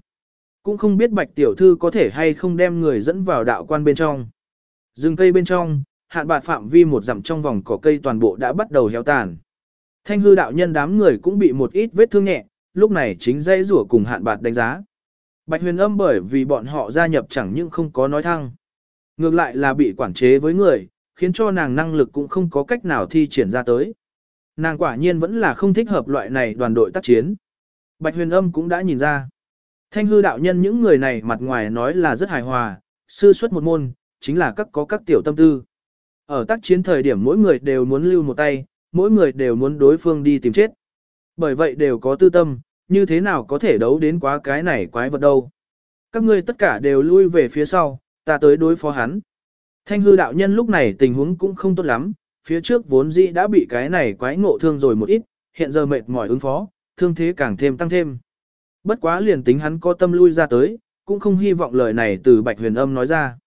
cũng không biết bạch tiểu thư có thể hay không đem người dẫn vào đạo quan bên trong. Rừng cây bên trong, hạn bạt phạm vi một dặm trong vòng cỏ cây toàn bộ đã bắt đầu héo tàn. Thanh hư đạo nhân đám người cũng bị một ít vết thương nhẹ, lúc này chính dây rủa cùng hạn bạt đánh giá. Bạch huyền âm bởi vì bọn họ gia nhập chẳng những không có nói thăng. Ngược lại là bị quản chế với người, khiến cho nàng năng lực cũng không có cách nào thi triển ra tới. Nàng quả nhiên vẫn là không thích hợp loại này đoàn đội tác chiến. Bạch huyền âm cũng đã nhìn ra. Thanh hư đạo nhân những người này mặt ngoài nói là rất hài hòa, sư xuất một môn, chính là các có các tiểu tâm tư. Ở tác chiến thời điểm mỗi người đều muốn lưu một tay, mỗi người đều muốn đối phương đi tìm chết. Bởi vậy đều có tư tâm, như thế nào có thể đấu đến quá cái này quái vật đâu. Các ngươi tất cả đều lui về phía sau, ta tới đối phó hắn. Thanh hư đạo nhân lúc này tình huống cũng không tốt lắm, phía trước vốn dĩ đã bị cái này quái ngộ thương rồi một ít, hiện giờ mệt mỏi ứng phó, thương thế càng thêm tăng thêm. Bất quá liền tính hắn có tâm lui ra tới, cũng không hy vọng lời này từ Bạch Huyền Âm nói ra.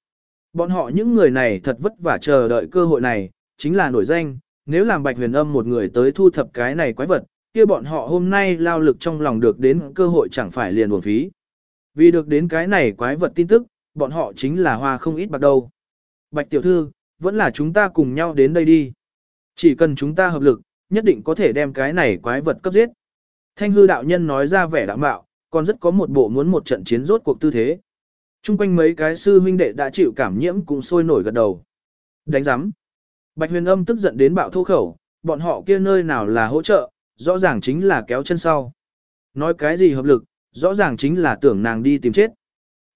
Bọn họ những người này thật vất vả chờ đợi cơ hội này, chính là nổi danh, nếu làm Bạch Huyền Âm một người tới thu thập cái này quái vật, kia bọn họ hôm nay lao lực trong lòng được đến cơ hội chẳng phải liền uổng phí. Vì được đến cái này quái vật tin tức, bọn họ chính là hoa không ít bạc đâu. Bạch tiểu thư, vẫn là chúng ta cùng nhau đến đây đi. Chỉ cần chúng ta hợp lực, nhất định có thể đem cái này quái vật cấp giết. Thanh hư đạo nhân nói ra vẻ đạm mạo, còn rất có một bộ muốn một trận chiến rốt cuộc tư thế. Trung quanh mấy cái sư huynh đệ đã chịu cảm nhiễm cũng sôi nổi gật đầu. Đánh giám. Bạch huyền âm tức giận đến bạo thô khẩu, bọn họ kia nơi nào là hỗ trợ, rõ ràng chính là kéo chân sau. Nói cái gì hợp lực, rõ ràng chính là tưởng nàng đi tìm chết.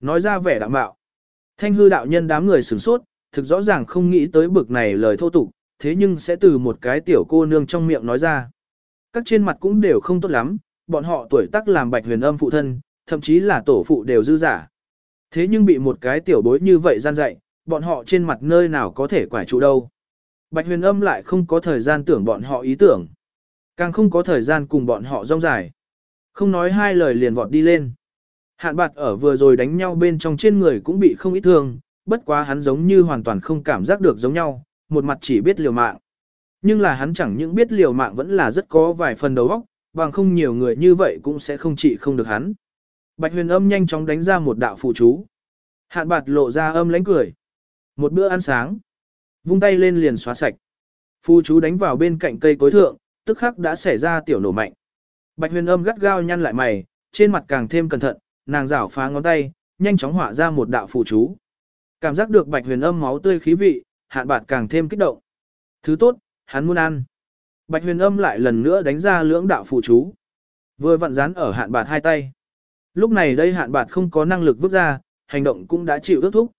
Nói ra vẻ đạm bạo. Thanh hư đạo nhân đám người sửng sốt, thực rõ ràng không nghĩ tới bực này lời thô tục, thế nhưng sẽ từ một cái tiểu cô nương trong miệng nói ra. Các trên mặt cũng đều không tốt lắm, bọn họ tuổi tác làm bạch huyền âm phụ thân, thậm chí là tổ phụ đều dư giả. Thế nhưng bị một cái tiểu bối như vậy gian dạy, bọn họ trên mặt nơi nào có thể quải trụ đâu. Bạch huyền âm lại không có thời gian tưởng bọn họ ý tưởng. Càng không có thời gian cùng bọn họ rong dài. Không nói hai lời liền vọt đi lên. Hạn bạt ở vừa rồi đánh nhau bên trong trên người cũng bị không ít thương, bất quá hắn giống như hoàn toàn không cảm giác được giống nhau, một mặt chỉ biết liều mạng. Nhưng là hắn chẳng những biết liều mạng vẫn là rất có vài phần đầu óc, bằng không nhiều người như vậy cũng sẽ không trị không được hắn. Bạch huyền âm nhanh chóng đánh ra một đạo phụ chú. Hạn bạt lộ ra âm lánh cười. Một bữa ăn sáng. Vung tay lên liền xóa sạch. Phụ chú đánh vào bên cạnh cây cối thượng, tức khắc đã xảy ra tiểu nổ mạnh. Bạch huyền âm gắt gao nhăn lại mày, trên mặt càng thêm cẩn thận, nàng rảo phá ngón tay, nhanh chóng hỏa ra một đạo phụ chú. Cảm giác được bạch huyền âm máu tươi khí vị, hạn bạt càng thêm kích động. Thứ tốt, hắn muốn ăn. Bạch huyền âm lại lần nữa đánh ra lưỡng đạo phụ chú. Vừa vặn dán ở hạn bạt hai tay. Lúc này đây hạn bạt không có năng lực vứt ra, hành động cũng đã chịu ước thúc.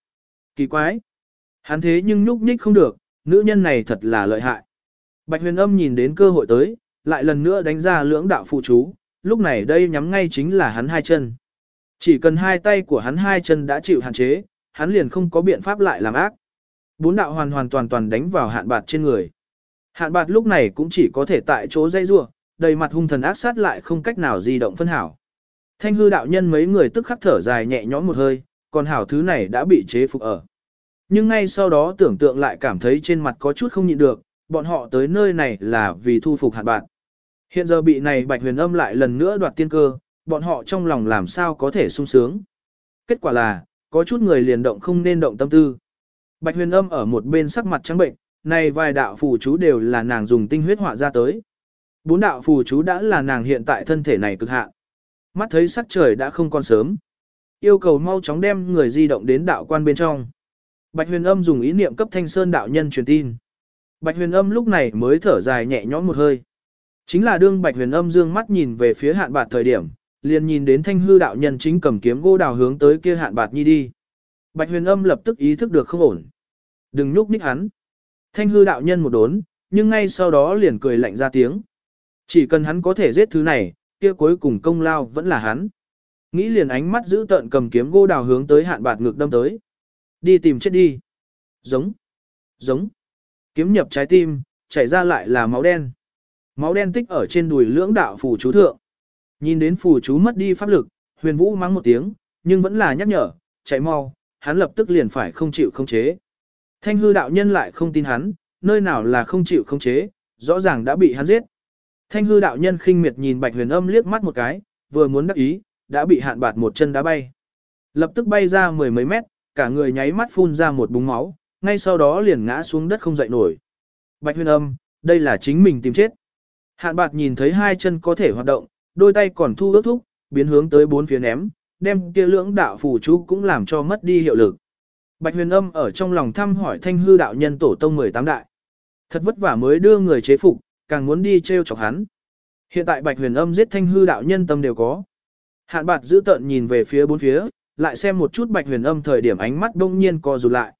Kỳ quái. Hắn thế nhưng nhúc nhích không được, nữ nhân này thật là lợi hại. Bạch huyền âm nhìn đến cơ hội tới, lại lần nữa đánh ra lưỡng đạo phụ chú, lúc này đây nhắm ngay chính là hắn hai chân. Chỉ cần hai tay của hắn hai chân đã chịu hạn chế, hắn liền không có biện pháp lại làm ác. Bốn đạo hoàn hoàn toàn toàn đánh vào hạn bạt trên người. Hạn bạt lúc này cũng chỉ có thể tại chỗ dây rua, đầy mặt hung thần ác sát lại không cách nào di động phân hảo. Thanh hư đạo nhân mấy người tức khắc thở dài nhẹ nhõm một hơi, còn hảo thứ này đã bị chế phục ở. Nhưng ngay sau đó tưởng tượng lại cảm thấy trên mặt có chút không nhịn được, bọn họ tới nơi này là vì thu phục hạn bạn. Hiện giờ bị này bạch huyền âm lại lần nữa đoạt tiên cơ, bọn họ trong lòng làm sao có thể sung sướng. Kết quả là, có chút người liền động không nên động tâm tư. Bạch huyền âm ở một bên sắc mặt trắng bệnh, này vài đạo phù chú đều là nàng dùng tinh huyết họa ra tới. Bốn đạo phù chú đã là nàng hiện tại thân thể này cực hạn. Mắt thấy sắc trời đã không còn sớm. Yêu cầu mau chóng đem người di động đến đạo quan bên trong. Bạch huyền âm dùng ý niệm cấp thanh sơn đạo nhân truyền tin. Bạch huyền âm lúc này mới thở dài nhẹ nhõm một hơi. Chính là đương bạch huyền âm dương mắt nhìn về phía hạn bạt thời điểm, liền nhìn đến thanh hư đạo nhân chính cầm kiếm gỗ đào hướng tới kia hạn bạt nhi đi. Bạch huyền âm lập tức ý thức được không ổn. Đừng nhúc nhích hắn. Thanh hư đạo nhân một đốn, nhưng ngay sau đó liền cười lạnh ra tiếng. Chỉ cần hắn có thể giết thứ này, kia cuối cùng công lao vẫn là hắn. Nghĩ liền ánh mắt giữ tợn cầm kiếm gỗ đào hướng tới hạn bạt ngược đâm tới. Đi tìm chết đi. Giống. Giống. Kiếm nhập trái tim, chảy ra lại là máu đen. Máu đen tích ở trên đùi lưỡng đạo phù chú thượng. Nhìn đến phù chú mất đi pháp lực, huyền vũ mắng một tiếng, nhưng vẫn là nhắc nhở, chạy mau, hắn lập tức liền phải không chịu không chế. Thanh hư đạo nhân lại không tin hắn, nơi nào là không chịu không chế, rõ ràng đã bị hắn giết. Thanh hư đạo nhân khinh miệt nhìn bạch huyền âm liếc mắt một cái, vừa muốn đắc ý, đã bị hạn bạt một chân đá bay. Lập tức bay ra mười mấy mét, cả người nháy mắt phun ra một búng máu, ngay sau đó liền ngã xuống đất không dậy nổi. Bạch huyền âm, đây là chính mình tìm chết. Hạn bạt nhìn thấy hai chân có thể hoạt động, đôi tay còn thu ước thúc, biến hướng tới bốn phía ném, đem kia lưỡng đạo phù chú cũng làm cho mất đi hiệu lực. Bạch huyền âm ở trong lòng thăm hỏi thanh hư đạo nhân tổ tông 18 đại. Thật vất vả mới đưa người chế phục, càng muốn đi treo chọc hắn. Hiện tại bạch huyền âm giết thanh hư đạo nhân tâm đều có. Hạn bạt giữ tợn nhìn về phía bốn phía, lại xem một chút bạch huyền âm thời điểm ánh mắt đông nhiên co rụt lại.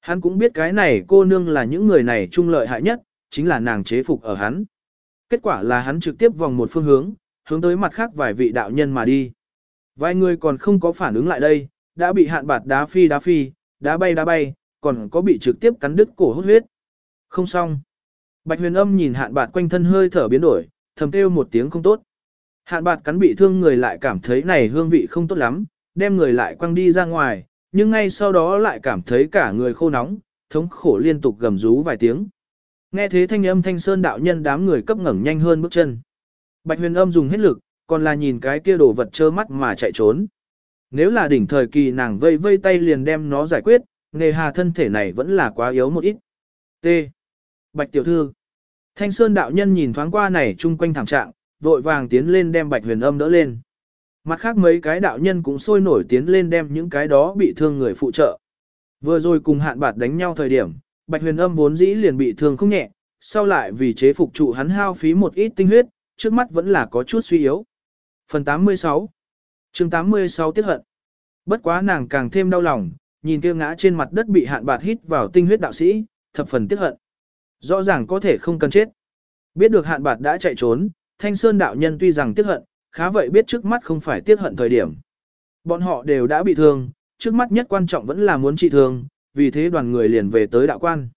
Hắn cũng biết cái này cô nương là những người này trung lợi hại nhất, chính là nàng chế phục ở hắn. Kết quả là hắn trực tiếp vòng một phương hướng, hướng tới mặt khác vài vị đạo nhân mà đi. Vài người còn không có phản ứng lại đây, đã bị hạn bạt đá phi đá phi, đá bay đá bay, còn có bị trực tiếp cắn đứt cổ hút huyết. Không xong. Bạch huyền âm nhìn hạn bạt quanh thân hơi thở biến đổi, thầm kêu một tiếng không tốt. Hạn bạt cắn bị thương người lại cảm thấy này hương vị không tốt lắm, đem người lại quăng đi ra ngoài, nhưng ngay sau đó lại cảm thấy cả người khô nóng, thống khổ liên tục gầm rú vài tiếng. Nghe thế thanh âm thanh sơn đạo nhân đám người cấp ngẩng nhanh hơn bước chân. Bạch huyền âm dùng hết lực, còn là nhìn cái kia đồ vật trơ mắt mà chạy trốn. Nếu là đỉnh thời kỳ nàng vây vây tay liền đem nó giải quyết, nghề hà thân thể này vẫn là quá yếu một ít. T. Bạch tiểu thư. Thanh sơn đạo nhân nhìn thoáng qua này chung quanh thảm trạng, vội vàng tiến lên đem bạch huyền âm đỡ lên. Mặt khác mấy cái đạo nhân cũng sôi nổi tiến lên đem những cái đó bị thương người phụ trợ. Vừa rồi cùng hạn bạt đánh nhau thời điểm, bạch huyền âm vốn dĩ liền bị thương không nhẹ, sau lại vì chế phục trụ hắn hao phí một ít tinh huyết, trước mắt vẫn là có chút suy yếu. Phần 86 chương 86 tiết hận. Bất quá nàng càng thêm đau lòng, nhìn kia ngã trên mặt đất bị hạn bạt hít vào tinh huyết đạo sĩ, thập phần tiết hận. Rõ ràng có thể không cần chết. Biết được hạn bạt đã chạy trốn, thanh sơn đạo nhân tuy rằng tiết hận, khá vậy biết trước mắt không phải tiết hận thời điểm. Bọn họ đều đã bị thương, trước mắt nhất quan trọng vẫn là muốn trị thương, vì thế đoàn người liền về tới đạo quan.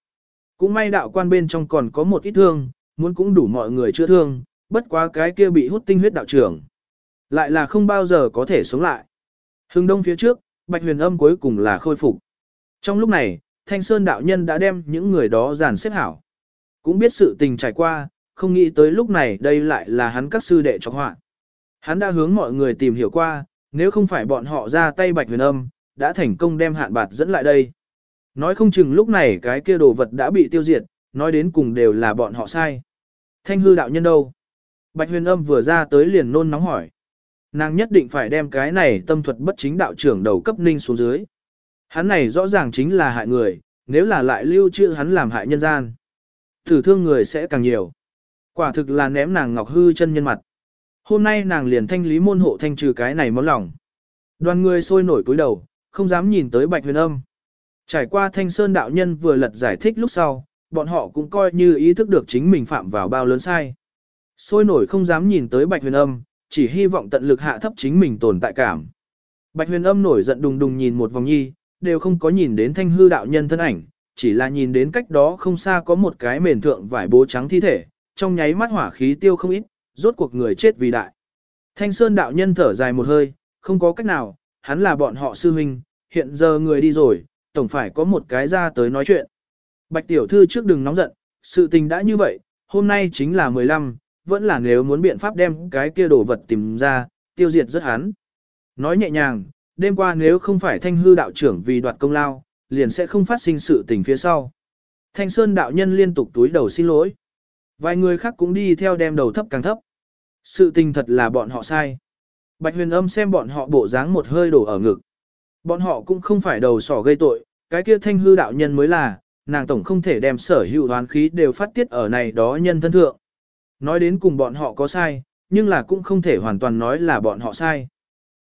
Cũng may đạo quan bên trong còn có một ít thương, muốn cũng đủ mọi người chữa thương, bất quá cái kia bị hút tinh huyết đạo trưởng. Lại là không bao giờ có thể sống lại. Hưng đông phía trước, bạch huyền âm cuối cùng là khôi phục. Trong lúc này, thanh sơn đạo nhân đã đem những người đó dàn xếp hảo. Cũng biết sự tình trải qua, không nghĩ tới lúc này đây lại là hắn các sư đệ cho họa. Hắn đã hướng mọi người tìm hiểu qua, nếu không phải bọn họ ra tay bạch huyền âm, đã thành công đem hạn bạt dẫn lại đây. Nói không chừng lúc này cái kia đồ vật đã bị tiêu diệt, nói đến cùng đều là bọn họ sai. Thanh hư đạo nhân đâu? Bạch huyền âm vừa ra tới liền nôn nóng hỏi. Nàng nhất định phải đem cái này tâm thuật bất chính đạo trưởng đầu cấp ninh xuống dưới. Hắn này rõ ràng chính là hại người, nếu là lại lưu trữ hắn làm hại nhân gian. Tử thương người sẽ càng nhiều. Quả thực là ném nàng ngọc hư chân nhân mặt. Hôm nay nàng liền thanh lý môn hộ thanh trừ cái này món lòng. Đoàn người sôi nổi cúi đầu, không dám nhìn tới bạch huyền âm. Trải qua thanh sơn đạo nhân vừa lật giải thích lúc sau, bọn họ cũng coi như ý thức được chính mình phạm vào bao lớn sai. Sôi nổi không dám nhìn tới bạch huyền âm, chỉ hy vọng tận lực hạ thấp chính mình tồn tại cảm. Bạch huyền âm nổi giận đùng đùng nhìn một vòng nhi, đều không có nhìn đến thanh hư đạo nhân thân ảnh, chỉ là nhìn đến cách đó không xa có một cái mền thượng vải bố trắng thi thể, trong nháy mắt hỏa khí tiêu không ít, rốt cuộc người chết vì đại. Thanh Sơn đạo nhân thở dài một hơi, không có cách nào, hắn là bọn họ sư huynh, hiện giờ người đi rồi, tổng phải có một cái ra tới nói chuyện. Bạch tiểu thư trước đừng nóng giận, sự tình đã như vậy, hôm nay chính là 15, vẫn là nếu muốn biện pháp đem cái kia đồ vật tìm ra, tiêu diệt rất hắn. Nói nhẹ nhàng, đêm qua nếu không phải thanh hư đạo trưởng vì đoạt công lao, liền sẽ không phát sinh sự tình phía sau. Thanh Sơn đạo nhân liên tục túi đầu xin lỗi. Vài người khác cũng đi theo đem đầu thấp càng thấp. Sự tình thật là bọn họ sai. Bạch huyền âm xem bọn họ bộ dáng một hơi đổ ở ngực. Bọn họ cũng không phải đầu sỏ gây tội, cái kia thanh hư đạo nhân mới là, nàng tổng không thể đem sở hữu đoán khí đều phát tiết ở này đó nhân thân thượng. Nói đến cùng bọn họ có sai, nhưng là cũng không thể hoàn toàn nói là bọn họ sai.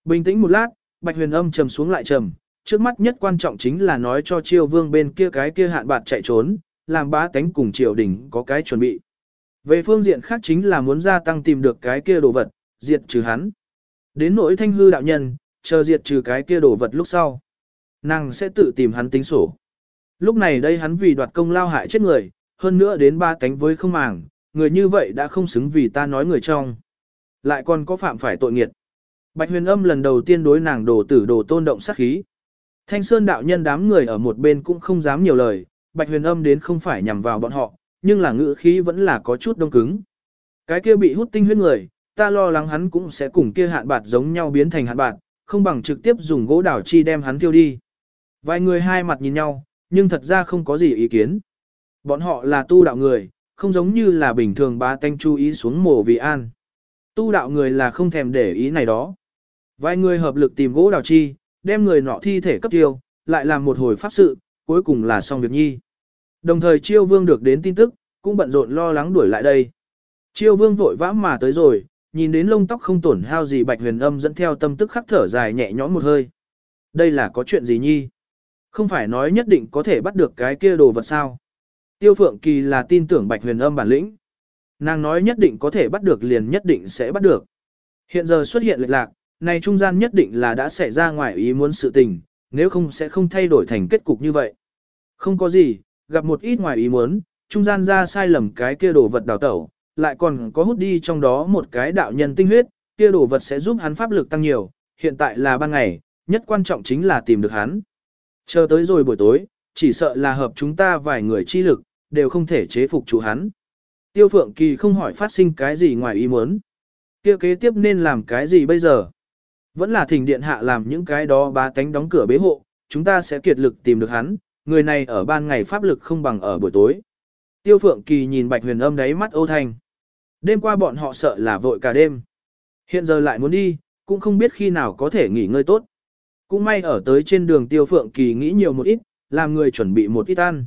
Bình tĩnh một lát, Bạch huyền âm trầm xuống lại trầm, trước mắt nhất quan trọng chính là nói cho triều vương bên kia cái kia hạn bạt chạy trốn, làm bá tánh cùng triều đình có cái chuẩn bị. Về phương diện khác chính là muốn gia tăng tìm được cái kia đồ vật, diệt trừ hắn. Đến nỗi thanh hư đạo nhân, chờ diệt trừ cái kia đồ vật lúc sau. Nàng sẽ tự tìm hắn tính sổ. Lúc này đây hắn vì đoạt công lao hại chết người, hơn nữa đến ba cánh với không màng, người như vậy đã không xứng vì ta nói người trong. Lại còn có phạm phải tội nghiệt. Bạch huyền âm lần đầu tiên đối nàng đồ tử đồ tôn động sát khí. Thanh Sơn đạo nhân đám người ở một bên cũng không dám nhiều lời, Bạch huyền âm đến không phải nhằm vào bọn họ, nhưng là ngữ khí vẫn là có chút đông cứng. Cái kia bị hút tinh huyết người, ta lo lắng hắn cũng sẽ cùng kia hạn bạt giống nhau biến thành hạn bạt, không bằng trực tiếp dùng gỗ đảo chi đem hắn tiêu đi. Vài người hai mặt nhìn nhau, nhưng thật ra không có gì ý kiến. Bọn họ là tu đạo người, không giống như là bình thường bá tánh chú ý xuống mồ vì an. Tu đạo người là không thèm để ý này đó. Vài người hợp lực tìm gỗ đào chi, đem người nọ thi thể cấp tiêu, lại làm một hồi pháp sự, cuối cùng là xong việc nhi. Đồng thời chiêu vương được đến tin tức, cũng bận rộn lo lắng đuổi lại đây. Chiêu vương vội vã mà tới rồi, nhìn đến lông tóc không tổn hao gì bạch huyền âm dẫn theo tâm tức khắc thở dài nhẹ nhõm một hơi. Đây là có chuyện gì nhi? Không phải nói nhất định có thể bắt được cái kia đồ vật sao? Tiêu Phượng Kỳ là tin tưởng bạch huyền âm bản lĩnh. Nàng nói nhất định có thể bắt được liền nhất định sẽ bắt được. Hiện giờ xuất hiện lệch lạc, này trung gian nhất định là đã xảy ra ngoài ý muốn sự tình, nếu không sẽ không thay đổi thành kết cục như vậy. Không có gì, gặp một ít ngoài ý muốn, trung gian ra sai lầm cái kia đồ vật đào tẩu, lại còn có hút đi trong đó một cái đạo nhân tinh huyết, kia đồ vật sẽ giúp hắn pháp lực tăng nhiều, hiện tại là ban ngày, nhất quan trọng chính là tìm được hắn. Chờ tới rồi buổi tối, chỉ sợ là hợp chúng ta vài người chi lực, đều không thể chế phục chủ hắn. Tiêu Phượng Kỳ không hỏi phát sinh cái gì ngoài ý muốn. Kia kế tiếp nên làm cái gì bây giờ? Vẫn là thỉnh điện hạ làm những cái đó ba Tánh đóng cửa bế hộ, chúng ta sẽ kiệt lực tìm được hắn, người này ở ban ngày pháp lực không bằng ở buổi tối. Tiêu Phượng Kỳ nhìn Bạch Huyền Âm đáy mắt ô thanh. Đêm qua bọn họ sợ là vội cả đêm. Hiện giờ lại muốn đi, cũng không biết khi nào có thể nghỉ ngơi tốt. Cũng may ở tới trên đường Tiêu Phượng Kỳ nghĩ nhiều một ít, làm người chuẩn bị một ít ăn.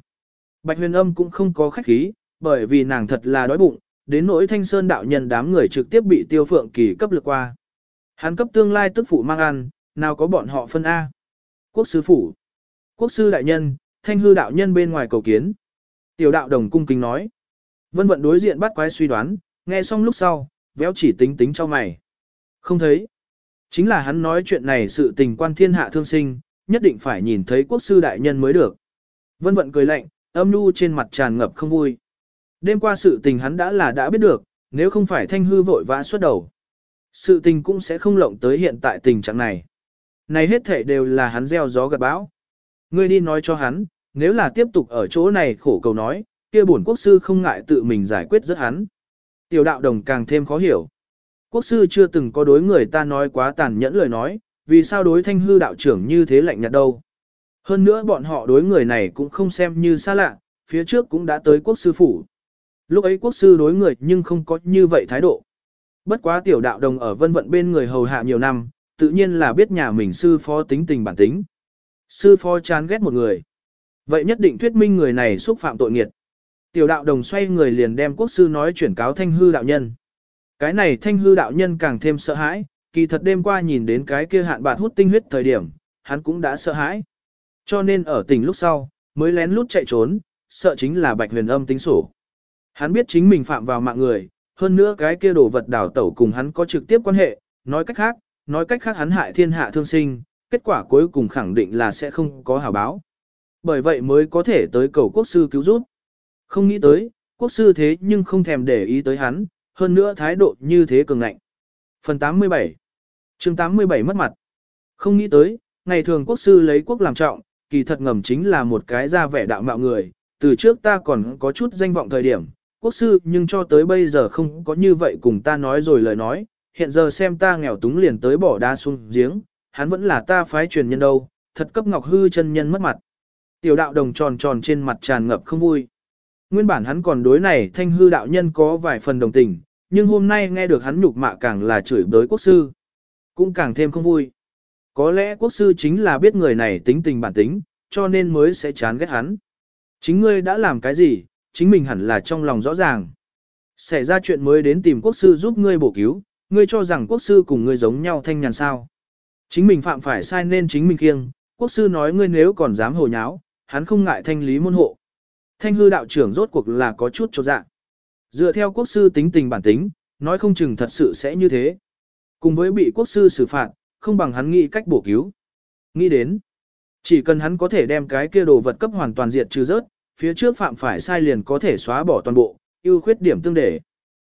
Bạch Huyền Âm cũng không có khách khí, bởi vì nàng thật là đói bụng, đến nỗi thanh sơn đạo nhân đám người trực tiếp bị Tiêu Phượng Kỳ cấp lực qua. Hắn cấp tương lai tức phụ mang ăn, nào có bọn họ phân A. Quốc sư phủ. Quốc sư đại nhân, thanh hư đạo nhân bên ngoài cầu kiến. Tiểu đạo đồng cung kính nói. Vân vận đối diện bắt quái suy đoán, nghe xong lúc sau, véo chỉ tính tính cho mày. Không thấy. Chính là hắn nói chuyện này sự tình quan thiên hạ thương sinh, nhất định phải nhìn thấy quốc sư đại nhân mới được. Vân vận cười lạnh, âm nu trên mặt tràn ngập không vui. Đêm qua sự tình hắn đã là đã biết được, nếu không phải thanh hư vội vã xuất đầu. Sự tình cũng sẽ không lộng tới hiện tại tình trạng này. Này hết thể đều là hắn gieo gió gặt bão. Ngươi đi nói cho hắn, nếu là tiếp tục ở chỗ này khổ cầu nói, kia bổn quốc sư không ngại tự mình giải quyết rất hắn. Tiểu đạo đồng càng thêm khó hiểu. Quốc sư chưa từng có đối người ta nói quá tàn nhẫn lời nói, vì sao đối thanh hư đạo trưởng như thế lạnh nhạt đâu. Hơn nữa bọn họ đối người này cũng không xem như xa lạ, phía trước cũng đã tới quốc sư phủ. Lúc ấy quốc sư đối người nhưng không có như vậy thái độ. Bất quá tiểu đạo đồng ở vân vận bên người hầu hạ nhiều năm, tự nhiên là biết nhà mình sư phó tính tình bản tính. Sư phó chán ghét một người. Vậy nhất định thuyết minh người này xúc phạm tội nghiệt. Tiểu đạo đồng xoay người liền đem quốc sư nói chuyển cáo thanh hư đạo nhân. Cái này thanh hư đạo nhân càng thêm sợ hãi, kỳ thật đêm qua nhìn đến cái kia hạn bạt hút tinh huyết thời điểm, hắn cũng đã sợ hãi. Cho nên ở tỉnh lúc sau, mới lén lút chạy trốn, sợ chính là bạch huyền âm tính sổ. Hắn biết chính mình phạm vào mạng người, hơn nữa cái kia đồ vật đảo tẩu cùng hắn có trực tiếp quan hệ, nói cách khác, nói cách khác hắn hại thiên hạ thương sinh, kết quả cuối cùng khẳng định là sẽ không có hảo báo. Bởi vậy mới có thể tới cầu quốc sư cứu giúp. Không nghĩ tới, quốc sư thế nhưng không thèm để ý tới hắn, hơn nữa thái độ như thế cường ngạnh. Phần 87 chương 87 mất mặt. Không nghĩ tới, ngày thường quốc sư lấy quốc làm trọng, kỳ thật ngầm chính là một cái ra vẻ đạo mạo người, từ trước ta còn có chút danh vọng thời điểm, quốc sư nhưng cho tới bây giờ không có như vậy cùng ta nói rồi lời nói, hiện giờ xem ta nghèo túng liền tới bỏ đa xuống giếng, hắn vẫn là ta phái truyền nhân đâu, thật cấp ngọc hư chân nhân mất mặt. Tiểu đạo đồng tròn tròn trên mặt tràn ngập không vui. Nguyên bản hắn còn đối này thanh hư đạo nhân có vài phần đồng tình, nhưng hôm nay nghe được hắn nhục mạ càng là chửi bới quốc sư. Cũng càng thêm không vui. Có lẽ quốc sư chính là biết người này tính tình bản tính, cho nên mới sẽ chán ghét hắn. Chính ngươi đã làm cái gì, chính mình hẳn là trong lòng rõ ràng. Xảy ra chuyện mới đến tìm quốc sư giúp ngươi bổ cứu, ngươi cho rằng quốc sư cùng ngươi giống nhau thanh nhàn sao. Chính mình phạm phải sai nên chính mình kiêng, quốc sư nói ngươi nếu còn dám hồ nháo, hắn không ngại thanh lý môn hộ. Thanh hư đạo trưởng rốt cuộc là có chút cho dạng. Dựa theo quốc sư tính tình bản tính, nói không chừng thật sự sẽ như thế. Cùng với bị quốc sư xử phạt, không bằng hắn nghĩ cách bổ cứu. Nghĩ đến, chỉ cần hắn có thể đem cái kia đồ vật cấp hoàn toàn diệt trừ rớt, phía trước phạm phải sai liền có thể xóa bỏ toàn bộ, ưu khuyết điểm tương để.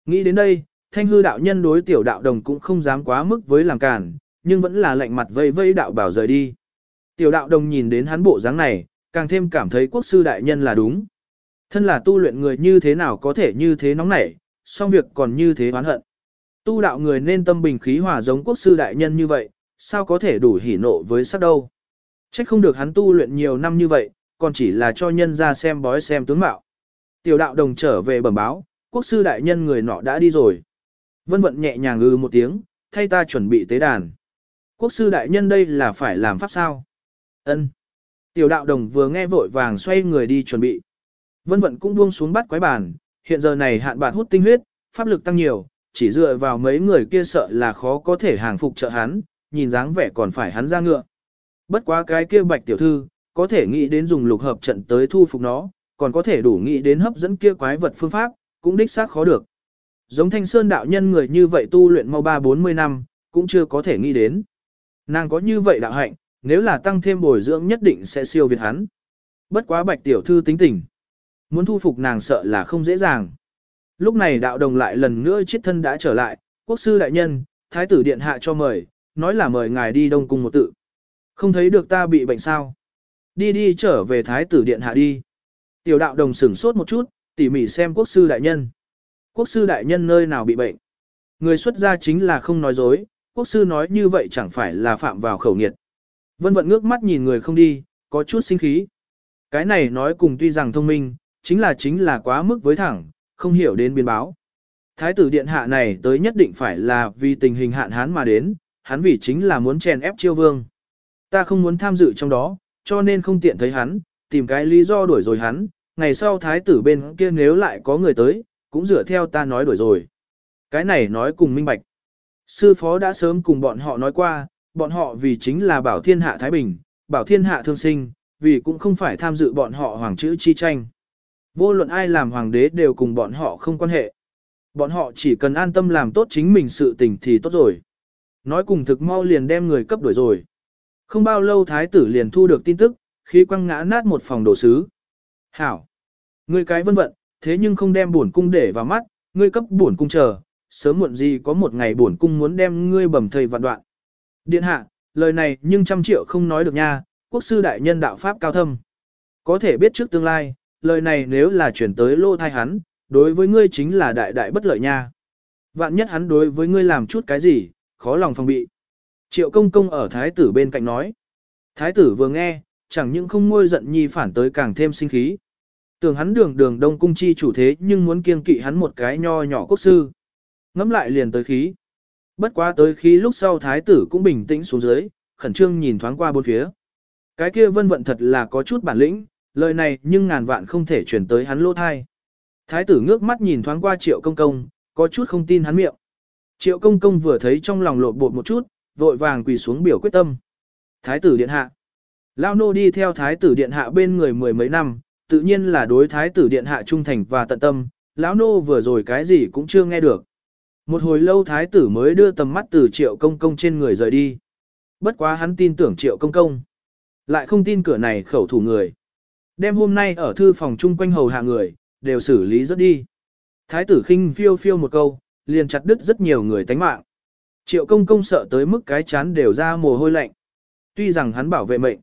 Nghĩ đến đây, thanh hư đạo nhân đối tiểu đạo đồng cũng không dám quá mức với làm cản, nhưng vẫn là lạnh mặt vây vây đạo bảo rời đi. Tiểu đạo đồng nhìn đến hắn bộ dáng này, càng thêm cảm thấy quốc sư đại nhân là đúng. Thân là tu luyện người như thế nào có thể như thế nóng nảy, xong việc còn như thế oán hận. Tu đạo người nên tâm bình khí hòa giống quốc sư đại nhân như vậy, sao có thể đủ hỉ nộ với sắc đâu. Trách không được hắn tu luyện nhiều năm như vậy, còn chỉ là cho nhân ra xem bói xem tướng mạo. Tiểu đạo đồng trở về bẩm báo, quốc sư đại nhân người nọ đã đi rồi. Vân vận nhẹ nhàng ư một tiếng, thay ta chuẩn bị tế đàn. Quốc sư đại nhân đây là phải làm pháp sao? Ân. Tiểu đạo đồng vừa nghe vội vàng xoay người đi chuẩn bị. Vân vận cũng buông xuống bắt quái bàn, hiện giờ này hạn bạc hút tinh huyết, pháp lực tăng nhiều, chỉ dựa vào mấy người kia sợ là khó có thể hàng phục trợ hắn, nhìn dáng vẻ còn phải hắn ra ngựa. Bất quá cái kia bạch tiểu thư, có thể nghĩ đến dùng lục hợp trận tới thu phục nó, còn có thể đủ nghĩ đến hấp dẫn kia quái vật phương pháp, cũng đích xác khó được. Giống thanh sơn đạo nhân người như vậy tu luyện mau ba bốn mươi năm, cũng chưa có thể nghĩ đến. Nàng có như vậy đạo hạnh, nếu là tăng thêm bồi dưỡng nhất định sẽ siêu việt hắn. Bất quá bạch tiểu thư tính tình. Muốn thu phục nàng sợ là không dễ dàng. Lúc này đạo đồng lại lần nữa chiết thân đã trở lại, quốc sư đại nhân, thái tử điện hạ cho mời, nói là mời ngài đi đông cung một tự. Không thấy được ta bị bệnh sao. Đi đi trở về thái tử điện hạ đi. Tiểu đạo đồng sửng sốt một chút, tỉ mỉ xem quốc sư đại nhân. Quốc sư đại nhân nơi nào bị bệnh. Người xuất gia chính là không nói dối, quốc sư nói như vậy chẳng phải là phạm vào khẩu nghiệt. Vân vận ngước mắt nhìn người không đi, có chút sinh khí. Cái này nói cùng tuy rằng thông minh, chính là chính là quá mức với thẳng, không hiểu đến biến báo. Thái tử điện hạ này tới nhất định phải là vì tình hình hạn hán mà đến, hắn vì chính là muốn chèn ép chiêu vương. Ta không muốn tham dự trong đó, cho nên không tiện thấy hắn, tìm cái lý do đuổi rồi hắn, ngày sau thái tử bên kia nếu lại có người tới, cũng dựa theo ta nói đuổi rồi. Cái này nói cùng minh bạch. Sư phó đã sớm cùng bọn họ nói qua, bọn họ vì chính là bảo thiên hạ Thái Bình, bảo thiên hạ thương sinh, vì cũng không phải tham dự bọn họ hoàng chữ chi tranh. Vô luận ai làm hoàng đế đều cùng bọn họ không quan hệ. Bọn họ chỉ cần an tâm làm tốt chính mình sự tình thì tốt rồi. Nói cùng thực mau liền đem người cấp đuổi rồi. Không bao lâu thái tử liền thu được tin tức, khi quăng ngã nát một phòng đồ sứ. Hảo! Ngươi cái vân vận, thế nhưng không đem bổn cung để vào mắt, ngươi cấp bổn cung chờ, sớm muộn gì có một ngày bổn cung muốn đem ngươi bầm thầy vạn đoạn. Điện hạ, lời này nhưng trăm triệu không nói được nha, quốc sư đại nhân đạo pháp cao thâm. Có thể biết trước tương lai, lời này nếu là chuyển tới lô thai hắn, đối với ngươi chính là đại đại bất lợi nha. Vạn nhất hắn đối với ngươi làm chút cái gì, khó lòng phòng bị. Triệu công công ở thái tử bên cạnh nói. Thái tử vừa nghe, chẳng những không ngôi giận nhi phản tới càng thêm sinh khí. Tưởng hắn đường đường đông cung chi chủ thế nhưng muốn kiêng kỵ hắn một cái nho nhỏ quốc sư. Ngắm lại liền tới khí. Bất quá tới khí lúc sau thái tử cũng bình tĩnh xuống dưới, khẩn trương nhìn thoáng qua bốn phía. Cái kia vân vận thật là có chút bản lĩnh, lời này nhưng ngàn vạn không thể chuyển tới hắn lỗ thai. Thái tử ngước mắt nhìn thoáng qua triệu công công, có chút không tin hắn miệng. Triệu công công vừa thấy trong lòng lột bột một chút, vội vàng quỳ xuống biểu quyết tâm. Thái tử điện hạ. Lao nô đi theo thái tử điện hạ bên người mười mấy năm, tự nhiên là đối thái tử điện hạ trung thành và tận tâm, lão nô vừa rồi cái gì cũng chưa nghe được. Một hồi lâu thái tử mới đưa tầm mắt từ triệu công công trên người rời đi. Bất quá hắn tin tưởng triệu công công. Lại không tin cửa này khẩu thủ người. Đêm hôm nay ở thư phòng chung quanh hầu hạ người, đều xử lý rất đi. Thái tử khinh phiêu phiêu một câu, liền chặt đứt rất nhiều người tánh mạng. Triệu công công sợ tới mức cái chán đều ra mồ hôi lạnh. Tuy rằng hắn bảo vệ mệnh,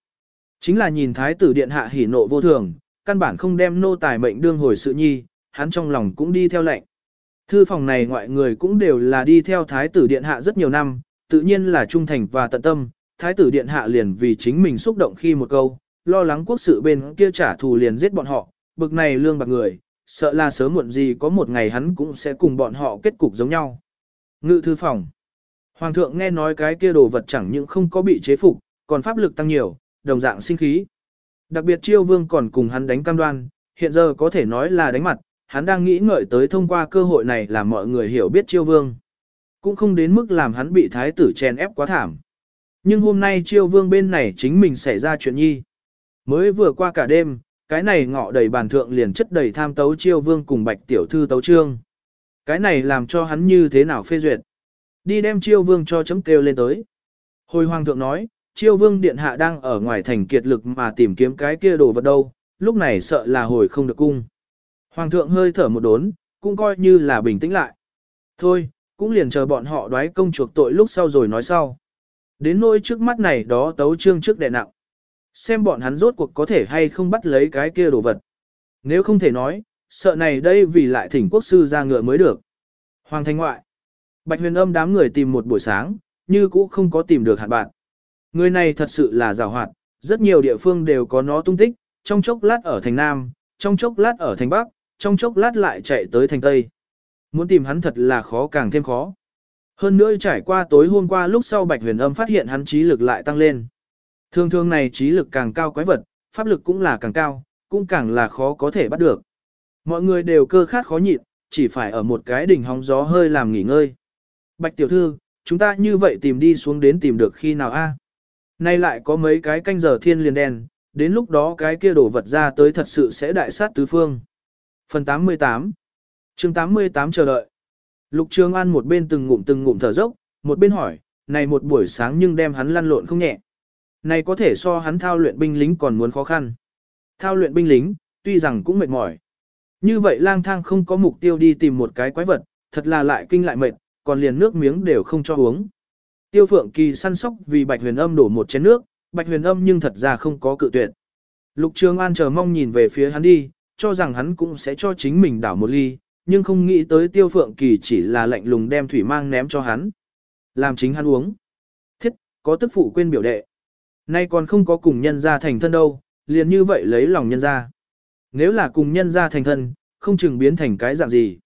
chính là nhìn thái tử điện hạ hỉ nộ vô thường, căn bản không đem nô tài mệnh đương hồi sự nhi, hắn trong lòng cũng đi theo lệnh. Thư phòng này ngoại người cũng đều là đi theo thái tử điện hạ rất nhiều năm, tự nhiên là trung thành và tận tâm, thái tử điện hạ liền vì chính mình xúc động khi một câu, lo lắng quốc sự bên kia trả thù liền giết bọn họ, bực này lương bạc người, sợ là sớm muộn gì có một ngày hắn cũng sẽ cùng bọn họ kết cục giống nhau. Ngự thư phòng. Hoàng thượng nghe nói cái kia đồ vật chẳng những không có bị chế phục, còn pháp lực tăng nhiều, đồng dạng sinh khí. Đặc biệt chiêu vương còn cùng hắn đánh cam đoan, hiện giờ có thể nói là đánh mặt, hắn đang nghĩ ngợi tới thông qua cơ hội này làm mọi người hiểu biết chiêu vương. Cũng không đến mức làm hắn bị thái tử chèn ép quá thảm. Nhưng hôm nay chiêu vương bên này chính mình xảy ra chuyện nhi. Mới vừa qua cả đêm, cái này ngọ đầy bàn thượng liền chất đầy tham tấu chiêu vương cùng bạch tiểu thư tấu trương. Cái này làm cho hắn như thế nào phê duyệt. Đi đem chiêu vương cho chấm kêu lên tới. Hồi hoàng thượng nói, chiêu vương điện hạ đang ở ngoài thành kiệt lực mà tìm kiếm cái kia đồ vật đâu, lúc này sợ là hồi không được cung. Hoàng thượng hơi thở một đốn, cũng coi như là bình tĩnh lại. Thôi, cũng liền chờ bọn họ đoái công chuộc tội lúc sau rồi nói sau. Đến nỗi trước mắt này đó tấu trương trước đệ nặng. Xem bọn hắn rốt cuộc có thể hay không bắt lấy cái kia đồ vật. Nếu không thể nói, sợ này đây vì lại thỉnh quốc sư ra ngựa mới được. Hoàng thành ngoại. Bạch huyền âm đám người tìm một buổi sáng, như cũ không có tìm được hạt bạn. Người này thật sự là rào hoạt, rất nhiều địa phương đều có nó tung tích, trong chốc lát ở thành Nam, trong chốc lát ở thành Bắc, trong chốc lát lại chạy tới thành Tây. Muốn tìm hắn thật là khó càng thêm khó. Hơn nữa trải qua tối hôm qua lúc sau Bạch Huyền Âm phát hiện hắn trí lực lại tăng lên. Thường thường này trí lực càng cao quái vật, pháp lực cũng là càng cao, cũng càng là khó có thể bắt được. Mọi người đều cơ khát khó nhịn, chỉ phải ở một cái đỉnh hóng gió hơi làm nghỉ ngơi. Bạch tiểu thư, chúng ta như vậy tìm đi xuống đến tìm được khi nào a? Nay lại có mấy cái canh giờ thiên liền đen, đến lúc đó cái kia đổ vật ra tới thật sự sẽ đại sát tứ phương. Phần 88 chương 88 chờ đợi. Lục Trường An một bên từng ngụm từng ngụm thở dốc, một bên hỏi, này một buổi sáng nhưng đem hắn lăn lộn không nhẹ. Này có thể so hắn thao luyện binh lính còn muốn khó khăn. Thao luyện binh lính, tuy rằng cũng mệt mỏi. Như vậy lang thang không có mục tiêu đi tìm một cái quái vật, thật là lại kinh lại mệt, còn liền nước miếng đều không cho uống. Tiêu Phượng Kỳ săn sóc vì Bạch Huyền Âm đổ một chén nước, Bạch Huyền Âm nhưng thật ra không có cự tuyệt. Lục Trường An chờ mong nhìn về phía hắn đi, cho rằng hắn cũng sẽ cho chính mình đảo một ly, nhưng không nghĩ tới Tiêu Phượng Kỳ chỉ là lạnh lùng đem thủy mang ném cho hắn. Làm chính hắn uống. Thiết, có tức phụ quên biểu đệ. Nay còn không có cùng nhân ra thành thân đâu, liền như vậy lấy lòng nhân ra. Nếu là cùng nhân ra thành thân, không chừng biến thành cái dạng gì.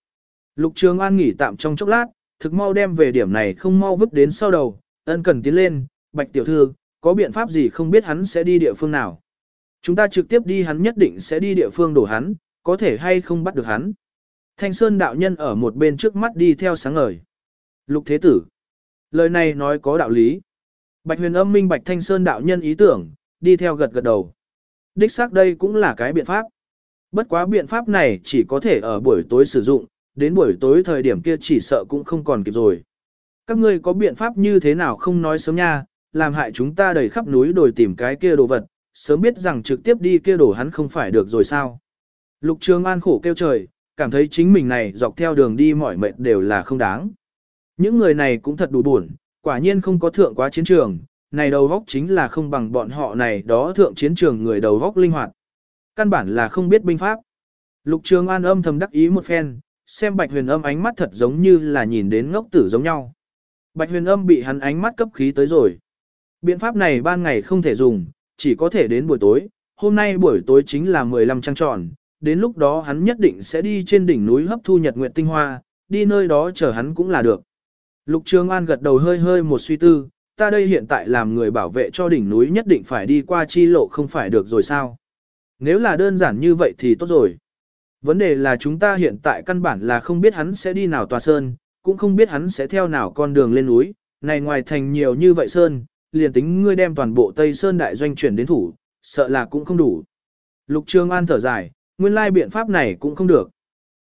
Lục Trường An nghỉ tạm trong chốc lát, thực mau đem về điểm này không mau vứt đến sau đầu, ân cần tiến lên, bạch tiểu thư, có biện pháp gì không biết hắn sẽ đi địa phương nào. Chúng ta trực tiếp đi hắn nhất định sẽ đi địa phương đổ hắn, có thể hay không bắt được hắn. Thanh Sơn đạo nhân ở một bên trước mắt đi theo sáng ngời. Lục thế tử. Lời này nói có đạo lý. Bạch huyền âm minh bạch Thanh Sơn đạo nhân ý tưởng, đi theo gật gật đầu. Đích xác đây cũng là cái biện pháp. Bất quá biện pháp này chỉ có thể ở buổi tối sử dụng, đến buổi tối thời điểm kia chỉ sợ cũng không còn kịp rồi. Các ngươi có biện pháp như thế nào không nói sớm nha, làm hại chúng ta đầy khắp núi đồi tìm cái kia đồ vật, sớm biết rằng trực tiếp đi kia đổ hắn không phải được rồi sao. Lục Trường An khổ kêu trời, cảm thấy chính mình này dọc theo đường đi mỏi mệt đều là không đáng. Những người này cũng thật đủ buồn, quả nhiên không có thượng quá chiến trường, này đầu góc chính là không bằng bọn họ này đó thượng chiến trường người đầu góc linh hoạt. Căn bản là không biết binh pháp. Lục Trường An âm thầm đắc ý một phen, xem Bạch Huyền Âm ánh mắt thật giống như là nhìn đến ngốc tử giống nhau. Bạch Huyền Âm bị hắn ánh mắt cấp khí tới rồi. Biện pháp này ban ngày không thể dùng, chỉ có thể đến buổi tối. Hôm nay buổi tối chính là 15 trăng tròn, đến lúc đó hắn nhất định sẽ đi trên đỉnh núi hấp thu nhật nguyện tinh hoa, đi nơi đó chờ hắn cũng là được. Lục Trường An gật đầu hơi hơi một suy tư, ta đây hiện tại làm người bảo vệ cho đỉnh núi nhất định phải đi qua chi lộ không phải được rồi sao? Nếu là đơn giản như vậy thì tốt rồi. Vấn đề là chúng ta hiện tại căn bản là không biết hắn sẽ đi nào tòa sơn, cũng không biết hắn sẽ theo nào con đường lên núi, này ngoài thành nhiều như vậy sơn, liền tính ngươi đem toàn bộ Tây Sơn đại doanh chuyển đến thủ, sợ là cũng không đủ. Lục Trường An thở dài, nguyên lai biện pháp này cũng không được.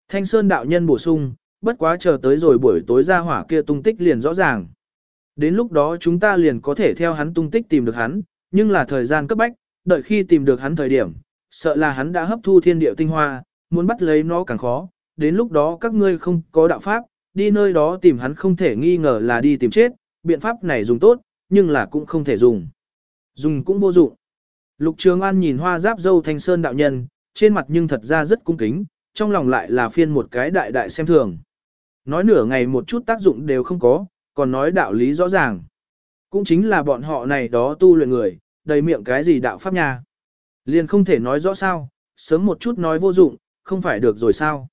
Thanh Sơn đạo nhân bổ sung, bất quá chờ tới rồi buổi tối ra hỏa kia tung tích liền rõ ràng. Đến lúc đó chúng ta liền có thể theo hắn tung tích tìm được hắn, nhưng là thời gian cấp bách, đợi khi tìm được hắn thời điểm, sợ là hắn đã hấp thu thiên địa tinh hoa, muốn bắt lấy nó càng khó, đến lúc đó các ngươi không có đạo pháp, đi nơi đó tìm hắn không thể nghi ngờ là đi tìm chết, biện pháp này dùng tốt, nhưng là cũng không thể dùng. Dùng cũng vô dụng. Lục Trường An nhìn hoa giáp dâu thanh sơn đạo nhân, trên mặt nhưng thật ra rất cung kính, trong lòng lại là phiên một cái đại đại xem thường. Nói nửa ngày một chút tác dụng đều không có, còn nói đạo lý rõ ràng. Cũng chính là bọn họ này đó tu luyện người, đầy miệng cái gì đạo pháp nha. Liền không thể nói rõ sao, sớm một chút nói vô dụng, không phải được rồi sao.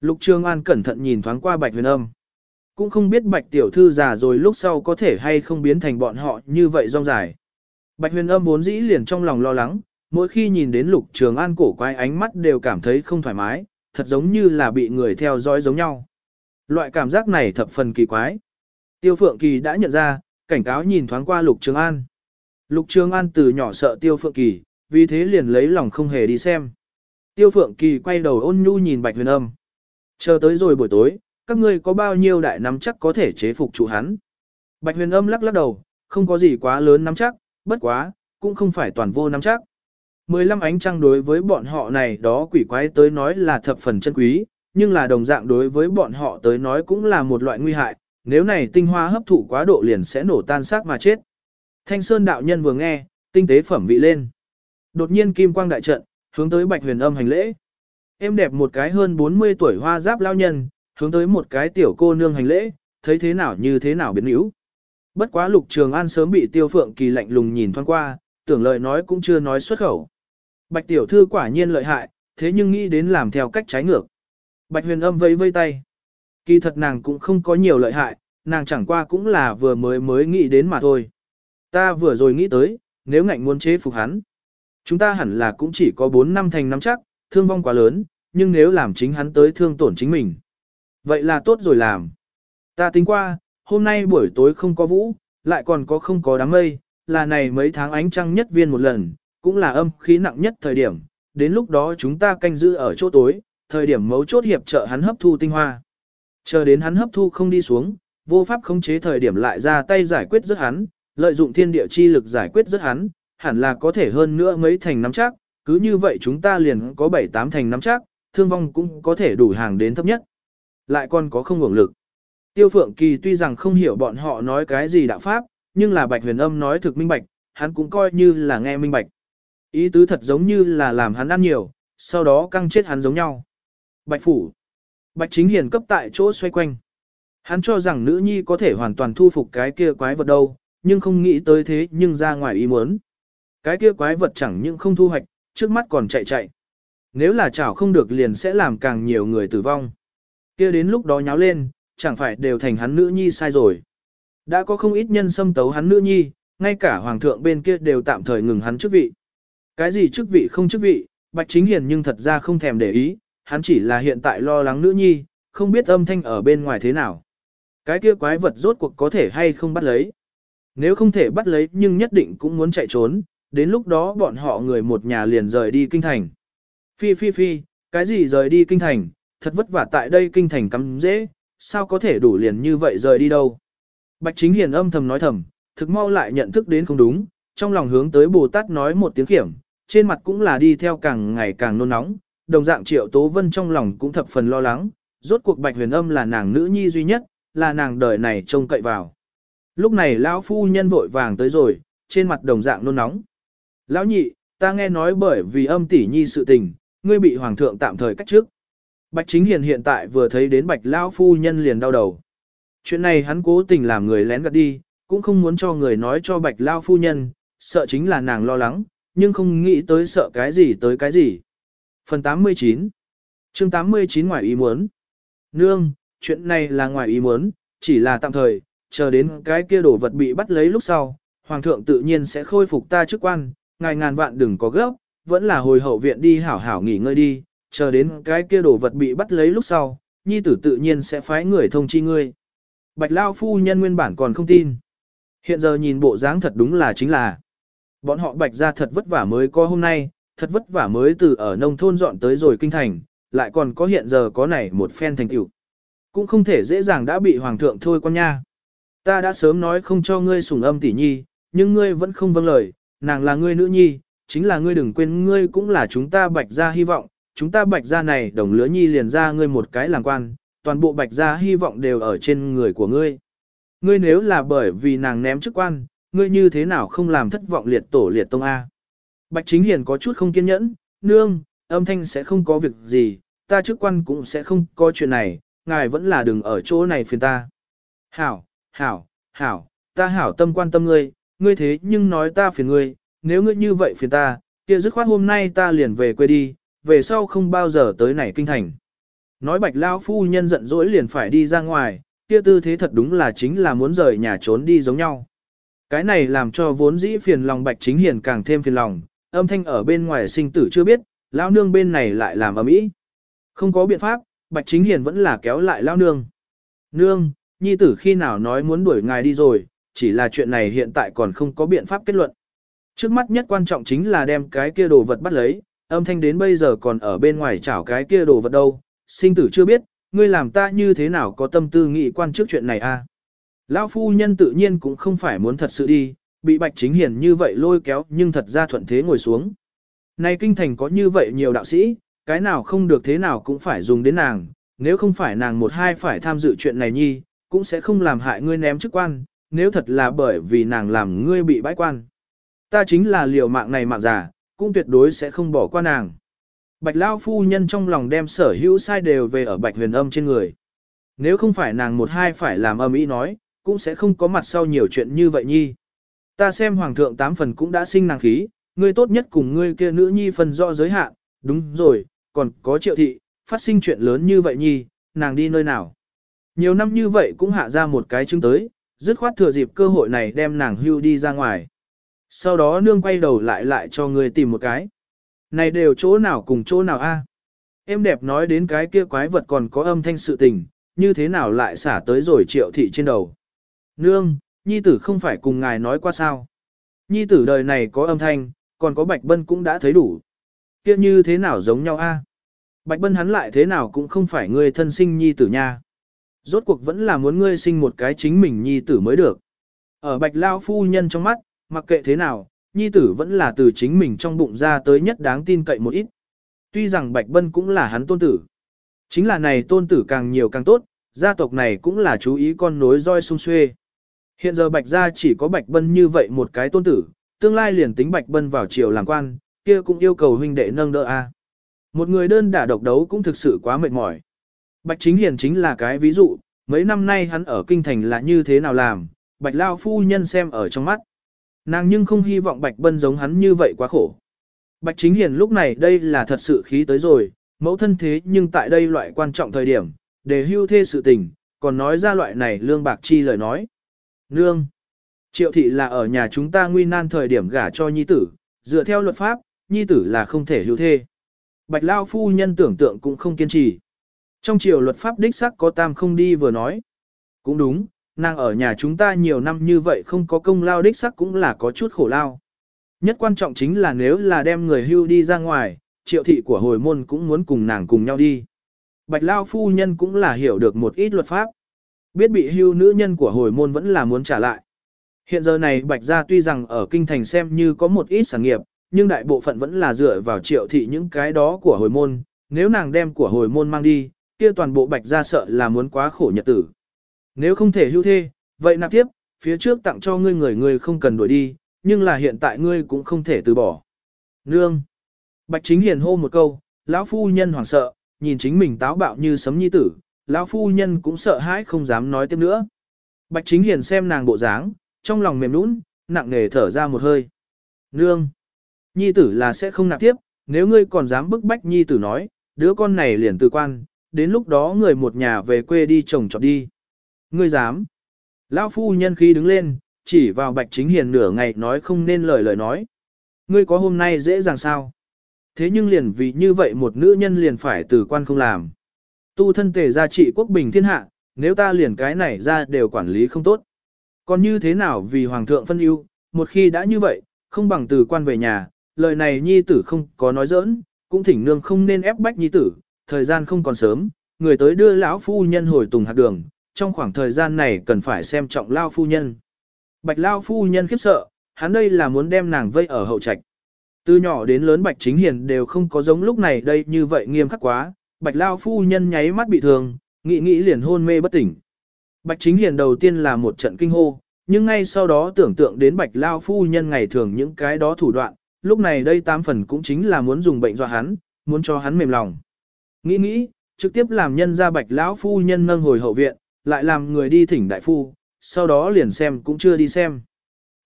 Lục Trường An cẩn thận nhìn thoáng qua Bạch Huyền Âm. Cũng không biết Bạch Tiểu Thư già rồi lúc sau có thể hay không biến thành bọn họ như vậy rong dài. Bạch Huyền Âm vốn dĩ liền trong lòng lo lắng, mỗi khi nhìn đến Lục Trường An cổ quái ánh mắt đều cảm thấy không thoải mái, thật giống như là bị người theo dõi giống nhau. Loại cảm giác này thập phần kỳ quái. Tiêu Phượng Kỳ đã nhận ra, cảnh cáo nhìn thoáng qua Lục Trường An. Lục Trường An từ nhỏ sợ Tiêu Phượng Kỳ, vì thế liền lấy lòng không hề đi xem. Tiêu Phượng Kỳ quay đầu ôn nhu nhìn Bạch Huyền Âm. Chờ tới rồi buổi tối, các ngươi có bao nhiêu đại nắm chắc có thể chế phục chủ hắn. Bạch Huyền Âm lắc lắc đầu, không có gì quá lớn nắm chắc, bất quá, cũng không phải toàn vô nắm chắc. Mười lăm ánh trăng đối với bọn họ này đó quỷ quái tới nói là thập phần chân quý, nhưng là đồng dạng đối với bọn họ tới nói cũng là một loại nguy hại, nếu này tinh hoa hấp thụ quá độ liền sẽ nổ tan xác mà chết. Thanh Sơn đạo nhân vừa nghe, tinh tế phẩm vị lên. Đột nhiên kim quang đại trận, hướng tới Bạch Huyền Âm hành lễ. Em đẹp một cái hơn 40 tuổi hoa giáp lao nhân, hướng tới một cái tiểu cô nương hành lễ, thấy thế nào như thế nào biến yếu. Bất quá lục trường an sớm bị tiêu phượng kỳ lạnh lùng nhìn thoáng qua, tưởng lời nói cũng chưa nói xuất khẩu. Bạch tiểu thư quả nhiên lợi hại, thế nhưng nghĩ đến làm theo cách trái ngược. Bạch huyền âm vẫy vây tay. Kỳ thật nàng cũng không có nhiều lợi hại, nàng chẳng qua cũng là vừa mới mới nghĩ đến mà thôi. Ta vừa rồi nghĩ tới, nếu ngạnh muốn chế phục hắn, chúng ta hẳn là cũng chỉ có 4 năm thành năm chắc, thương vong quá lớn, nhưng nếu làm chính hắn tới thương tổn chính mình. Vậy là tốt rồi làm. Ta tính qua, hôm nay buổi tối không có vũ, lại còn có không có đám mây, là này mấy tháng ánh trăng nhất viên một lần, cũng là âm khí nặng nhất thời điểm, đến lúc đó chúng ta canh giữ ở chỗ tối, thời điểm mấu chốt hiệp trợ hắn hấp thu tinh hoa. Chờ đến hắn hấp thu không đi xuống, vô pháp khống chế thời điểm lại ra tay giải quyết rất hắn, lợi dụng thiên địa chi lực giải quyết rất hắn, hẳn là có thể hơn nữa mấy thành nắm chắc, cứ như vậy chúng ta liền có 7-8 thành nắm chắc, thương vong cũng có thể đủ hàng đến thấp nhất. Lại còn có không hưởng lực. Tiêu Phượng Kỳ tuy rằng không hiểu bọn họ nói cái gì đạo pháp, nhưng là Bạch Huyền Âm nói thực minh bạch, hắn cũng coi như là nghe minh bạch. Ý tứ thật giống như là làm hắn ăn nhiều, sau đó căng chết hắn giống nhau. Bạch Phủ. Bạch Chính Hiền cấp tại chỗ xoay quanh. Hắn cho rằng nữ nhi có thể hoàn toàn thu phục cái kia quái vật đâu, nhưng không nghĩ tới thế nhưng ra ngoài ý muốn. Cái kia quái vật chẳng những không thu hoạch, trước mắt còn chạy chạy. Nếu là chảo không được liền sẽ làm càng nhiều người tử vong. Kia đến lúc đó nháo lên, chẳng phải đều thành hắn nữ nhi sai rồi. Đã có không ít nhân xâm tấu hắn nữ nhi, ngay cả hoàng thượng bên kia đều tạm thời ngừng hắn chức vị. Cái gì chức vị không chức vị, Bạch Chính Hiền nhưng thật ra không thèm để ý, hắn chỉ là hiện tại lo lắng nữ nhi, không biết âm thanh ở bên ngoài thế nào. Cái kia quái vật rốt cuộc có thể hay không bắt lấy. Nếu không thể bắt lấy nhưng nhất định cũng muốn chạy trốn, đến lúc đó bọn họ người một nhà liền rời đi kinh thành. Phi phi phi, cái gì rời đi kinh thành, thật vất vả tại đây kinh thành cắm dễ, sao có thể đủ liền như vậy rời đi đâu. Bạch chính hiền âm thầm nói thầm, thực mau lại nhận thức đến không đúng, trong lòng hướng tới Bồ Tát nói một tiếng khiểm, trên mặt cũng là đi theo càng ngày càng nôn nóng, đồng dạng triệu tố vân trong lòng cũng thập phần lo lắng, rốt cuộc bạch huyền âm là nàng nữ nhi duy nhất, là nàng đời này trông cậy vào. Lúc này lão phu nhân vội vàng tới rồi, trên mặt đồng dạng nôn nóng. Lão nhị, ta nghe nói bởi vì âm tỷ nhi sự tình, ngươi bị hoàng thượng tạm thời cách trước. Bạch chính hiền hiện tại vừa thấy đến bạch lão phu nhân liền đau đầu. Chuyện này hắn cố tình làm người lén gạt đi, cũng không muốn cho người nói cho bạch lão phu nhân, sợ chính là nàng lo lắng, nhưng không nghĩ tới sợ cái gì tới cái gì. Phần 89 chương 89 ngoài ý muốn Nương, chuyện này là ngoài ý muốn, chỉ là tạm thời, chờ đến cái kia đồ vật bị bắt lấy lúc sau, Hoàng thượng tự nhiên sẽ khôi phục ta chức quan, ngài ngàn vạn đừng có gấp, vẫn là hồi hậu viện đi hảo hảo nghỉ ngơi đi, chờ đến cái kia đồ vật bị bắt lấy lúc sau, nhi tử tự nhiên sẽ phái người thông chi ngươi. Bạch Lao phu nhân nguyên bản còn không tin. Hiện giờ nhìn bộ dáng thật đúng là chính là. Bọn họ bạch ra thật vất vả mới có hôm nay, thật vất vả mới từ ở nông thôn dọn tới rồi kinh thành, lại còn có hiện giờ có này một phen thành tựu. Cũng không thể dễ dàng đã bị hoàng thượng thôi con nha. Ta đã sớm nói không cho ngươi sủng âm tỷ nhi, nhưng ngươi vẫn không vâng lời, nàng là ngươi nữ nhi, chính là ngươi đừng quên ngươi cũng là chúng ta bạch ra hy vọng, chúng ta bạch ra này đồng lứa nhi liền ra ngươi một cái làng quan, toàn bộ bạch ra hy vọng đều ở trên người của ngươi. Ngươi nếu là bởi vì nàng ném chức quan, ngươi như thế nào không làm thất vọng liệt tổ liệt tông A. Bạch chính hiền có chút không kiên nhẫn, nương, âm thanh sẽ không có việc gì, ta chức quan cũng sẽ không có chuyện này, ngài vẫn là đừng ở chỗ này phiền ta. Hảo, hảo, hảo, ta hảo tâm quan tâm ngươi, ngươi thế nhưng nói ta phiền ngươi, nếu ngươi như vậy phiền ta, kia dứt khoát hôm nay ta liền về quê đi, về sau không bao giờ tới này kinh thành. Nói bạch lao phu nhân giận dỗi liền phải đi ra ngoài, kia tư thế thật đúng là chính là muốn rời nhà trốn đi giống nhau. Cái này làm cho vốn dĩ phiền lòng bạch chính hiền càng thêm phiền lòng, âm thanh ở bên ngoài sinh tử chưa biết, Lão nương bên này lại làm ầm ĩ. Không có biện pháp, bạch chính hiền vẫn là kéo lại Lão nương. Nương, nhi tử khi nào nói muốn đuổi ngài đi rồi, chỉ là chuyện này hiện tại còn không có biện pháp kết luận. Trước mắt nhất quan trọng chính là đem cái kia đồ vật bắt lấy, âm thanh đến bây giờ còn ở bên ngoài chảo cái kia đồ vật đâu, sinh tử chưa biết, ngươi làm ta như thế nào có tâm tư nghị quan trước chuyện này a? À? Lão phu nhân tự nhiên cũng không phải muốn thật sự đi, bị bạch chính hiền như vậy lôi kéo nhưng thật ra thuận thế ngồi xuống. Này kinh thành có như vậy nhiều đạo sĩ, cái nào không được thế nào cũng phải dùng đến nàng, nếu không phải nàng một hai phải tham dự chuyện này nhi, cũng sẽ không làm hại ngươi ném chức quan, nếu thật là bởi vì nàng làm ngươi bị bãi quan. Ta chính là liều mạng này mạng giả, cũng tuyệt đối sẽ không bỏ qua nàng. Bạch Lao phu nhân trong lòng đem sở hữu sai đều về ở Bạch huyền âm trên người. Nếu không phải nàng một hai phải làm âm ý nói, cũng sẽ không có mặt sau nhiều chuyện như vậy nhi. Ta xem hoàng thượng tám phần cũng đã sinh nàng khí, ngươi tốt nhất cùng ngươi kia nữ nhi phần rõ giới hạn, đúng rồi, còn có triệu thị, phát sinh chuyện lớn như vậy nhi, nàng đi nơi nào. Nhiều năm như vậy cũng hạ ra một cái chứng tới, dứt khoát thừa dịp cơ hội này đem nàng hưu đi ra ngoài. Sau đó nương quay đầu lại lại cho ngươi tìm một cái. Này đều chỗ nào cùng chỗ nào a? Em đẹp nói đến cái kia quái vật còn có âm thanh sự tình, như thế nào lại xả tới rồi triệu thị trên đầu. Nương, nhi tử không phải cùng ngài nói qua sao. Nhi tử đời này có âm thanh, còn có bạch bân cũng đã thấy đủ. Kia như thế nào giống nhau a? Bạch bân hắn lại thế nào cũng không phải người thân sinh nhi tử nha. Rốt cuộc vẫn là muốn ngươi sinh một cái chính mình nhi tử mới được. Ở bạch lao phu nhân trong mắt, mặc kệ thế nào, nhi tử vẫn là từ chính mình trong bụng ra tới nhất đáng tin cậy một ít. Tuy rằng bạch bân cũng là hắn tôn tử. Chính là này tôn tử càng nhiều càng tốt, gia tộc này cũng là chú ý con nối roi sung xuê. Hiện giờ bạch gia chỉ có bạch bân như vậy một cái tôn tử, tương lai liền tính bạch bân vào triều làm quan, kia cũng yêu cầu huynh đệ nâng đỡ a. Một người đơn đả độc đấu cũng thực sự quá mệt mỏi. Bạch chính hiền chính là cái ví dụ, mấy năm nay hắn ở kinh thành là như thế nào làm, bạch lao phu nhân xem ở trong mắt. Nàng nhưng không hy vọng bạch bân giống hắn như vậy quá khổ. Bạch chính hiền lúc này đây là thật sự khí tới rồi, mẫu thân thế nhưng tại đây loại quan trọng thời điểm, để hưu thê sự tình, còn nói ra loại này lương bạc chi lời nói. Nương! Triệu thị là ở nhà chúng ta nguy nan thời điểm gả cho nhi tử, dựa theo luật pháp, nhi tử là không thể hưu thê. Bạch Lao phu nhân tưởng tượng cũng không kiên trì. Trong triều luật pháp đích sắc có tam không đi vừa nói. Cũng đúng, nàng ở nhà chúng ta nhiều năm như vậy không có công lao đích sắc cũng là có chút khổ lao. Nhất quan trọng chính là nếu là đem người hưu đi ra ngoài, triệu thị của hồi môn cũng muốn cùng nàng cùng nhau đi. Bạch Lao phu nhân cũng là hiểu được một ít luật pháp. Biết bị hưu nữ nhân của hồi môn vẫn là muốn trả lại. Hiện giờ này Bạch Gia tuy rằng ở kinh thành xem như có một ít sản nghiệp, nhưng đại bộ phận vẫn là dựa vào triệu thị những cái đó của hồi môn. Nếu nàng đem của hồi môn mang đi, kia toàn bộ Bạch Gia sợ là muốn quá khổ nhật tử. Nếu không thể hưu thê, vậy nạp tiếp, phía trước tặng cho ngươi người người không cần đuổi đi, nhưng là hiện tại ngươi cũng không thể từ bỏ. Nương! Bạch chính hiền hô một câu, lão phu nhân hoảng sợ, nhìn chính mình táo bạo như sấm nhi tử, lão phu nhân cũng sợ hãi không dám nói tiếp nữa. Bạch chính hiền xem nàng bộ dáng, trong lòng mềm nũng, nặng nề thở ra một hơi. Nương! Nhi tử là sẽ không nạp tiếp, nếu ngươi còn dám bức bách nhi tử nói, đứa con này liền từ quan, đến lúc đó người một nhà về quê đi trồng trọt đi. Ngươi dám! Lão phu nhân khi đứng lên, chỉ vào bạch chính hiền nửa ngày nói không nên lời lời nói. Ngươi có hôm nay dễ dàng sao? Thế nhưng liền vì như vậy một nữ nhân liền phải từ quan không làm. Tu thân tề gia trị quốc bình thiên hạ, nếu ta liền cái này ra đều quản lý không tốt. Còn như thế nào vì hoàng thượng phân ưu, một khi đã như vậy, không bằng từ quan về nhà, lời này nhi tử không có nói giỡn, cũng thỉnh nương không nên ép bách nhi tử, thời gian không còn sớm, người tới đưa lão phu nhân hồi tùng hạt đường, trong khoảng thời gian này cần phải xem trọng lao phu nhân. Bạch lao phu nhân khiếp sợ, hắn đây là muốn đem nàng vây ở hậu trạch. Từ nhỏ đến lớn Bạch Chính Hiền đều không có giống lúc này đây như vậy nghiêm khắc quá, Bạch Lao phu nhân nháy mắt bị thương, nghĩ nghĩ liền hôn mê bất tỉnh. Bạch Chính Hiền đầu tiên là một trận kinh hô, nhưng ngay sau đó tưởng tượng đến Bạch Lao phu nhân ngày thường những cái đó thủ đoạn, lúc này đây tám phần cũng chính là muốn dùng bệnh dọa hắn, muốn cho hắn mềm lòng. Nghĩ nghĩ, trực tiếp làm nhân ra Bạch Lão phu nhân nâng hồi hậu viện, lại làm người đi thỉnh đại phu, sau đó liền xem cũng chưa đi xem.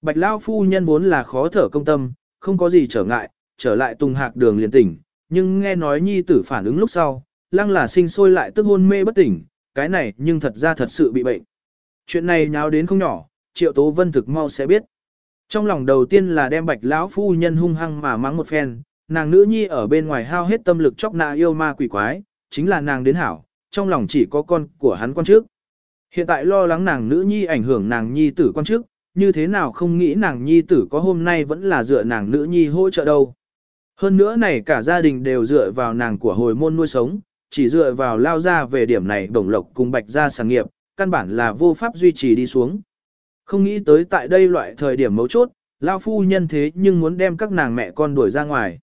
Bạch Lão phu nhân vốn là khó thở công tâm, không có gì trở ngại, trở lại tùng hạc đường liền tỉnh, nhưng nghe nói nhi tử phản ứng lúc sau, lăng là sinh sôi lại tức hôn mê bất tỉnh, cái này nhưng thật ra thật sự bị bệnh. Chuyện này nháo đến không nhỏ, triệu tố vân thực mau sẽ biết. Trong lòng đầu tiên là đem bạch lão phu nhân hung hăng mà mắng một phen, nàng nữ nhi ở bên ngoài hao hết tâm lực chóc nạ yêu ma quỷ quái, chính là nàng đến hảo, trong lòng chỉ có con của hắn quan trước. Hiện tại lo lắng nàng nữ nhi ảnh hưởng nàng nhi tử quan trước, như thế nào không nghĩ nàng nhi tử có hôm nay vẫn là dựa nàng nữ nhi hỗ trợ đâu. Hơn nữa này cả gia đình đều dựa vào nàng của hồi môn nuôi sống, chỉ dựa vào lao ra về điểm này bổng lộc cùng bạch gia sản nghiệp, căn bản là vô pháp duy trì đi xuống. Không nghĩ tới tại đây loại thời điểm mấu chốt, lao phu nhân thế nhưng muốn đem các nàng mẹ con đuổi ra ngoài.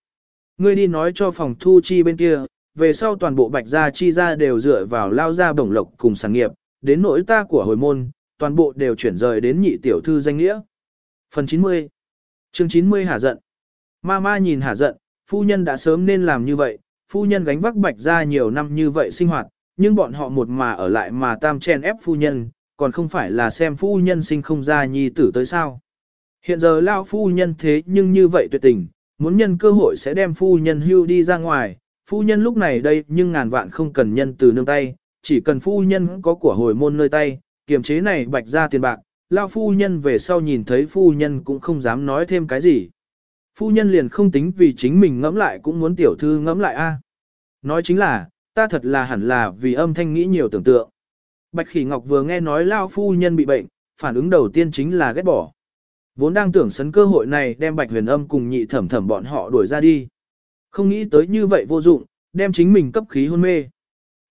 Ngươi đi nói cho phòng thu chi bên kia, về sau toàn bộ bạch gia chi gia đều dựa vào lao ra bổng lộc cùng sản nghiệp, đến nỗi ta của hồi môn, toàn bộ đều chuyển rời đến nhị tiểu thư danh nghĩa. Phần 90 chương 90 hà giận Ma ma nhìn hả giận, phu nhân đã sớm nên làm như vậy, phu nhân gánh vác bạch ra nhiều năm như vậy sinh hoạt, nhưng bọn họ một mà ở lại mà tam chen ép phu nhân, còn không phải là xem phu nhân sinh không ra nhi tử tới sao. Hiện giờ lao phu nhân thế nhưng như vậy tuyệt tình, muốn nhân cơ hội sẽ đem phu nhân hưu đi ra ngoài, phu nhân lúc này đây nhưng ngàn vạn không cần nhân từ nương tay, chỉ cần phu nhân có của hồi môn nơi tay, kiềm chế này bạch ra tiền bạc, lao phu nhân về sau nhìn thấy phu nhân cũng không dám nói thêm cái gì. Phu nhân liền không tính vì chính mình ngẫm lại cũng muốn tiểu thư ngẫm lại a. Nói chính là, ta thật là hẳn là vì âm thanh nghĩ nhiều tưởng tượng. Bạch Khỉ Ngọc vừa nghe nói lao phu nhân bị bệnh, phản ứng đầu tiên chính là ghét bỏ. Vốn đang tưởng sấn cơ hội này đem Bạch Huyền Âm cùng nhị thẩm thẩm bọn họ đuổi ra đi. Không nghĩ tới như vậy vô dụng, đem chính mình cấp khí hôn mê.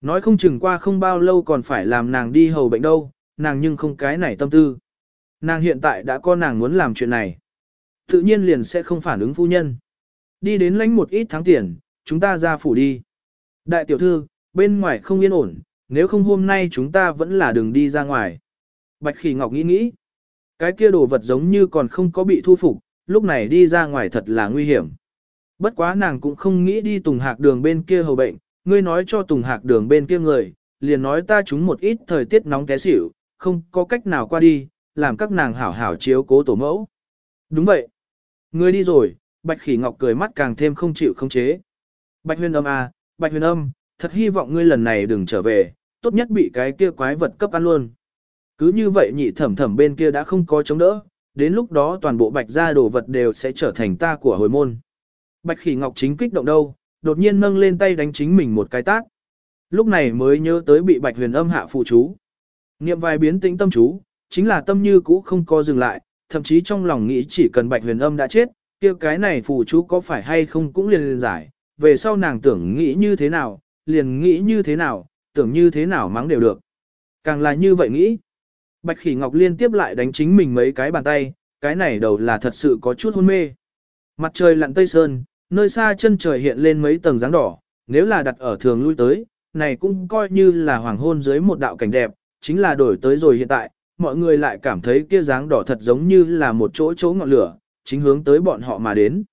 Nói không chừng qua không bao lâu còn phải làm nàng đi hầu bệnh đâu, nàng nhưng không cái này tâm tư. Nàng hiện tại đã có nàng muốn làm chuyện này. Tự nhiên liền sẽ không phản ứng phu nhân. Đi đến lãnh một ít tháng tiền, chúng ta ra phủ đi. Đại tiểu thư, bên ngoài không yên ổn, nếu không hôm nay chúng ta vẫn là đường đi ra ngoài. Bạch Khỉ Ngọc nghĩ nghĩ. Cái kia đồ vật giống như còn không có bị thu phục, lúc này đi ra ngoài thật là nguy hiểm. Bất quá nàng cũng không nghĩ đi tùng hạc đường bên kia hầu bệnh, ngươi nói cho tùng hạc đường bên kia người, liền nói ta chúng một ít thời tiết nóng té xỉu, không có cách nào qua đi, làm các nàng hảo hảo chiếu cố tổ mẫu. Đúng vậy. Ngươi đi rồi, Bạch Khỉ Ngọc cười mắt càng thêm không chịu không chế. Bạch huyền âm à, Bạch huyền âm, thật hy vọng ngươi lần này đừng trở về, tốt nhất bị cái kia quái vật cấp ăn luôn. Cứ như vậy nhị thẩm thẩm bên kia đã không có chống đỡ, đến lúc đó toàn bộ bạch gia đồ vật đều sẽ trở thành ta của hồi môn. Bạch khỉ ngọc chính kích động đâu, đột nhiên nâng lên tay đánh chính mình một cái tát. Lúc này mới nhớ tới bị bạch huyền âm hạ phụ chú. Niệm vài biến tĩnh tâm chú, chính là tâm như cũ không có dừng lại, thậm chí trong lòng nghĩ chỉ cần bạch huyền âm đã chết, kia cái này phù chú có phải hay không cũng liền liền giải, về sau nàng tưởng nghĩ như thế nào, liền nghĩ như thế nào, tưởng như thế nào mắng đều được. Càng là như vậy nghĩ. Bạch khỉ ngọc liên tiếp lại đánh chính mình mấy cái bàn tay, cái này đầu là thật sự có chút hôn mê. Mặt trời lặn tây sơn, nơi xa chân trời hiện lên mấy tầng dáng đỏ, nếu là đặt ở thường lui tới, này cũng coi như là hoàng hôn dưới một đạo cảnh đẹp, chính là đổi tới rồi hiện tại, mọi người lại cảm thấy kia dáng đỏ thật giống như là một chỗ chỗ ngọn lửa, chính hướng tới bọn họ mà đến.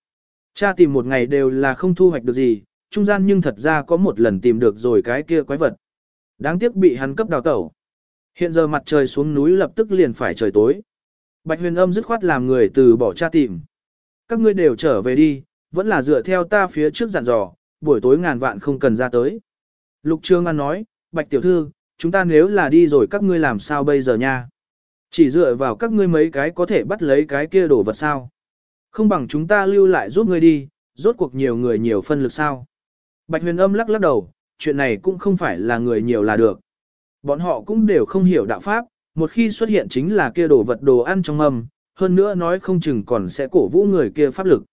Cha tìm một ngày đều là không thu hoạch được gì, trung gian nhưng thật ra có một lần tìm được rồi cái kia quái vật. Đáng tiếc bị hắn cấp đào tẩu. Hiện giờ mặt trời xuống núi lập tức liền phải trời tối. Bạch huyền âm dứt khoát làm người từ bỏ cha tìm. Các ngươi đều trở về đi, vẫn là dựa theo ta phía trước dặn dò, buổi tối ngàn vạn không cần ra tới. Lục Trương An nói, Bạch tiểu thư, chúng ta nếu là đi rồi các ngươi làm sao bây giờ nha? Chỉ dựa vào các ngươi mấy cái có thể bắt lấy cái kia đổ vật sao? Không bằng chúng ta lưu lại giúp ngươi đi, rốt cuộc nhiều người nhiều phân lực sao? Bạch huyền âm lắc lắc đầu, chuyện này cũng không phải là người nhiều là được. Bọn họ cũng đều không hiểu đạo pháp, một khi xuất hiện chính là kia đồ vật đồ ăn trong âm, hơn nữa nói không chừng còn sẽ cổ vũ người kia pháp lực.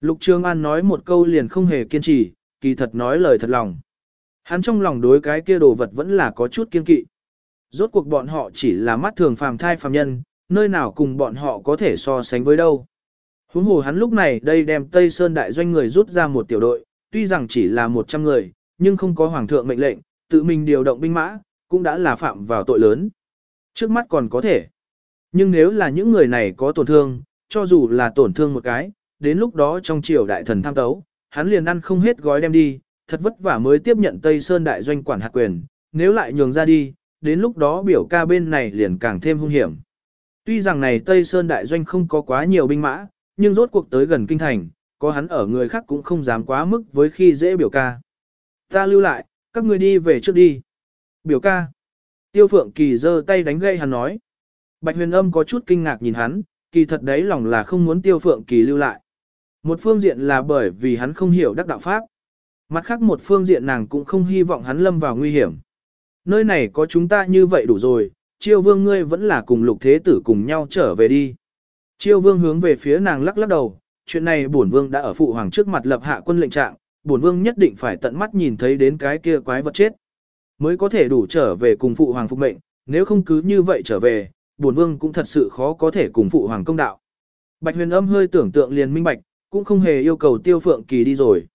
Lục Trương An nói một câu liền không hề kiên trì, kỳ thật nói lời thật lòng. Hắn trong lòng đối cái kia đồ vật vẫn là có chút kiên kỵ. Rốt cuộc bọn họ chỉ là mắt thường phàm thai phàm nhân, nơi nào cùng bọn họ có thể so sánh với đâu. Huống hồ hắn lúc này đây đem Tây Sơn đại doanh người rút ra một tiểu đội, tuy rằng chỉ là 100 người, nhưng không có hoàng thượng mệnh lệnh, tự mình điều động binh mã, cũng đã là phạm vào tội lớn. Trước mắt còn có thể. Nhưng nếu là những người này có tổn thương, cho dù là tổn thương một cái, đến lúc đó trong triều đại thần tham tấu, hắn liền ăn không hết gói đem đi, thật vất vả mới tiếp nhận Tây Sơn đại doanh quản hạt quyền, nếu lại nhường ra đi, đến lúc đó biểu ca bên này liền càng thêm hung hiểm. Tuy rằng này Tây Sơn đại doanh không có quá nhiều binh mã, nhưng rốt cuộc tới gần kinh thành, có hắn ở người khác cũng không dám quá mức với khi dễ biểu ca. Ta lưu lại, các ngươi đi về trước đi. Biểu ca. Tiêu Phượng Kỳ giơ tay đánh gây hắn nói. Bạch huyền âm có chút kinh ngạc nhìn hắn, kỳ thật đấy lòng là không muốn Tiêu Phượng Kỳ lưu lại. Một phương diện là bởi vì hắn không hiểu đắc đạo Pháp. Mặt khác một phương diện nàng cũng không hy vọng hắn lâm vào nguy hiểm. Nơi này có chúng ta như vậy đủ rồi, chiêu vương ngươi vẫn là cùng lục thế tử cùng nhau trở về đi. Chiêu vương hướng về phía nàng lắc lắc đầu, chuyện này bổn vương đã ở phụ hoàng trước mặt lập hạ quân lệnh trạng, bổn vương nhất định phải tận mắt nhìn thấy đến cái kia quái vật chết. Mới có thể đủ trở về cùng phụ hoàng phục mệnh, nếu không cứ như vậy trở về, bổn vương cũng thật sự khó có thể cùng phụ hoàng công đạo. Bạch huyền âm hơi tưởng tượng liền minh bạch, cũng không hề yêu cầu tiêu phượng kỳ đi rồi.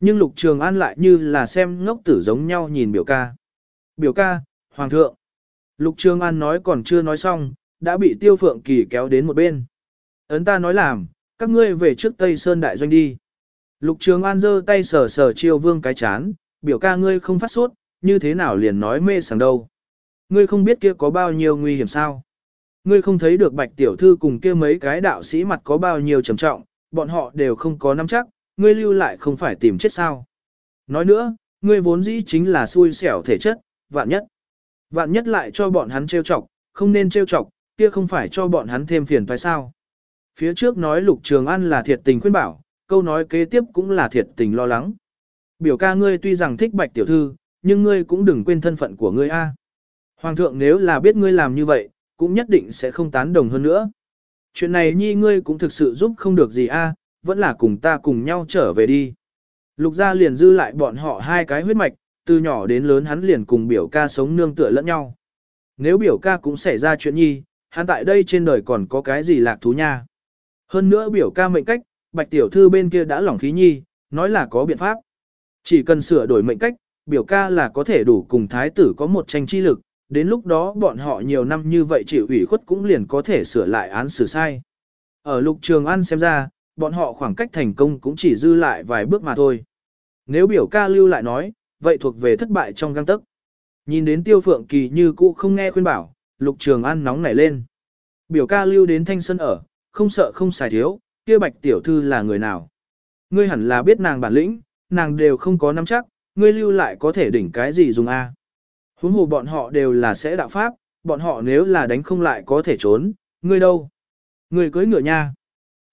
Nhưng lục trường an lại như là xem ngốc tử giống nhau nhìn biểu ca. Biểu ca, hoàng thượng. Lục trường an nói còn chưa nói xong, đã bị tiêu phượng kỳ kéo đến một bên. Ấn ta nói làm, các ngươi về trước Tây Sơn Đại Doanh đi. Lục Trường An giơ tay sờ sờ chiêu vương cái chán, biểu ca ngươi không phát sốt, như thế nào liền nói mê sảng đâu. Ngươi không biết kia có bao nhiêu nguy hiểm sao? Ngươi không thấy được bạch tiểu thư cùng kia mấy cái đạo sĩ mặt có bao nhiêu trầm trọng, bọn họ đều không có nắm chắc, ngươi lưu lại không phải tìm chết sao. Nói nữa, ngươi vốn dĩ chính là xui xẻo thể chất, vạn nhất. Vạn nhất lại cho bọn hắn trêu chọc, không nên trêu chọc, kia không phải cho bọn hắn thêm phiền phải sao. Phía trước nói Lục Trường An là thiệt tình khuyên bảo, câu nói kế tiếp cũng là thiệt tình lo lắng. Biểu ca ngươi tuy rằng thích bạch tiểu thư, nhưng ngươi cũng đừng quên thân phận của ngươi a. Hoàng thượng nếu là biết ngươi làm như vậy, cũng nhất định sẽ không tán đồng hơn nữa. Chuyện này nhi ngươi cũng thực sự giúp không được gì a, vẫn là cùng ta cùng nhau trở về đi. Lục gia liền dư lại bọn họ hai cái huyết mạch, từ nhỏ đến lớn hắn liền cùng biểu ca sống nương tựa lẫn nhau. Nếu biểu ca cũng xảy ra chuyện nhi, hắn tại đây trên đời còn có cái gì lạc thú nha. Hơn nữa biểu ca mệnh cách, bạch tiểu thư bên kia đã lỏng khí nhi, nói là có biện pháp. Chỉ cần sửa đổi mệnh cách, biểu ca là có thể đủ cùng thái tử có một tranh chi lực, đến lúc đó bọn họ nhiều năm như vậy chịu ủy khuất cũng liền có thể sửa lại án xử sai. Ở lục trường ăn xem ra, bọn họ khoảng cách thành công cũng chỉ dư lại vài bước mà thôi. Nếu biểu ca lưu lại nói, vậy thuộc về thất bại trong găng tức. Nhìn đến tiêu phượng kỳ như cũ không nghe khuyên bảo, lục trường ăn nóng nảy lên. Biểu ca lưu đến thanh sân ở, không sợ không xài thiếu, kia bạch tiểu thư là người nào. Ngươi hẳn là biết nàng bản lĩnh, nàng đều không có nắm chắc, ngươi lưu lại có thể đỉnh cái gì dùng a? Huống hồ bọn họ đều là sẽ đạo pháp, bọn họ nếu là đánh không lại có thể trốn, ngươi đâu? Ngươi cưới ngựa nha.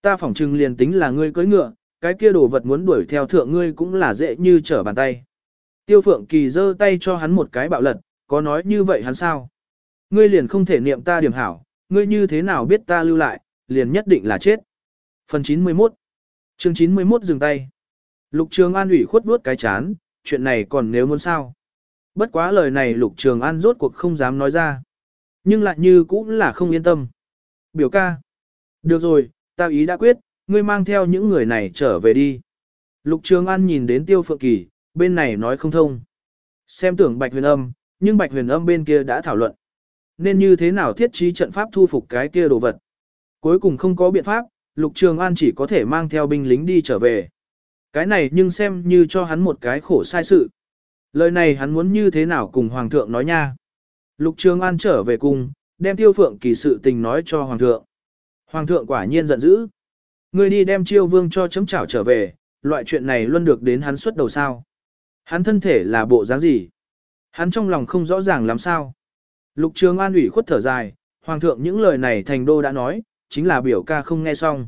Ta phỏng chừng liền tính là ngươi cưới ngựa, cái kia đồ vật muốn đuổi theo thượng ngươi cũng là dễ như trở bàn tay. Tiêu Phượng Kỳ giơ tay cho hắn một cái bạo lật, có nói như vậy hắn sao? Ngươi liền không thể niệm ta điểm hảo, ngươi như thế nào biết ta lưu lại, liền nhất định là chết. Phần 91 Chương 91 dừng tay. Lục Trường An ủy khuất vuốt cái chán, chuyện này còn nếu muốn sao? Bất quá lời này Lục Trường An rốt cuộc không dám nói ra. Nhưng lại như cũng là không yên tâm. Biểu ca. Được rồi, ta ý đã quyết, ngươi mang theo những người này trở về đi. Lục Trường An nhìn đến Tiêu Phượng Kỳ, bên này nói không thông. Xem tưởng Bạch Huyền Âm, nhưng Bạch Huyền Âm bên kia đã thảo luận. Nên như thế nào thiết trí trận pháp thu phục cái kia đồ vật. Cuối cùng không có biện pháp, Lục Trường An chỉ có thể mang theo binh lính đi trở về. Cái này nhưng xem như cho hắn một cái khổ sai sự. Lời này hắn muốn như thế nào cùng Hoàng thượng nói nha. Lục Trường An trở về cùng, đem tiêu phượng kỳ sự tình nói cho Hoàng thượng. Hoàng thượng quả nhiên giận dữ. Người đi đem chiêu vương cho chấm chảo trở về, loại chuyện này luôn được đến hắn xuất đầu sao. Hắn thân thể là bộ dáng gì? Hắn trong lòng không rõ ràng làm sao. Lục Trường An ủy khuất thở dài, Hoàng thượng những lời này thành đô đã nói, chính là biểu ca không nghe xong.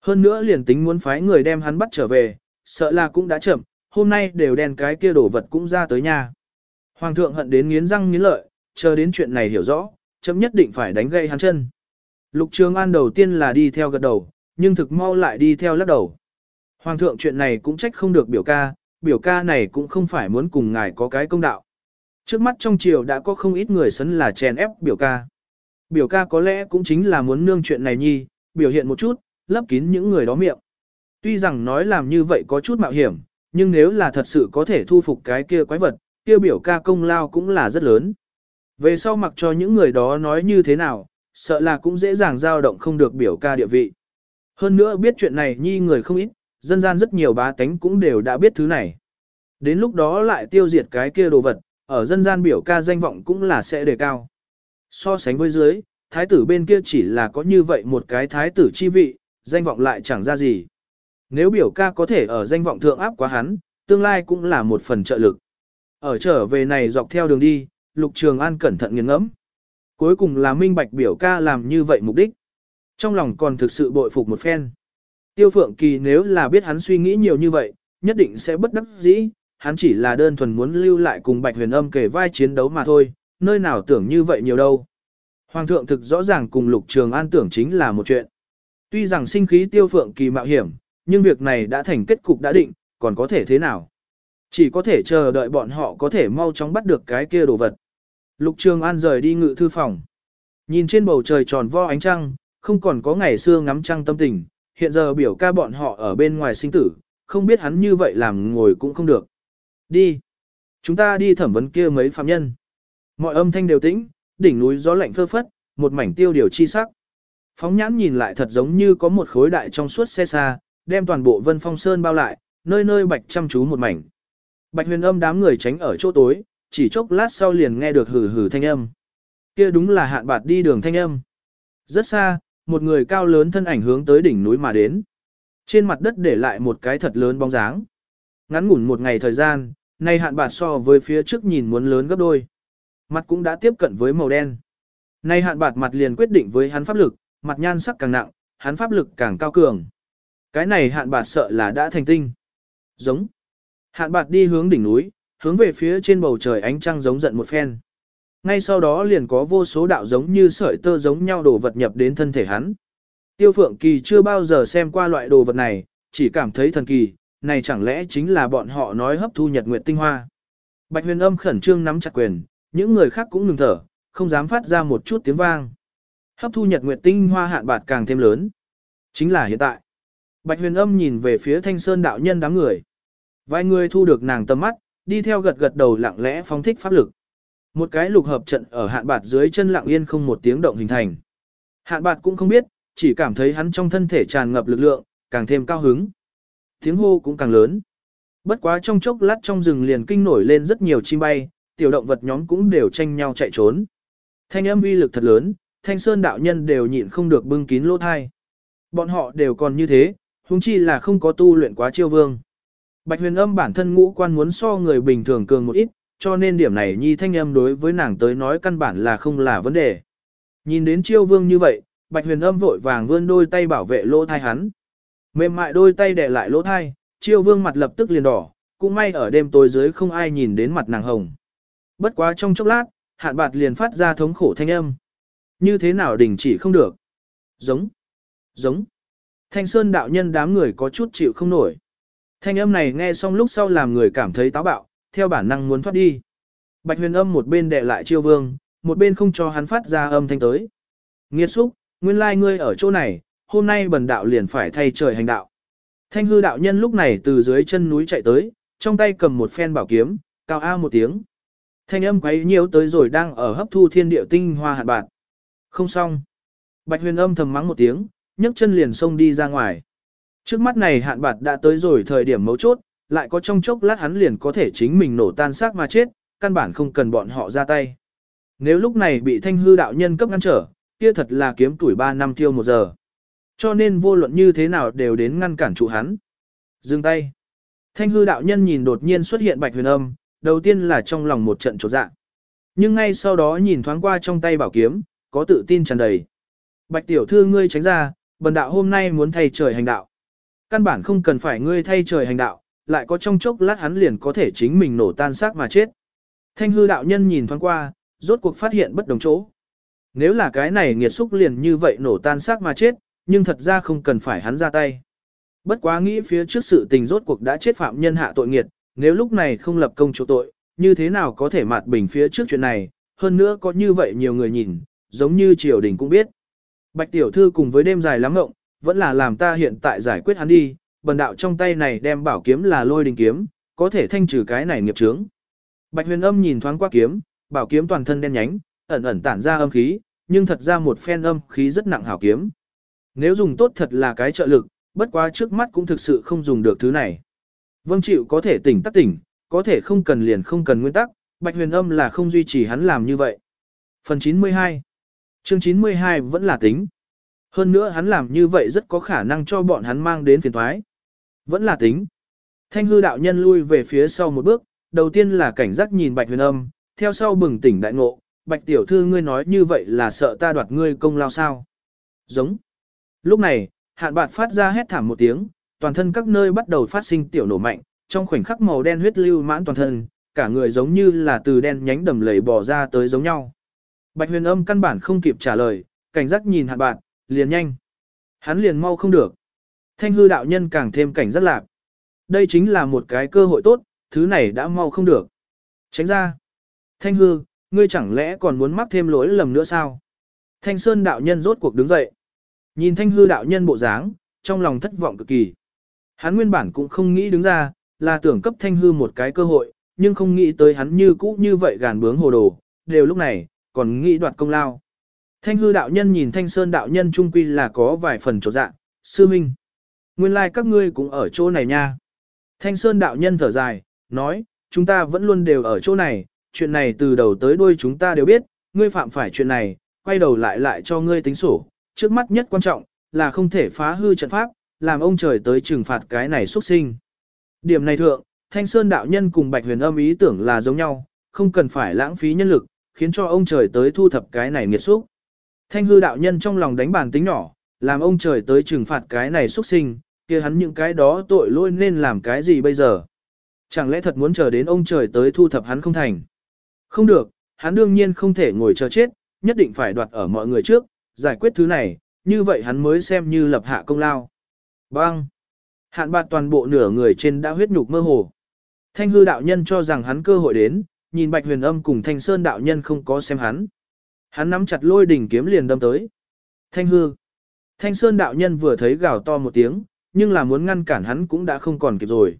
Hơn nữa liền tính muốn phái người đem hắn bắt trở về, sợ là cũng đã chậm, hôm nay đều đèn cái kia đổ vật cũng ra tới nhà. Hoàng thượng hận đến nghiến răng nghiến lợi, chờ đến chuyện này hiểu rõ, chấm nhất định phải đánh gây hắn chân. Lục Trường An đầu tiên là đi theo gật đầu, nhưng thực mau lại đi theo lắc đầu. Hoàng thượng chuyện này cũng trách không được biểu ca, biểu ca này cũng không phải muốn cùng ngài có cái công đạo. Trước mắt trong triều đã có không ít người sấn là chèn ép biểu ca. Biểu ca có lẽ cũng chính là muốn nương chuyện này nhi, biểu hiện một chút, lấp kín những người đó miệng. Tuy rằng nói làm như vậy có chút mạo hiểm, nhưng nếu là thật sự có thể thu phục cái kia quái vật, kia biểu ca công lao cũng là rất lớn. Về sau mặc cho những người đó nói như thế nào, sợ là cũng dễ dàng dao động không được biểu ca địa vị. Hơn nữa biết chuyện này nhi người không ít, dân gian rất nhiều bá tánh cũng đều đã biết thứ này. Đến lúc đó lại tiêu diệt cái kia đồ vật, ở dân gian biểu ca danh vọng cũng là sẽ đề cao. So sánh với dưới, thái tử bên kia chỉ là có như vậy một cái thái tử chi vị, danh vọng lại chẳng ra gì. Nếu biểu ca có thể ở danh vọng thượng áp quá hắn, tương lai cũng là một phần trợ lực. Ở trở về này dọc theo đường đi, Lục Trường An cẩn thận nghiền ngẫm. Cuối cùng là minh bạch biểu ca làm như vậy mục đích. Trong lòng còn thực sự bội phục một phen. Tiêu Phượng Kỳ nếu là biết hắn suy nghĩ nhiều như vậy, nhất định sẽ bất đắc dĩ, hắn chỉ là đơn thuần muốn lưu lại cùng Bạch Huyền Âm kể vai chiến đấu mà thôi, nơi nào tưởng như vậy nhiều đâu. Hoàng thượng thực rõ ràng cùng Lục Trường An tưởng chính là một chuyện. Tuy rằng sinh khí Tiêu Phượng Kỳ mạo hiểm, nhưng việc này đã thành kết cục đã định, còn có thể thế nào? Chỉ có thể chờ đợi bọn họ có thể mau chóng bắt được cái kia đồ vật. Lục Trường An rời đi ngự thư phòng. Nhìn trên bầu trời tròn vo ánh trăng, không còn có ngày xưa ngắm trăng tâm tình, hiện giờ biểu ca bọn họ ở bên ngoài sinh tử, không biết hắn như vậy làm ngồi cũng không được. Đi. Chúng ta đi thẩm vấn kia mấy phạm nhân. Mọi âm thanh đều tĩnh, đỉnh núi gió lạnh phơ phất, một mảnh tiêu điều chi sắc. Phóng nhãn nhìn lại thật giống như có một khối đại trong suốt xe xa, đem toàn bộ vân phong sơn bao lại, nơi nơi bạch chăm chú một mảnh. Bạch huyền âm đám người tránh ở chỗ tối, chỉ chốc lát sau liền nghe được hử hử thanh âm. Kia đúng là hạn bạt đi đường thanh âm. Rất xa, một người cao lớn thân ảnh hướng tới đỉnh núi mà đến. Trên mặt đất để lại một cái thật lớn bóng dáng. Ngắn ngủn một ngày thời gian, nay hạn bạt so với phía trước nhìn muốn lớn gấp đôi. Mặt cũng đã tiếp cận với màu đen. Nay hạn bạt mặt liền quyết định với hắn pháp lực, mặt nhan sắc càng nặng, hắn pháp lực càng cao cường. Cái này hạn bạt sợ là đã thành tinh. Giống. Hạn bạt đi hướng đỉnh núi, hướng về phía trên bầu trời ánh trăng giống giận một phen. Ngay sau đó liền có vô số đạo giống như sợi tơ giống nhau đồ vật nhập đến thân thể hắn. Tiêu Phượng Kỳ chưa bao giờ xem qua loại đồ vật này, chỉ cảm thấy thần kỳ, này chẳng lẽ chính là bọn họ nói hấp thu nhật nguyệt tinh hoa. Bạch huyền âm khẩn trương nắm chặt quyền, những người khác cũng ngừng thở, không dám phát ra một chút tiếng vang. Hấp thu nhật nguyệt tinh hoa hạn bạt càng thêm lớn. Chính là hiện tại. Bạch huyền âm nhìn về phía thanh sơn đạo nhân đám người. Vài người thu được nàng tầm mắt, đi theo gật gật đầu lặng lẽ phóng thích pháp lực. Một cái lục hợp trận ở hạn bạt dưới chân lặng yên không một tiếng động hình thành. Hạn bạt cũng không biết, chỉ cảm thấy hắn trong thân thể tràn ngập lực lượng, càng thêm cao hứng. Tiếng hô cũng càng lớn. Bất quá trong chốc lát trong rừng liền kinh nổi lên rất nhiều chim bay, tiểu động vật nhóm cũng đều tranh nhau chạy trốn. Thanh âm uy lực thật lớn, thanh sơn đạo nhân đều nhịn không được bưng kín lỗ thai. Bọn họ đều còn như thế, huống chi là không có tu luyện quá chiêu vương. Bạch huyền âm bản thân ngũ quan muốn so người bình thường cường một ít, cho nên điểm này nhi thanh âm đối với nàng tới nói căn bản là không là vấn đề. Nhìn đến chiêu vương như vậy, bạch huyền âm vội vàng vươn đôi tay bảo vệ lỗ thai hắn. Mềm mại đôi tay đè lại lỗ thai, chiêu vương mặt lập tức liền đỏ, cũng may ở đêm tối dưới không ai nhìn đến mặt nàng hồng. Bất quá trong chốc lát, hạn bạt liền phát ra thống khổ thanh âm. Như thế nào đình chỉ không được? Giống. Giống. Thanh sơn đạo nhân đám người có chút chịu không nổi. Thanh âm này nghe xong lúc sau làm người cảm thấy táo bạo, theo bản năng muốn thoát đi. Bạch huyền âm một bên đè lại chiêu vương, một bên không cho hắn phát ra âm thanh tới. Nghiệt xúc, nguyên lai ngươi ở chỗ này, hôm nay bần đạo liền phải thay trời hành đạo. Thanh hư đạo nhân lúc này từ dưới chân núi chạy tới, trong tay cầm một phen bảo kiếm, cao a một tiếng. Thanh âm quấy nhiễu tới rồi đang ở hấp thu thiên địa tinh hoa hạt bạc. Không xong. Bạch huyền âm thầm mắng một tiếng, nhấc chân liền xông đi ra ngoài. Trước mắt này hạn bạc đã tới rồi thời điểm mấu chốt, lại có trong chốc lát hắn liền có thể chính mình nổ tan xác mà chết, căn bản không cần bọn họ ra tay. Nếu lúc này bị thanh hư đạo nhân cấp ngăn trở, kia thật là kiếm tuổi 3 năm tiêu một giờ. Cho nên vô luận như thế nào đều đến ngăn cản trụ hắn. Dừng tay. Thanh hư đạo nhân nhìn đột nhiên xuất hiện bạch huyền âm, đầu tiên là trong lòng một trận trột dạ. Nhưng ngay sau đó nhìn thoáng qua trong tay bảo kiếm, có tự tin tràn đầy. Bạch tiểu thư ngươi tránh ra, bần đạo hôm nay muốn thay trời hành đạo. Căn bản không cần phải ngươi thay trời hành đạo, lại có trong chốc lát hắn liền có thể chính mình nổ tan xác mà chết. Thanh hư đạo nhân nhìn thoáng qua, rốt cuộc phát hiện bất đồng chỗ. Nếu là cái này nghiệt xúc liền như vậy nổ tan xác mà chết, nhưng thật ra không cần phải hắn ra tay. Bất quá nghĩ phía trước sự tình rốt cuộc đã chết phạm nhân hạ tội nghiệt, nếu lúc này không lập công chỗ tội, như thế nào có thể mạt bình phía trước chuyện này, hơn nữa có như vậy nhiều người nhìn, giống như triều đình cũng biết. Bạch tiểu thư cùng với đêm dài lắm ngộng, vẫn là làm ta hiện tại giải quyết hắn đi, bần đạo trong tay này đem bảo kiếm là lôi đình kiếm, có thể thanh trừ cái này nghiệp chướng. Bạch huyền âm nhìn thoáng qua kiếm, bảo kiếm toàn thân đen nhánh, ẩn ẩn tản ra âm khí, nhưng thật ra một phen âm khí rất nặng hảo kiếm. Nếu dùng tốt thật là cái trợ lực, bất quá trước mắt cũng thực sự không dùng được thứ này. Vâng chịu có thể tỉnh tắc tỉnh, có thể không cần liền không cần nguyên tắc, Bạch huyền âm là không duy trì hắn làm như vậy. Phần 92 Chương 92 vẫn là tính. Hơn nữa hắn làm như vậy rất có khả năng cho bọn hắn mang đến phiền thoái. Vẫn là tính. Thanh hư đạo nhân lui về phía sau một bước, đầu tiên là cảnh giác nhìn Bạch huyền âm, theo sau bừng tỉnh đại ngộ, Bạch tiểu thư ngươi nói như vậy là sợ ta đoạt ngươi công lao sao. Giống. Lúc này, hạn bạt phát ra hét thảm một tiếng, toàn thân các nơi bắt đầu phát sinh tiểu nổ mạnh, trong khoảnh khắc màu đen huyết lưu mãn toàn thân, cả người giống như là từ đen nhánh đầm lầy bò ra tới giống nhau. Bạch huyền âm căn bản không kịp trả lời, cảnh giác nhìn hạn bạt, liền nhanh. Hắn liền mau không được. Thanh hư đạo nhân càng thêm cảnh giác lạc. Đây chính là một cái cơ hội tốt, thứ này đã mau không được. Tránh ra. Thanh hư, ngươi chẳng lẽ còn muốn mắc thêm lỗi lầm nữa sao? Thanh sơn đạo nhân rốt cuộc đứng dậy. Nhìn thanh hư đạo nhân bộ dáng, trong lòng thất vọng cực kỳ. Hắn nguyên bản cũng không nghĩ đứng ra, là tưởng cấp thanh hư một cái cơ hội, nhưng không nghĩ tới hắn như cũ như vậy gàn bướng hồ đồ, đều lúc này, còn nghĩ đoạt công lao. Thanh hư đạo nhân nhìn thanh sơn đạo nhân trung quy là có vài phần chỗ dạ, sư minh. Nguyên lai like các ngươi cũng ở chỗ này nha. Thanh sơn đạo nhân thở dài, nói, chúng ta vẫn luôn đều ở chỗ này, chuyện này từ đầu tới đuôi chúng ta đều biết, ngươi phạm phải chuyện này, quay đầu lại lại cho ngươi tính sổ, trước mắt nhất quan trọng, là không thể phá hư trận pháp, làm ông trời tới trừng phạt cái này xuất sinh. Điểm này thượng, Thanh Sơn đạo nhân cùng Bạch Huyền Âm ý tưởng là giống nhau, không cần phải lãng phí nhân lực, khiến cho ông trời tới thu thập cái này nghiệt xúc. Thanh hư đạo nhân trong lòng đánh bàn tính nhỏ, làm ông trời tới trừng phạt cái này xuất sinh, kia hắn những cái đó tội lỗi nên làm cái gì bây giờ? Chẳng lẽ thật muốn chờ đến ông trời tới thu thập hắn không thành? Không được, hắn đương nhiên không thể ngồi chờ chết, nhất định phải đoạt ở mọi người trước, giải quyết thứ này, như vậy hắn mới xem như lập hạ công lao. Bang! Hạn bạt toàn bộ nửa người trên đã huyết nhục mơ hồ. Thanh hư đạo nhân cho rằng hắn cơ hội đến, nhìn bạch huyền âm cùng thanh sơn đạo nhân không có xem hắn. Hắn nắm chặt lôi đỉnh kiếm liền đâm tới. Thanh hư! Thanh sơn đạo nhân vừa thấy gào to một tiếng, nhưng là muốn ngăn cản hắn cũng đã không còn kịp rồi.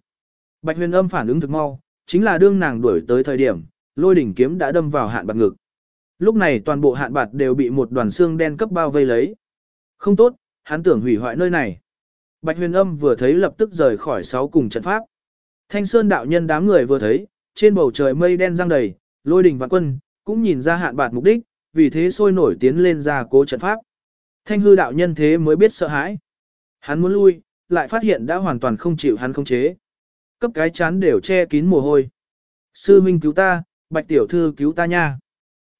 Bạch huyền âm phản ứng thực mau, chính là đương nàng đuổi tới thời điểm, lôi đỉnh kiếm đã đâm vào hạn bạt ngực. Lúc này toàn bộ hạn bạt đều bị một đoàn xương đen cấp bao vây lấy. Không tốt, hắn tưởng hủy hoại nơi này. Bạch huyền âm vừa thấy lập tức rời khỏi sáu cùng trận pháp. Thanh sơn đạo nhân đám người vừa thấy, trên bầu trời mây đen răng đầy, lôi đỉnh vạn quân, cũng nhìn ra hạn bạt mục đích, vì thế sôi nổi tiến lên ra cố trận pháp. Thanh hư đạo nhân thế mới biết sợ hãi. Hắn muốn lui, lại phát hiện đã hoàn toàn không chịu hắn không chế. Cấp cái chán đều che kín mồ hôi. Sư minh cứu ta, bạch tiểu thư cứu ta nha.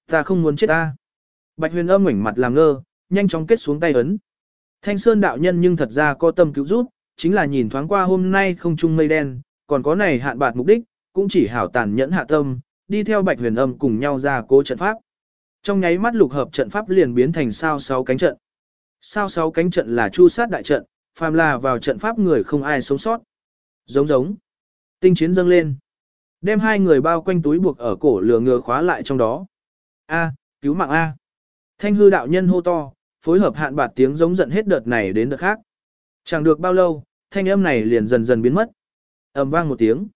Ta không muốn chết ta. Bạch huyền âm ngoảnh mặt làm ngơ, nhanh chóng kết xuống tay ấn. Thanh Sơn đạo nhân nhưng thật ra có tâm cứu giúp, chính là nhìn thoáng qua hôm nay không trung mây đen, còn có này hạn bạt mục đích, cũng chỉ hảo tàn nhẫn hạ tâm, đi theo bạch huyền âm cùng nhau ra cố trận pháp. Trong nháy mắt lục hợp trận pháp liền biến thành sao sáu cánh trận. Sao sáu cánh trận là chu sát đại trận, phàm là vào trận pháp người không ai sống sót. Giống giống. Tinh chiến dâng lên. Đem hai người bao quanh túi buộc ở cổ lửa ngừa khóa lại trong đó. A, cứu mạng A. Thanh hư đạo nhân hô to, phối hợp hạn bạt tiếng giống giận hết đợt này đến đợt khác. Chẳng được bao lâu, thanh âm này liền dần dần biến mất. ầm vang một tiếng.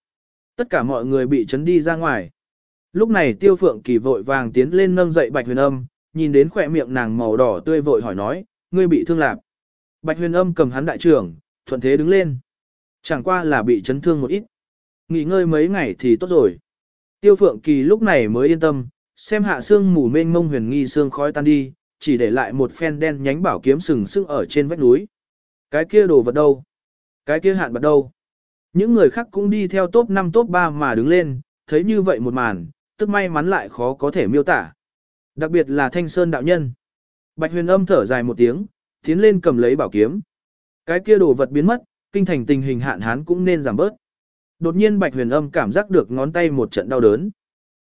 Tất cả mọi người bị chấn đi ra ngoài. Lúc này tiêu phượng kỳ vội vàng tiến lên nâng dậy bạch huyền âm, nhìn đến khỏe miệng nàng màu đỏ tươi vội hỏi nói, ngươi bị thương lạc. Bạch huyền âm cầm hắn đại trưởng, thuận thế đứng lên. Chẳng qua là bị chấn thương một ít. Nghỉ ngơi mấy ngày thì tốt rồi. Tiêu phượng kỳ lúc này mới yên tâm, xem hạ xương mù mênh mông huyền nghi xương khói tan đi, chỉ để lại một phen đen nhánh bảo kiếm sừng sững ở trên vách núi. Cái kia đồ vật đâu? Cái kia hạn bật đâu? Những người khác cũng đi theo top 5 top 3 mà đứng lên, thấy như vậy một màn, tức may mắn lại khó có thể miêu tả. Đặc biệt là thanh sơn đạo nhân. Bạch huyền âm thở dài một tiếng, tiến lên cầm lấy bảo kiếm. Cái kia đồ vật biến mất, kinh thành tình hình hạn hán cũng nên giảm bớt. Đột nhiên bạch huyền âm cảm giác được ngón tay một trận đau đớn.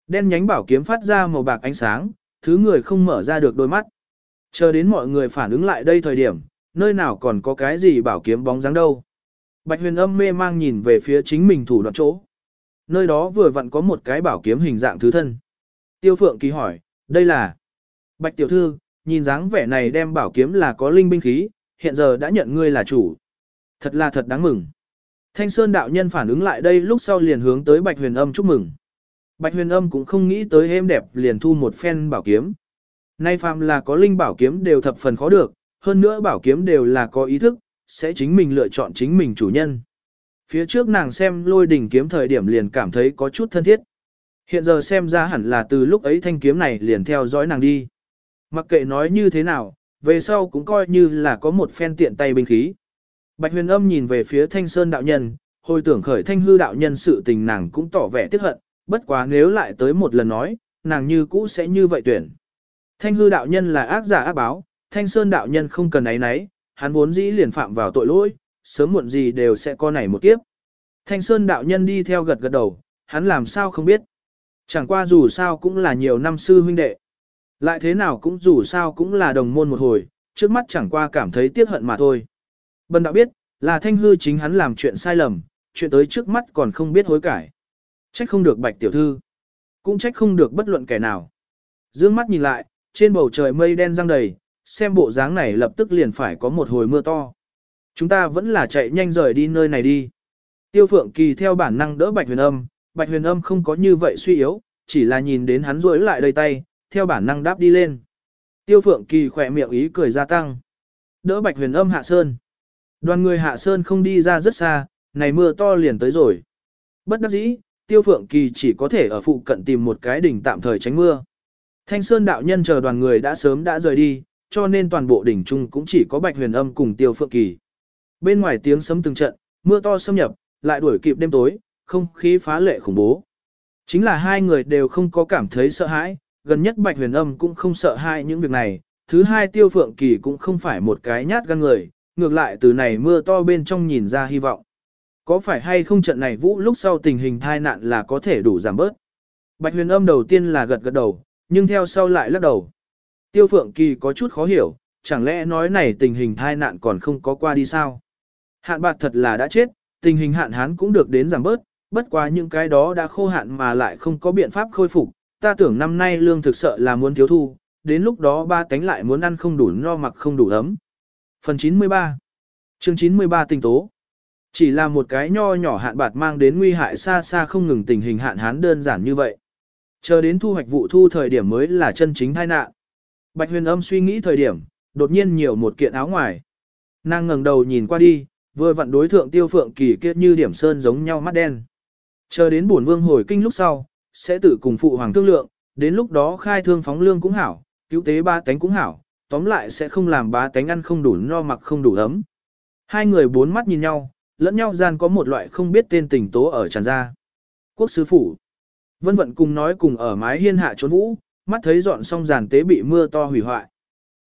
Đen nhánh bảo kiếm phát ra màu bạc ánh sáng, thứ người không mở ra được đôi mắt. Chờ đến mọi người phản ứng lại đây thời điểm, nơi nào còn có cái gì bảo kiếm bóng dáng đâu. Bạch huyền âm mê mang nhìn về phía chính mình thủ đoạn chỗ. Nơi đó vừa vặn có một cái bảo kiếm hình dạng thứ thân. Tiêu phượng kỳ hỏi, đây là... Bạch tiểu thư, nhìn dáng vẻ này đem bảo kiếm là có linh binh khí, hiện giờ đã nhận ngươi là chủ. Thật là thật đáng mừng. Thanh Sơn đạo nhân phản ứng lại đây lúc sau liền hướng tới Bạch Huyền Âm chúc mừng. Bạch Huyền Âm cũng không nghĩ tới êm đẹp liền thu một phen bảo kiếm. Nay phàm là có linh bảo kiếm đều thập phần khó được, hơn nữa bảo kiếm đều là có ý thức, sẽ chính mình lựa chọn chính mình chủ nhân. Phía trước nàng xem lôi đỉnh kiếm thời điểm liền cảm thấy có chút thân thiết. Hiện giờ xem ra hẳn là từ lúc ấy thanh kiếm này liền theo dõi nàng đi. Mặc kệ nói như thế nào, về sau cũng coi như là có một phen tiện tay binh khí. Bạch huyền âm nhìn về phía thanh sơn đạo nhân, hồi tưởng khởi thanh hư đạo nhân sự tình nàng cũng tỏ vẻ tiếc hận, bất quá nếu lại tới một lần nói, nàng như cũ sẽ như vậy tuyển. Thanh hư đạo nhân là ác giả ác báo, thanh sơn đạo nhân không cần ấy nấy, hắn vốn dĩ liền phạm vào tội lỗi, sớm muộn gì đều sẽ có này một kiếp. Thanh sơn đạo nhân đi theo gật gật đầu, hắn làm sao không biết. Chẳng qua dù sao cũng là nhiều năm sư huynh đệ. Lại thế nào cũng dù sao cũng là đồng môn một hồi, trước mắt chẳng qua cảm thấy tiếc hận mà thôi. Bần đạo biết, là thanh hư chính hắn làm chuyện sai lầm, chuyện tới trước mắt còn không biết hối cải. Trách không được bạch tiểu thư. Cũng trách không được bất luận kẻ nào. Dương mắt nhìn lại, trên bầu trời mây đen răng đầy, xem bộ dáng này lập tức liền phải có một hồi mưa to. Chúng ta vẫn là chạy nhanh rời đi nơi này đi. Tiêu Phượng Kỳ theo bản năng đỡ Bạch Huyền Âm, Bạch Huyền Âm không có như vậy suy yếu, chỉ là nhìn đến hắn rối lại đầy tay, theo bản năng đáp đi lên. Tiêu Phượng Kỳ khỏe miệng ý cười gia tăng. Đỡ Bạch Huyền Âm hạ sơn. Đoàn người hạ sơn không đi ra rất xa, này mưa to liền tới rồi. Bất đắc dĩ, Tiêu Phượng Kỳ chỉ có thể ở phụ cận tìm một cái đỉnh tạm thời tránh mưa. Thanh Sơn đạo nhân chờ đoàn người đã sớm đã rời đi, cho nên toàn bộ đỉnh trung cũng chỉ có Bạch Huyền Âm cùng Tiêu Phượng Kỳ. Bên ngoài tiếng sấm từng trận, mưa to xâm nhập, lại đuổi kịp đêm tối, không khí phá lệ khủng bố. Chính là hai người đều không có cảm thấy sợ hãi, gần nhất Bạch Huyền Âm cũng không sợ hãi những việc này, thứ hai Tiêu Phượng Kỳ cũng không phải một cái nhát gan người, ngược lại từ này mưa to bên trong nhìn ra hy vọng. Có phải hay không trận này vũ lúc sau tình hình thai nạn là có thể đủ giảm bớt? Bạch Huyền Âm đầu tiên là gật gật đầu, nhưng theo sau lại lắc đầu. Tiêu Phượng Kỳ có chút khó hiểu, chẳng lẽ nói này tình hình thai nạn còn không có qua đi sao? Hạn bạc thật là đã chết, tình hình hạn hán cũng được đến giảm bớt, bất quá những cái đó đã khô hạn mà lại không có biện pháp khôi phục, ta tưởng năm nay lương thực sợ là muốn thiếu thu, đến lúc đó ba tánh lại muốn ăn không đủ no mặc không đủ ấm. Phần 93 Chương 93 tinh tố Chỉ là một cái nho nhỏ hạn bạt mang đến nguy hại xa xa không ngừng tình hình hạn hán đơn giản như vậy. Chờ đến thu hoạch vụ thu thời điểm mới là chân chính tai nạn. Bạch huyền âm suy nghĩ thời điểm, đột nhiên nhiều một kiện áo ngoài. Nàng ngẩng đầu nhìn qua đi, vừa vặn đối thượng tiêu phượng kỳ kết như điểm sơn giống nhau mắt đen. Chờ đến bổn vương hồi kinh lúc sau, sẽ tự cùng phụ hoàng thương lượng, đến lúc đó khai thương phóng lương cũng hảo, cứu tế ba tánh cũng hảo, tóm lại sẽ không làm ba tánh ăn không đủ no mặc không đủ ấm. Hai người bốn mắt nhìn nhau, lẫn nhau gian có một loại không biết tên tình tố ở tràn ra. Quốc sứ phủ. Vân vận cùng nói cùng ở mái hiên hạ trốn vũ, mắt thấy dọn xong giàn tế bị mưa to hủy hoại.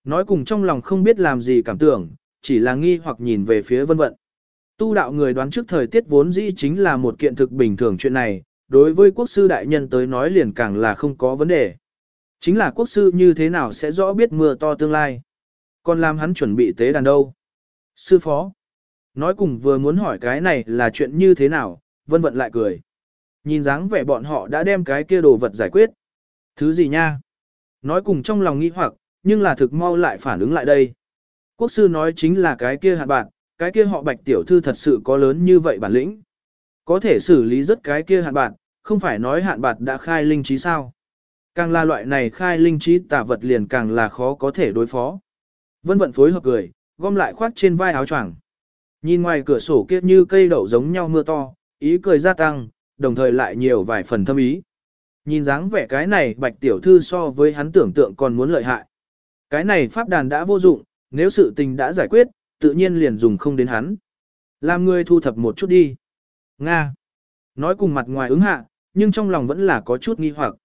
Nói cùng trong lòng không biết làm gì cảm tưởng, chỉ là nghi hoặc nhìn về phía vân vận. Tu đạo người đoán trước thời tiết vốn dĩ chính là một kiện thực bình thường chuyện này, đối với quốc sư đại nhân tới nói liền càng là không có vấn đề. Chính là quốc sư như thế nào sẽ rõ biết mưa to tương lai. Còn làm hắn chuẩn bị tế đàn đâu. Sư phó. Nói cùng vừa muốn hỏi cái này là chuyện như thế nào, vân vận lại cười. Nhìn dáng vẻ bọn họ đã đem cái kia đồ vật giải quyết. Thứ gì nha? Nói cùng trong lòng nghĩ hoặc, nhưng là thực mau lại phản ứng lại đây. Quốc sư nói chính là cái kia hạt bạn, cái kia họ bạch tiểu thư thật sự có lớn như vậy bản lĩnh. Có thể xử lý rất cái kia hạt bạn, không phải nói hạn bạt đã khai linh trí sao. Càng là loại này khai linh trí tà vật liền càng là khó có thể đối phó. Vân vận phối hợp cười, gom lại khoác trên vai áo choàng. Nhìn ngoài cửa sổ kia như cây đậu giống nhau mưa to, ý cười gia tăng, đồng thời lại nhiều vài phần thâm ý. Nhìn dáng vẻ cái này bạch tiểu thư so với hắn tưởng tượng còn muốn lợi hại. Cái này pháp đàn đã vô dụng, nếu sự tình đã giải quyết, tự nhiên liền dùng không đến hắn. Làm ngươi thu thập một chút đi. Nga. Nói cùng mặt ngoài ứng hạ, nhưng trong lòng vẫn là có chút nghi hoặc.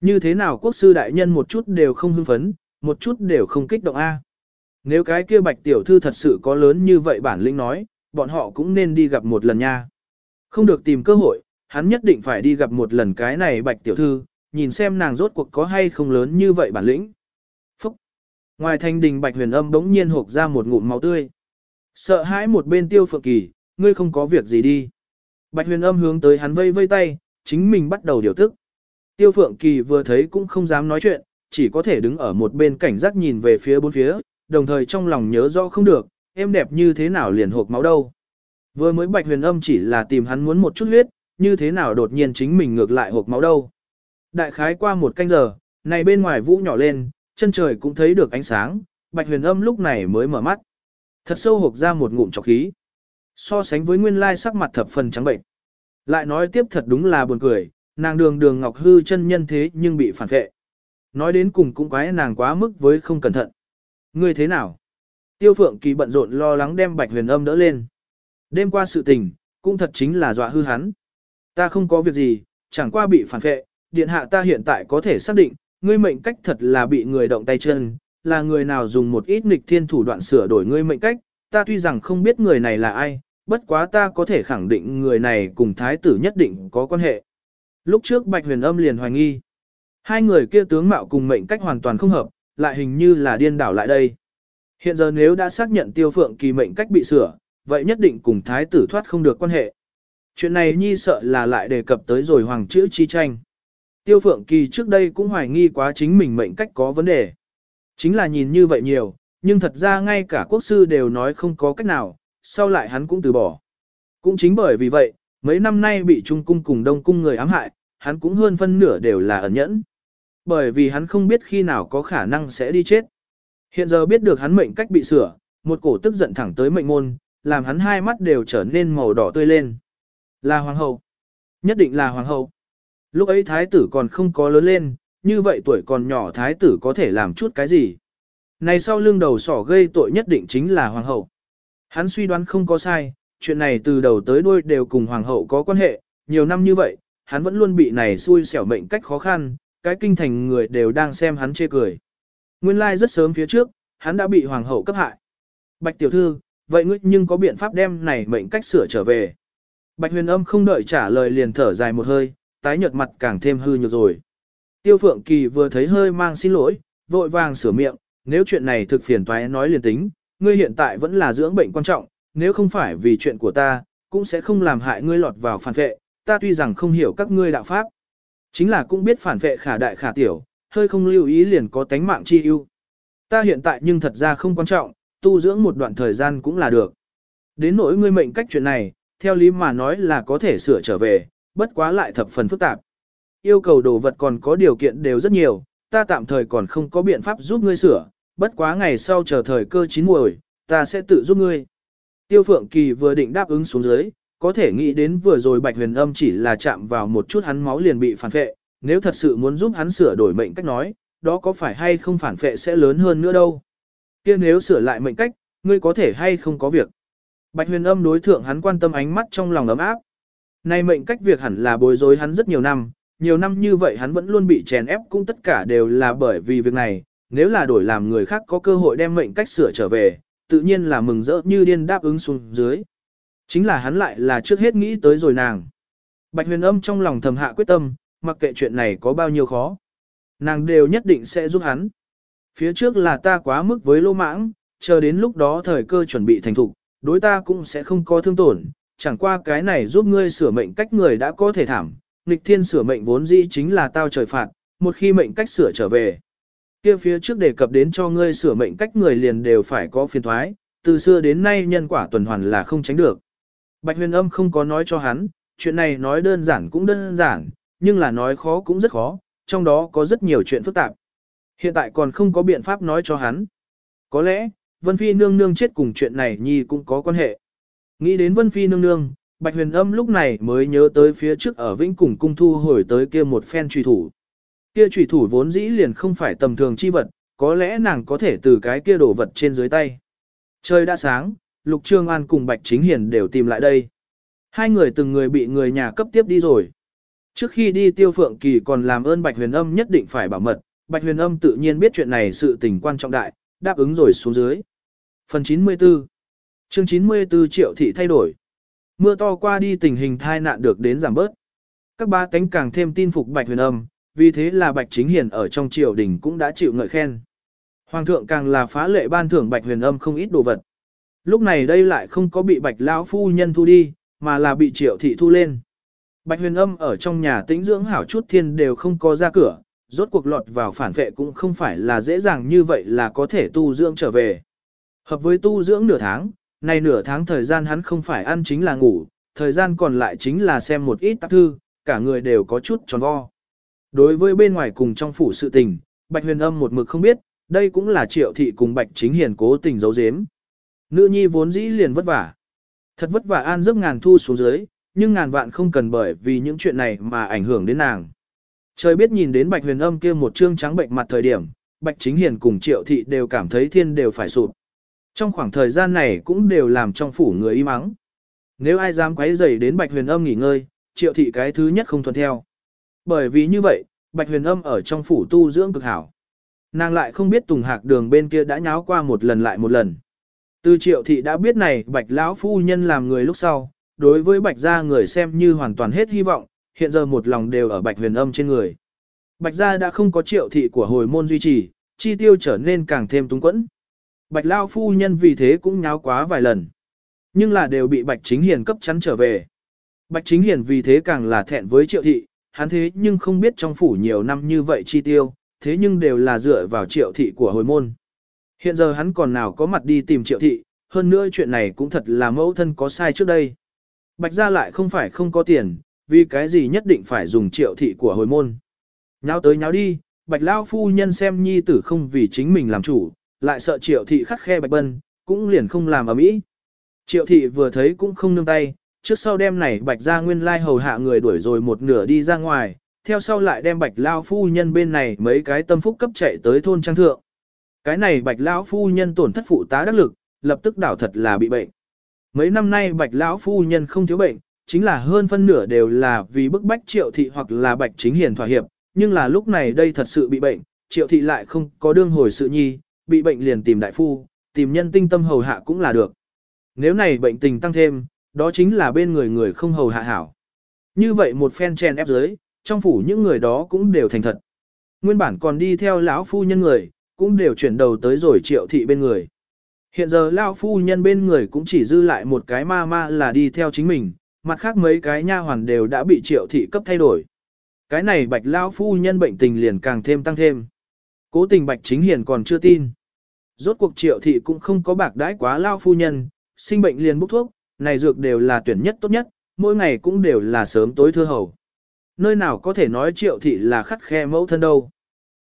Như thế nào quốc sư đại nhân một chút đều không hưng phấn, một chút đều không kích động A. Nếu cái kia bạch tiểu thư thật sự có lớn như vậy bản lĩnh nói, bọn họ cũng nên đi gặp một lần nha. Không được tìm cơ hội, hắn nhất định phải đi gặp một lần cái này bạch tiểu thư, nhìn xem nàng rốt cuộc có hay không lớn như vậy bản lĩnh. Phúc! Ngoài thanh đình bạch huyền âm bỗng nhiên hộp ra một ngụm máu tươi. Sợ hãi một bên tiêu phượng kỳ, ngươi không có việc gì đi. Bạch huyền âm hướng tới hắn vây vây tay, chính mình bắt đầu điều tức. Tiêu phượng kỳ vừa thấy cũng không dám nói chuyện, chỉ có thể đứng ở một bên cảnh giác nhìn về phía bốn phía, đồng thời trong lòng nhớ rõ không được, em đẹp như thế nào liền hộp máu đâu. Vừa mới bạch huyền âm chỉ là tìm hắn muốn một chút huyết, như thế nào đột nhiên chính mình ngược lại hộp máu đâu. Đại khái qua một canh giờ, này bên ngoài vũ nhỏ lên, chân trời cũng thấy được ánh sáng, bạch huyền âm lúc này mới mở mắt. Thật sâu hộp ra một ngụm trọc khí. So sánh với nguyên lai sắc mặt thập phần trắng bệnh. Lại nói tiếp thật đúng là buồn cười, nàng đường đường ngọc hư chân nhân thế nhưng bị phản vệ. Nói đến cùng cũng quái nàng quá mức với không cẩn thận. Ngươi thế nào? Tiêu phượng kỳ bận rộn lo lắng đem bạch huyền âm đỡ lên. Đêm qua sự tình, cũng thật chính là dọa hư hắn. Ta không có việc gì, chẳng qua bị phản vệ, điện hạ ta hiện tại có thể xác định, ngươi mệnh cách thật là bị người động tay chân, là người nào dùng một ít nghịch thiên thủ đoạn sửa đổi ngươi mệnh cách, ta tuy rằng không biết người này là ai, bất quá ta có thể khẳng định người này cùng thái tử nhất định có quan hệ. Lúc trước Bạch Huyền Âm liền hoài nghi, hai người kia tướng mạo cùng mệnh cách hoàn toàn không hợp, lại hình như là điên đảo lại đây. Hiện giờ nếu đã xác nhận Tiêu Phượng Kỳ mệnh cách bị sửa, vậy nhất định cùng thái tử thoát không được quan hệ. Chuyện này nhi sợ là lại đề cập tới rồi hoàng chữ chi tranh. Tiêu Phượng Kỳ trước đây cũng hoài nghi quá chính mình mệnh cách có vấn đề. Chính là nhìn như vậy nhiều, nhưng thật ra ngay cả quốc sư đều nói không có cách nào, sau lại hắn cũng từ bỏ. Cũng chính bởi vì vậy, mấy năm nay bị Trung Cung cùng Đông Cung người ám hại, hắn cũng hơn phân nửa đều là ẩn nhẫn. Bởi vì hắn không biết khi nào có khả năng sẽ đi chết. Hiện giờ biết được hắn mệnh cách bị sửa, một cổ tức giận thẳng tới mệnh môn, làm hắn hai mắt đều trở nên màu đỏ tươi lên. Là hoàng hậu. Nhất định là hoàng hậu. Lúc ấy thái tử còn không có lớn lên, như vậy tuổi còn nhỏ thái tử có thể làm chút cái gì. Này sau lưng đầu sỏ gây tội nhất định chính là hoàng hậu. Hắn suy đoán không có sai, chuyện này từ đầu tới đuôi đều cùng hoàng hậu có quan hệ, nhiều năm như vậy, hắn vẫn luôn bị này xui xẻo mệnh cách khó khăn, cái kinh thành người đều đang xem hắn chê cười. Nguyên lai like rất sớm phía trước, hắn đã bị hoàng hậu cấp hại. Bạch tiểu thư, vậy ngươi nhưng có biện pháp đem này mệnh cách sửa trở về. Bạch huyền âm không đợi trả lời liền thở dài một hơi, tái nhợt mặt càng thêm hư nhược rồi. Tiêu phượng kỳ vừa thấy hơi mang xin lỗi, vội vàng sửa miệng, nếu chuyện này thực phiền toái nói liền tính, ngươi hiện tại vẫn là dưỡng bệnh quan trọng, nếu không phải vì chuyện của ta, cũng sẽ không làm hại ngươi lọt vào phản vệ, ta tuy rằng không hiểu các ngươi đạo pháp, chính là cũng biết phản vệ khả đại khả tiểu, hơi không lưu ý liền có tánh mạng chi ưu. Ta hiện tại nhưng thật ra không quan trọng, tu dưỡng một đoạn thời gian cũng là được. Đến nỗi ngươi mệnh cách chuyện này, theo lý mà nói là có thể sửa trở về, bất quá lại thập phần phức tạp. Yêu cầu đồ vật còn có điều kiện đều rất nhiều, ta tạm thời còn không có biện pháp giúp ngươi sửa, bất quá ngày sau chờ thời cơ chín muồi, ta sẽ tự giúp ngươi. Tiêu Phượng Kỳ vừa định đáp ứng xuống dưới, có thể nghĩ đến vừa rồi Bạch Huyền Âm chỉ là chạm vào một chút hắn máu liền bị phản phệ, nếu thật sự muốn giúp hắn sửa đổi mệnh cách nói, đó có phải hay không phản phệ sẽ lớn hơn nữa đâu. kia nếu sửa lại mệnh cách, ngươi có thể hay không có việc. Bạch huyền âm đối thượng hắn quan tâm ánh mắt trong lòng ấm áp. Nay mệnh cách việc hẳn là bối rối hắn rất nhiều năm, nhiều năm như vậy hắn vẫn luôn bị chèn ép cũng tất cả đều là bởi vì việc này, nếu là đổi làm người khác có cơ hội đem mệnh cách sửa trở về, tự nhiên là mừng rỡ như điên đáp ứng xuống dưới. Chính là hắn lại là trước hết nghĩ tới rồi nàng. Bạch huyền âm trong lòng thầm hạ quyết tâm, mặc kệ chuyện này có bao nhiêu khó. Nàng đều nhất định sẽ giúp hắn. Phía trước là ta quá mức với lô mãng, chờ đến lúc đó thời cơ chuẩn bị thành thục, đối ta cũng sẽ không có thương tổn, chẳng qua cái này giúp ngươi sửa mệnh cách người đã có thể thảm, nghịch thiên sửa mệnh vốn dĩ chính là tao trời phạt, một khi mệnh cách sửa trở về. Kia phía trước đề cập đến cho ngươi sửa mệnh cách người liền đều phải có phiền thoái, từ xưa đến nay nhân quả tuần hoàn là không tránh được. Bạch huyền âm không có nói cho hắn, chuyện này nói đơn giản cũng đơn giản, nhưng là nói khó cũng rất khó, trong đó có rất nhiều chuyện phức tạp. Hiện tại còn không có biện pháp nói cho hắn. Có lẽ, Vân Phi nương nương chết cùng chuyện này nhi cũng có quan hệ. Nghĩ đến Vân Phi nương nương, Bạch Huyền Âm lúc này mới nhớ tới phía trước ở Vĩnh Cùng cung thu hồi tới kia một phen truy thủ. Kia trùy thủ vốn dĩ liền không phải tầm thường chi vật, có lẽ nàng có thể từ cái kia đổ vật trên dưới tay. Trời đã sáng, Lục Trương An cùng Bạch Chính Hiền đều tìm lại đây. Hai người từng người bị người nhà cấp tiếp đi rồi. Trước khi đi Tiêu Phượng Kỳ còn làm ơn Bạch Huyền Âm nhất định phải bảo mật, Bạch Huyền Âm tự nhiên biết chuyện này sự tình quan trọng đại, đáp ứng rồi xuống dưới. Phần 94 Chương 94 triệu thị thay đổi. Mưa to qua đi tình hình thai nạn được đến giảm bớt. Các ba tánh càng thêm tin phục Bạch Huyền Âm, vì thế là Bạch Chính Hiền ở trong triều đình cũng đã chịu ngợi khen. Hoàng thượng càng là phá lệ ban thưởng Bạch Huyền Âm không ít đồ vật. Lúc này đây lại không có bị Bạch lão phu nhân thu đi, mà là bị Triệu thị thu lên. Bạch Huyền Âm ở trong nhà tĩnh dưỡng hảo chút thiên đều không có ra cửa, rốt cuộc lọt vào phản vệ cũng không phải là dễ dàng như vậy là có thể tu dưỡng trở về. Hợp với tu dưỡng nửa tháng, này nửa tháng thời gian hắn không phải ăn chính là ngủ, thời gian còn lại chính là xem một ít tác thư, cả người đều có chút tròn vo. Đối với bên ngoài cùng trong phủ sự tình, Bạch huyền âm một mực không biết, đây cũng là triệu thị cùng Bạch chính hiền cố tình giấu giếm. Nữ nhi vốn dĩ liền vất vả. Thật vất vả an giấc ngàn thu xuống dưới, nhưng ngàn vạn không cần bởi vì những chuyện này mà ảnh hưởng đến nàng. Trời biết nhìn đến Bạch huyền âm kia một trương trắng bệnh mặt thời điểm, Bạch chính hiền cùng triệu thị đều cảm thấy thiên đều phải sụp. Trong khoảng thời gian này cũng đều làm trong phủ người im mắng. Nếu ai dám quấy rầy đến Bạch Huyền Âm nghỉ ngơi, triệu thị cái thứ nhất không thuận theo. Bởi vì như vậy, Bạch Huyền Âm ở trong phủ tu dưỡng cực hảo. Nàng lại không biết Tùng Hạc đường bên kia đã nháo qua một lần lại một lần. Từ triệu thị đã biết này Bạch lão phu nhân làm người lúc sau, đối với Bạch gia người xem như hoàn toàn hết hy vọng, hiện giờ một lòng đều ở Bạch Huyền Âm trên người. Bạch gia đã không có triệu thị của hồi môn duy trì, chi tiêu trở nên càng thêm túng quẫn. Bạch lão phu nhân vì thế cũng nháo quá vài lần. Nhưng là đều bị Bạch Chính Hiền cấp chắn trở về. Bạch Chính Hiền vì thế càng là thẹn với triệu thị, hắn thế nhưng không biết trong phủ nhiều năm như vậy chi tiêu, thế nhưng đều là dựa vào triệu thị của hồi môn. Hiện giờ hắn còn nào có mặt đi tìm triệu thị, hơn nữa chuyện này cũng thật là mẫu thân có sai trước đây. Bạch ra lại không phải không có tiền, vì cái gì nhất định phải dùng triệu thị của hồi môn. Nháo tới nháo đi, Bạch Lao phu nhân xem nhi tử không vì chính mình làm chủ, lại sợ triệu thị khắc khe bạch bân, cũng liền không làm ở mỹ. Triệu thị vừa thấy cũng không nương tay, trước sau đêm này bạch ra nguyên lai hầu hạ người đuổi rồi một nửa đi ra ngoài, theo sau lại đem bạch lao phu nhân bên này mấy cái tâm phúc cấp chạy tới thôn trang thượng. Cái này bạch lão phu nhân tổn thất phụ tá đắc lực, lập tức đảo thật là bị bệnh. Mấy năm nay bạch lão phu nhân không thiếu bệnh, chính là hơn phân nửa đều là vì bức bách triệu thị hoặc là bạch chính hiền thỏa hiệp, nhưng là lúc này đây thật sự bị bệnh, triệu thị lại không có đương hồi sự nhi, bị bệnh liền tìm đại phu, tìm nhân tinh tâm hầu hạ cũng là được. Nếu này bệnh tình tăng thêm, đó chính là bên người người không hầu hạ hảo. Như vậy một phen chen ép dưới, trong phủ những người đó cũng đều thành thật. Nguyên bản còn đi theo lão phu nhân người, cũng đều chuyển đầu tới rồi triệu thị bên người. Hiện giờ lão phu nhân bên người cũng chỉ dư lại một cái ma ma là đi theo chính mình, mặt khác mấy cái nha hoàn đều đã bị triệu thị cấp thay đổi. Cái này bạch lão phu nhân bệnh tình liền càng thêm tăng thêm. Cố tình bạch chính hiền còn chưa tin. Rốt cuộc triệu thị cũng không có bạc đãi quá lao phu nhân, sinh bệnh liền bốc thuốc, này dược đều là tuyển nhất tốt nhất, mỗi ngày cũng đều là sớm tối thưa hầu. Nơi nào có thể nói triệu thị là khắt khe mẫu thân đâu.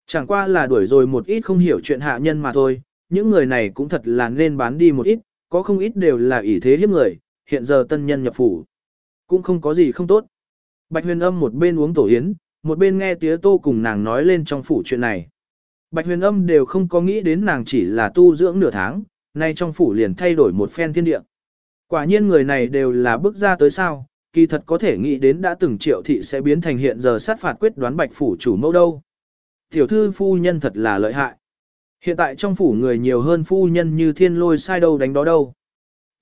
Chẳng qua là đuổi rồi một ít không hiểu chuyện hạ nhân mà thôi, những người này cũng thật là nên bán đi một ít, có không ít đều là ỷ thế hiếp người, hiện giờ tân nhân nhập phủ. Cũng không có gì không tốt. Bạch huyền âm một bên uống tổ yến, một bên nghe tía tô cùng nàng nói lên trong phủ chuyện này. Bạch huyền âm đều không có nghĩ đến nàng chỉ là tu dưỡng nửa tháng, nay trong phủ liền thay đổi một phen thiên địa. Quả nhiên người này đều là bước ra tới sao, kỳ thật có thể nghĩ đến đã từng triệu thị sẽ biến thành hiện giờ sát phạt quyết đoán bạch phủ chủ mẫu đâu. Tiểu thư phu nhân thật là lợi hại. Hiện tại trong phủ người nhiều hơn phu nhân như thiên lôi sai đâu đánh đó đâu.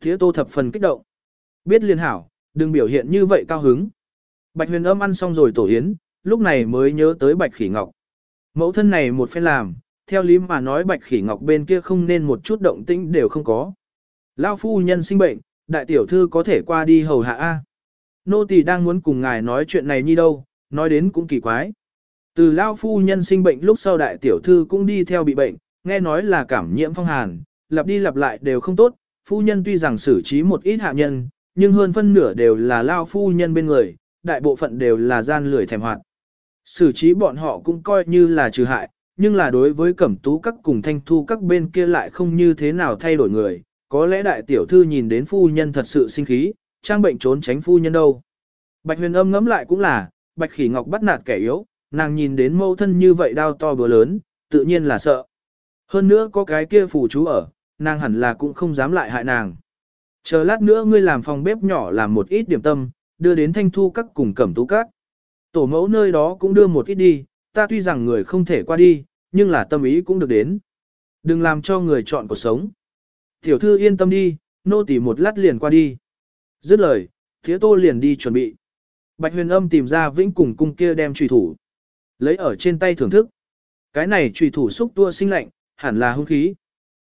Thế tô thập phần kích động. Biết liên hảo, đừng biểu hiện như vậy cao hứng. Bạch huyền âm ăn xong rồi tổ yến, lúc này mới nhớ tới bạch khỉ ngọc. Mẫu thân này một phen làm, theo lý mà nói bạch khỉ ngọc bên kia không nên một chút động tĩnh đều không có. Lao phu nhân sinh bệnh, đại tiểu thư có thể qua đi hầu hạ A. Nô tỳ đang muốn cùng ngài nói chuyện này như đâu, nói đến cũng kỳ quái. Từ Lao phu nhân sinh bệnh lúc sau đại tiểu thư cũng đi theo bị bệnh, nghe nói là cảm nhiễm phong hàn, lặp đi lặp lại đều không tốt, phu nhân tuy rằng xử trí một ít hạ nhân, nhưng hơn phân nửa đều là Lao phu nhân bên người, đại bộ phận đều là gian lười thèm hoạt. Xử trí bọn họ cũng coi như là trừ hại, nhưng là đối với cẩm tú các cùng thanh thu các bên kia lại không như thế nào thay đổi người, có lẽ đại tiểu thư nhìn đến phu nhân thật sự sinh khí, trang bệnh trốn tránh phu nhân đâu. Bạch huyền âm ngẫm lại cũng là, bạch khỉ ngọc bắt nạt kẻ yếu, nàng nhìn đến mâu thân như vậy đau to bữa lớn, tự nhiên là sợ. Hơn nữa có cái kia phù chú ở, nàng hẳn là cũng không dám lại hại nàng. Chờ lát nữa ngươi làm phòng bếp nhỏ làm một ít điểm tâm, đưa đến thanh thu các cùng cẩm tú các. Tổ mẫu nơi đó cũng đưa một ít đi, ta tuy rằng người không thể qua đi, nhưng là tâm ý cũng được đến. Đừng làm cho người chọn cuộc sống. Tiểu thư yên tâm đi, nô tỳ một lát liền qua đi. Dứt lời, thía tô liền đi chuẩn bị. Bạch huyền âm tìm ra vĩnh cùng cung kia đem trùy thủ. Lấy ở trên tay thưởng thức. Cái này trùy thủ xúc tua sinh lạnh, hẳn là hung khí.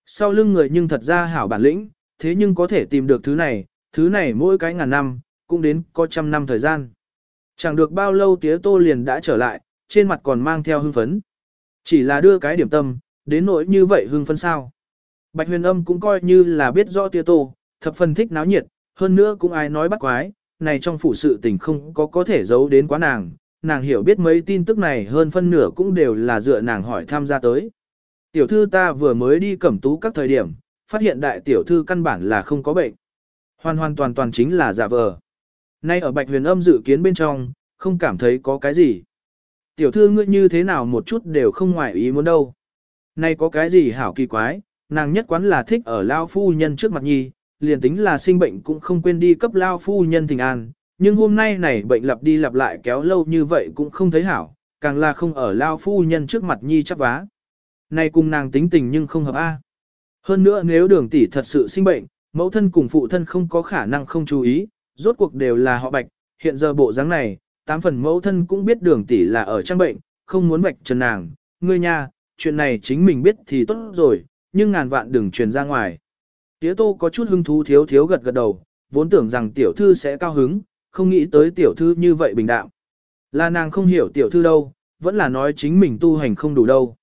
Sau lưng người nhưng thật ra hảo bản lĩnh, thế nhưng có thể tìm được thứ này, thứ này mỗi cái ngàn năm, cũng đến có trăm năm thời gian. Chẳng được bao lâu tía tô liền đã trở lại, trên mặt còn mang theo hưng phấn. Chỉ là đưa cái điểm tâm, đến nỗi như vậy hưng phấn sao. Bạch huyền âm cũng coi như là biết rõ tia tô, thập phần thích náo nhiệt, hơn nữa cũng ai nói bắt quái, này trong phủ sự tình không có có thể giấu đến quá nàng, nàng hiểu biết mấy tin tức này hơn phân nửa cũng đều là dựa nàng hỏi tham gia tới. Tiểu thư ta vừa mới đi cẩm tú các thời điểm, phát hiện đại tiểu thư căn bản là không có bệnh. Hoàn hoàn toàn toàn chính là giả vờ. Nay ở bạch huyền âm dự kiến bên trong, không cảm thấy có cái gì. Tiểu thư ngươi như thế nào một chút đều không ngoại ý muốn đâu. Nay có cái gì hảo kỳ quái, nàng nhất quán là thích ở lao phu nhân trước mặt nhi, liền tính là sinh bệnh cũng không quên đi cấp lao phu nhân thỉnh an, nhưng hôm nay này bệnh lặp đi lặp lại kéo lâu như vậy cũng không thấy hảo, càng là không ở lao phu nhân trước mặt nhi chắp vá. Này cùng nàng tính tình nhưng không hợp A. Hơn nữa nếu đường tỷ thật sự sinh bệnh, mẫu thân cùng phụ thân không có khả năng không chú ý, rốt cuộc đều là họ bạch, hiện giờ bộ dáng này, tám phần mẫu thân cũng biết đường tỷ là ở trang bệnh, không muốn bạch trần nàng, ngươi nha, chuyện này chính mình biết thì tốt rồi, nhưng ngàn vạn đừng truyền ra ngoài. Tía tô có chút hứng thú thiếu thiếu gật gật đầu, vốn tưởng rằng tiểu thư sẽ cao hứng, không nghĩ tới tiểu thư như vậy bình đạm. Là nàng không hiểu tiểu thư đâu, vẫn là nói chính mình tu hành không đủ đâu.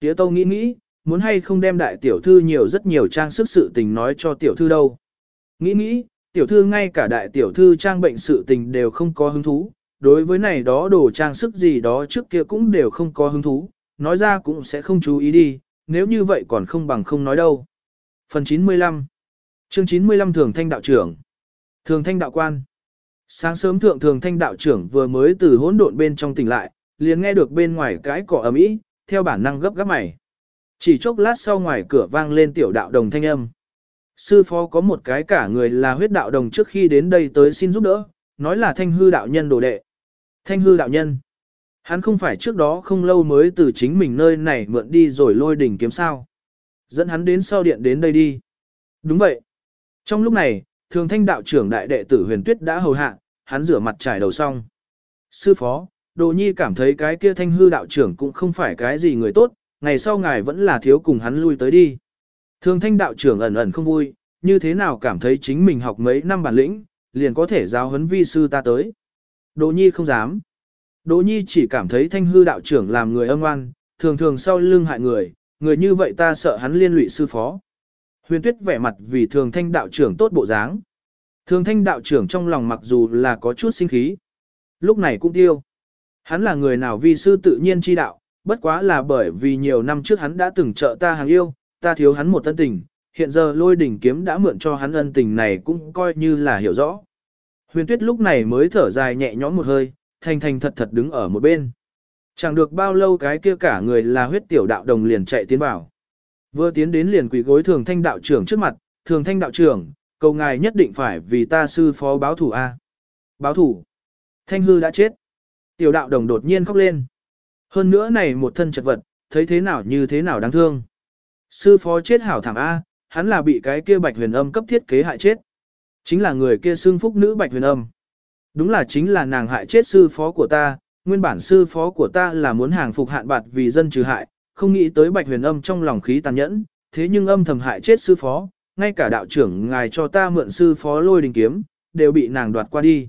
Tía tô nghĩ nghĩ, muốn hay không đem đại tiểu thư nhiều rất nhiều trang sức sự tình nói cho tiểu thư đâu. Nghĩ nghĩ, tiểu thư ngay cả đại tiểu thư trang bệnh sự tình đều không có hứng thú, đối với này đó đồ trang sức gì đó trước kia cũng đều không có hứng thú, nói ra cũng sẽ không chú ý đi, nếu như vậy còn không bằng không nói đâu. Phần 95 Chương 95 Thường Thanh Đạo trưởng Thường thanh đạo quan. Sáng sớm thượng thường thanh đạo trưởng vừa mới từ hỗn độn bên trong tỉnh lại, liền nghe được bên ngoài cái cỏ ầm ĩ, theo bản năng gấp gáp mày. Chỉ chốc lát sau ngoài cửa vang lên tiểu đạo đồng thanh âm. Sư phó có một cái cả người là huyết đạo đồng trước khi đến đây tới xin giúp đỡ, nói là thanh hư đạo nhân đồ đệ. Thanh hư đạo nhân. Hắn không phải trước đó không lâu mới từ chính mình nơi này mượn đi rồi lôi đỉnh kiếm sao. Dẫn hắn đến sau điện đến đây đi. Đúng vậy. Trong lúc này, thường thanh đạo trưởng đại đệ tử huyền tuyết đã hầu hạ, hắn rửa mặt trải đầu xong. Sư phó, đồ nhi cảm thấy cái kia thanh hư đạo trưởng cũng không phải cái gì người tốt, ngày sau ngài vẫn là thiếu cùng hắn lui tới đi. Thường thanh đạo trưởng ẩn ẩn không vui, như thế nào cảm thấy chính mình học mấy năm bản lĩnh, liền có thể giáo huấn vi sư ta tới. Đồ nhi không dám. Đỗ nhi chỉ cảm thấy thanh hư đạo trưởng làm người âm oan, thường thường sau lưng hại người, người như vậy ta sợ hắn liên lụy sư phó. Huyền tuyết vẻ mặt vì thường thanh đạo trưởng tốt bộ dáng. Thường thanh đạo trưởng trong lòng mặc dù là có chút sinh khí. Lúc này cũng tiêu. Hắn là người nào vi sư tự nhiên chi đạo, bất quá là bởi vì nhiều năm trước hắn đã từng trợ ta hàng yêu, ta thiếu hắn một ân tình, hiện giờ lôi đỉnh kiếm đã mượn cho hắn ân tình này cũng coi như là hiểu rõ. Huyền tuyết lúc này mới thở dài nhẹ nhõm một hơi, thành thành thật thật đứng ở một bên. Chẳng được bao lâu cái kia cả người là huyết tiểu đạo đồng liền chạy tiến vào. Vừa tiến đến liền quỳ gối thường thanh đạo trưởng trước mặt, thường thanh đạo trưởng, cầu ngài nhất định phải vì ta sư phó báo thủ A. Báo thủ. Thanh hư đã chết. Tiểu đạo đồng đột nhiên khóc lên. Hơn nữa này một thân chật vật, thấy thế nào như thế nào đáng thương. Sư phó chết hảo thảm A, hắn là bị cái kia bạch huyền âm cấp thiết kế hại chết. Chính là người kia xương phúc nữ bạch huyền âm. Đúng là chính là nàng hại chết sư phó của ta, nguyên bản sư phó của ta là muốn hàng phục hạn bạt vì dân trừ hại, không nghĩ tới bạch huyền âm trong lòng khí tàn nhẫn, thế nhưng âm thầm hại chết sư phó, ngay cả đạo trưởng ngài cho ta mượn sư phó lôi đình kiếm, đều bị nàng đoạt qua đi.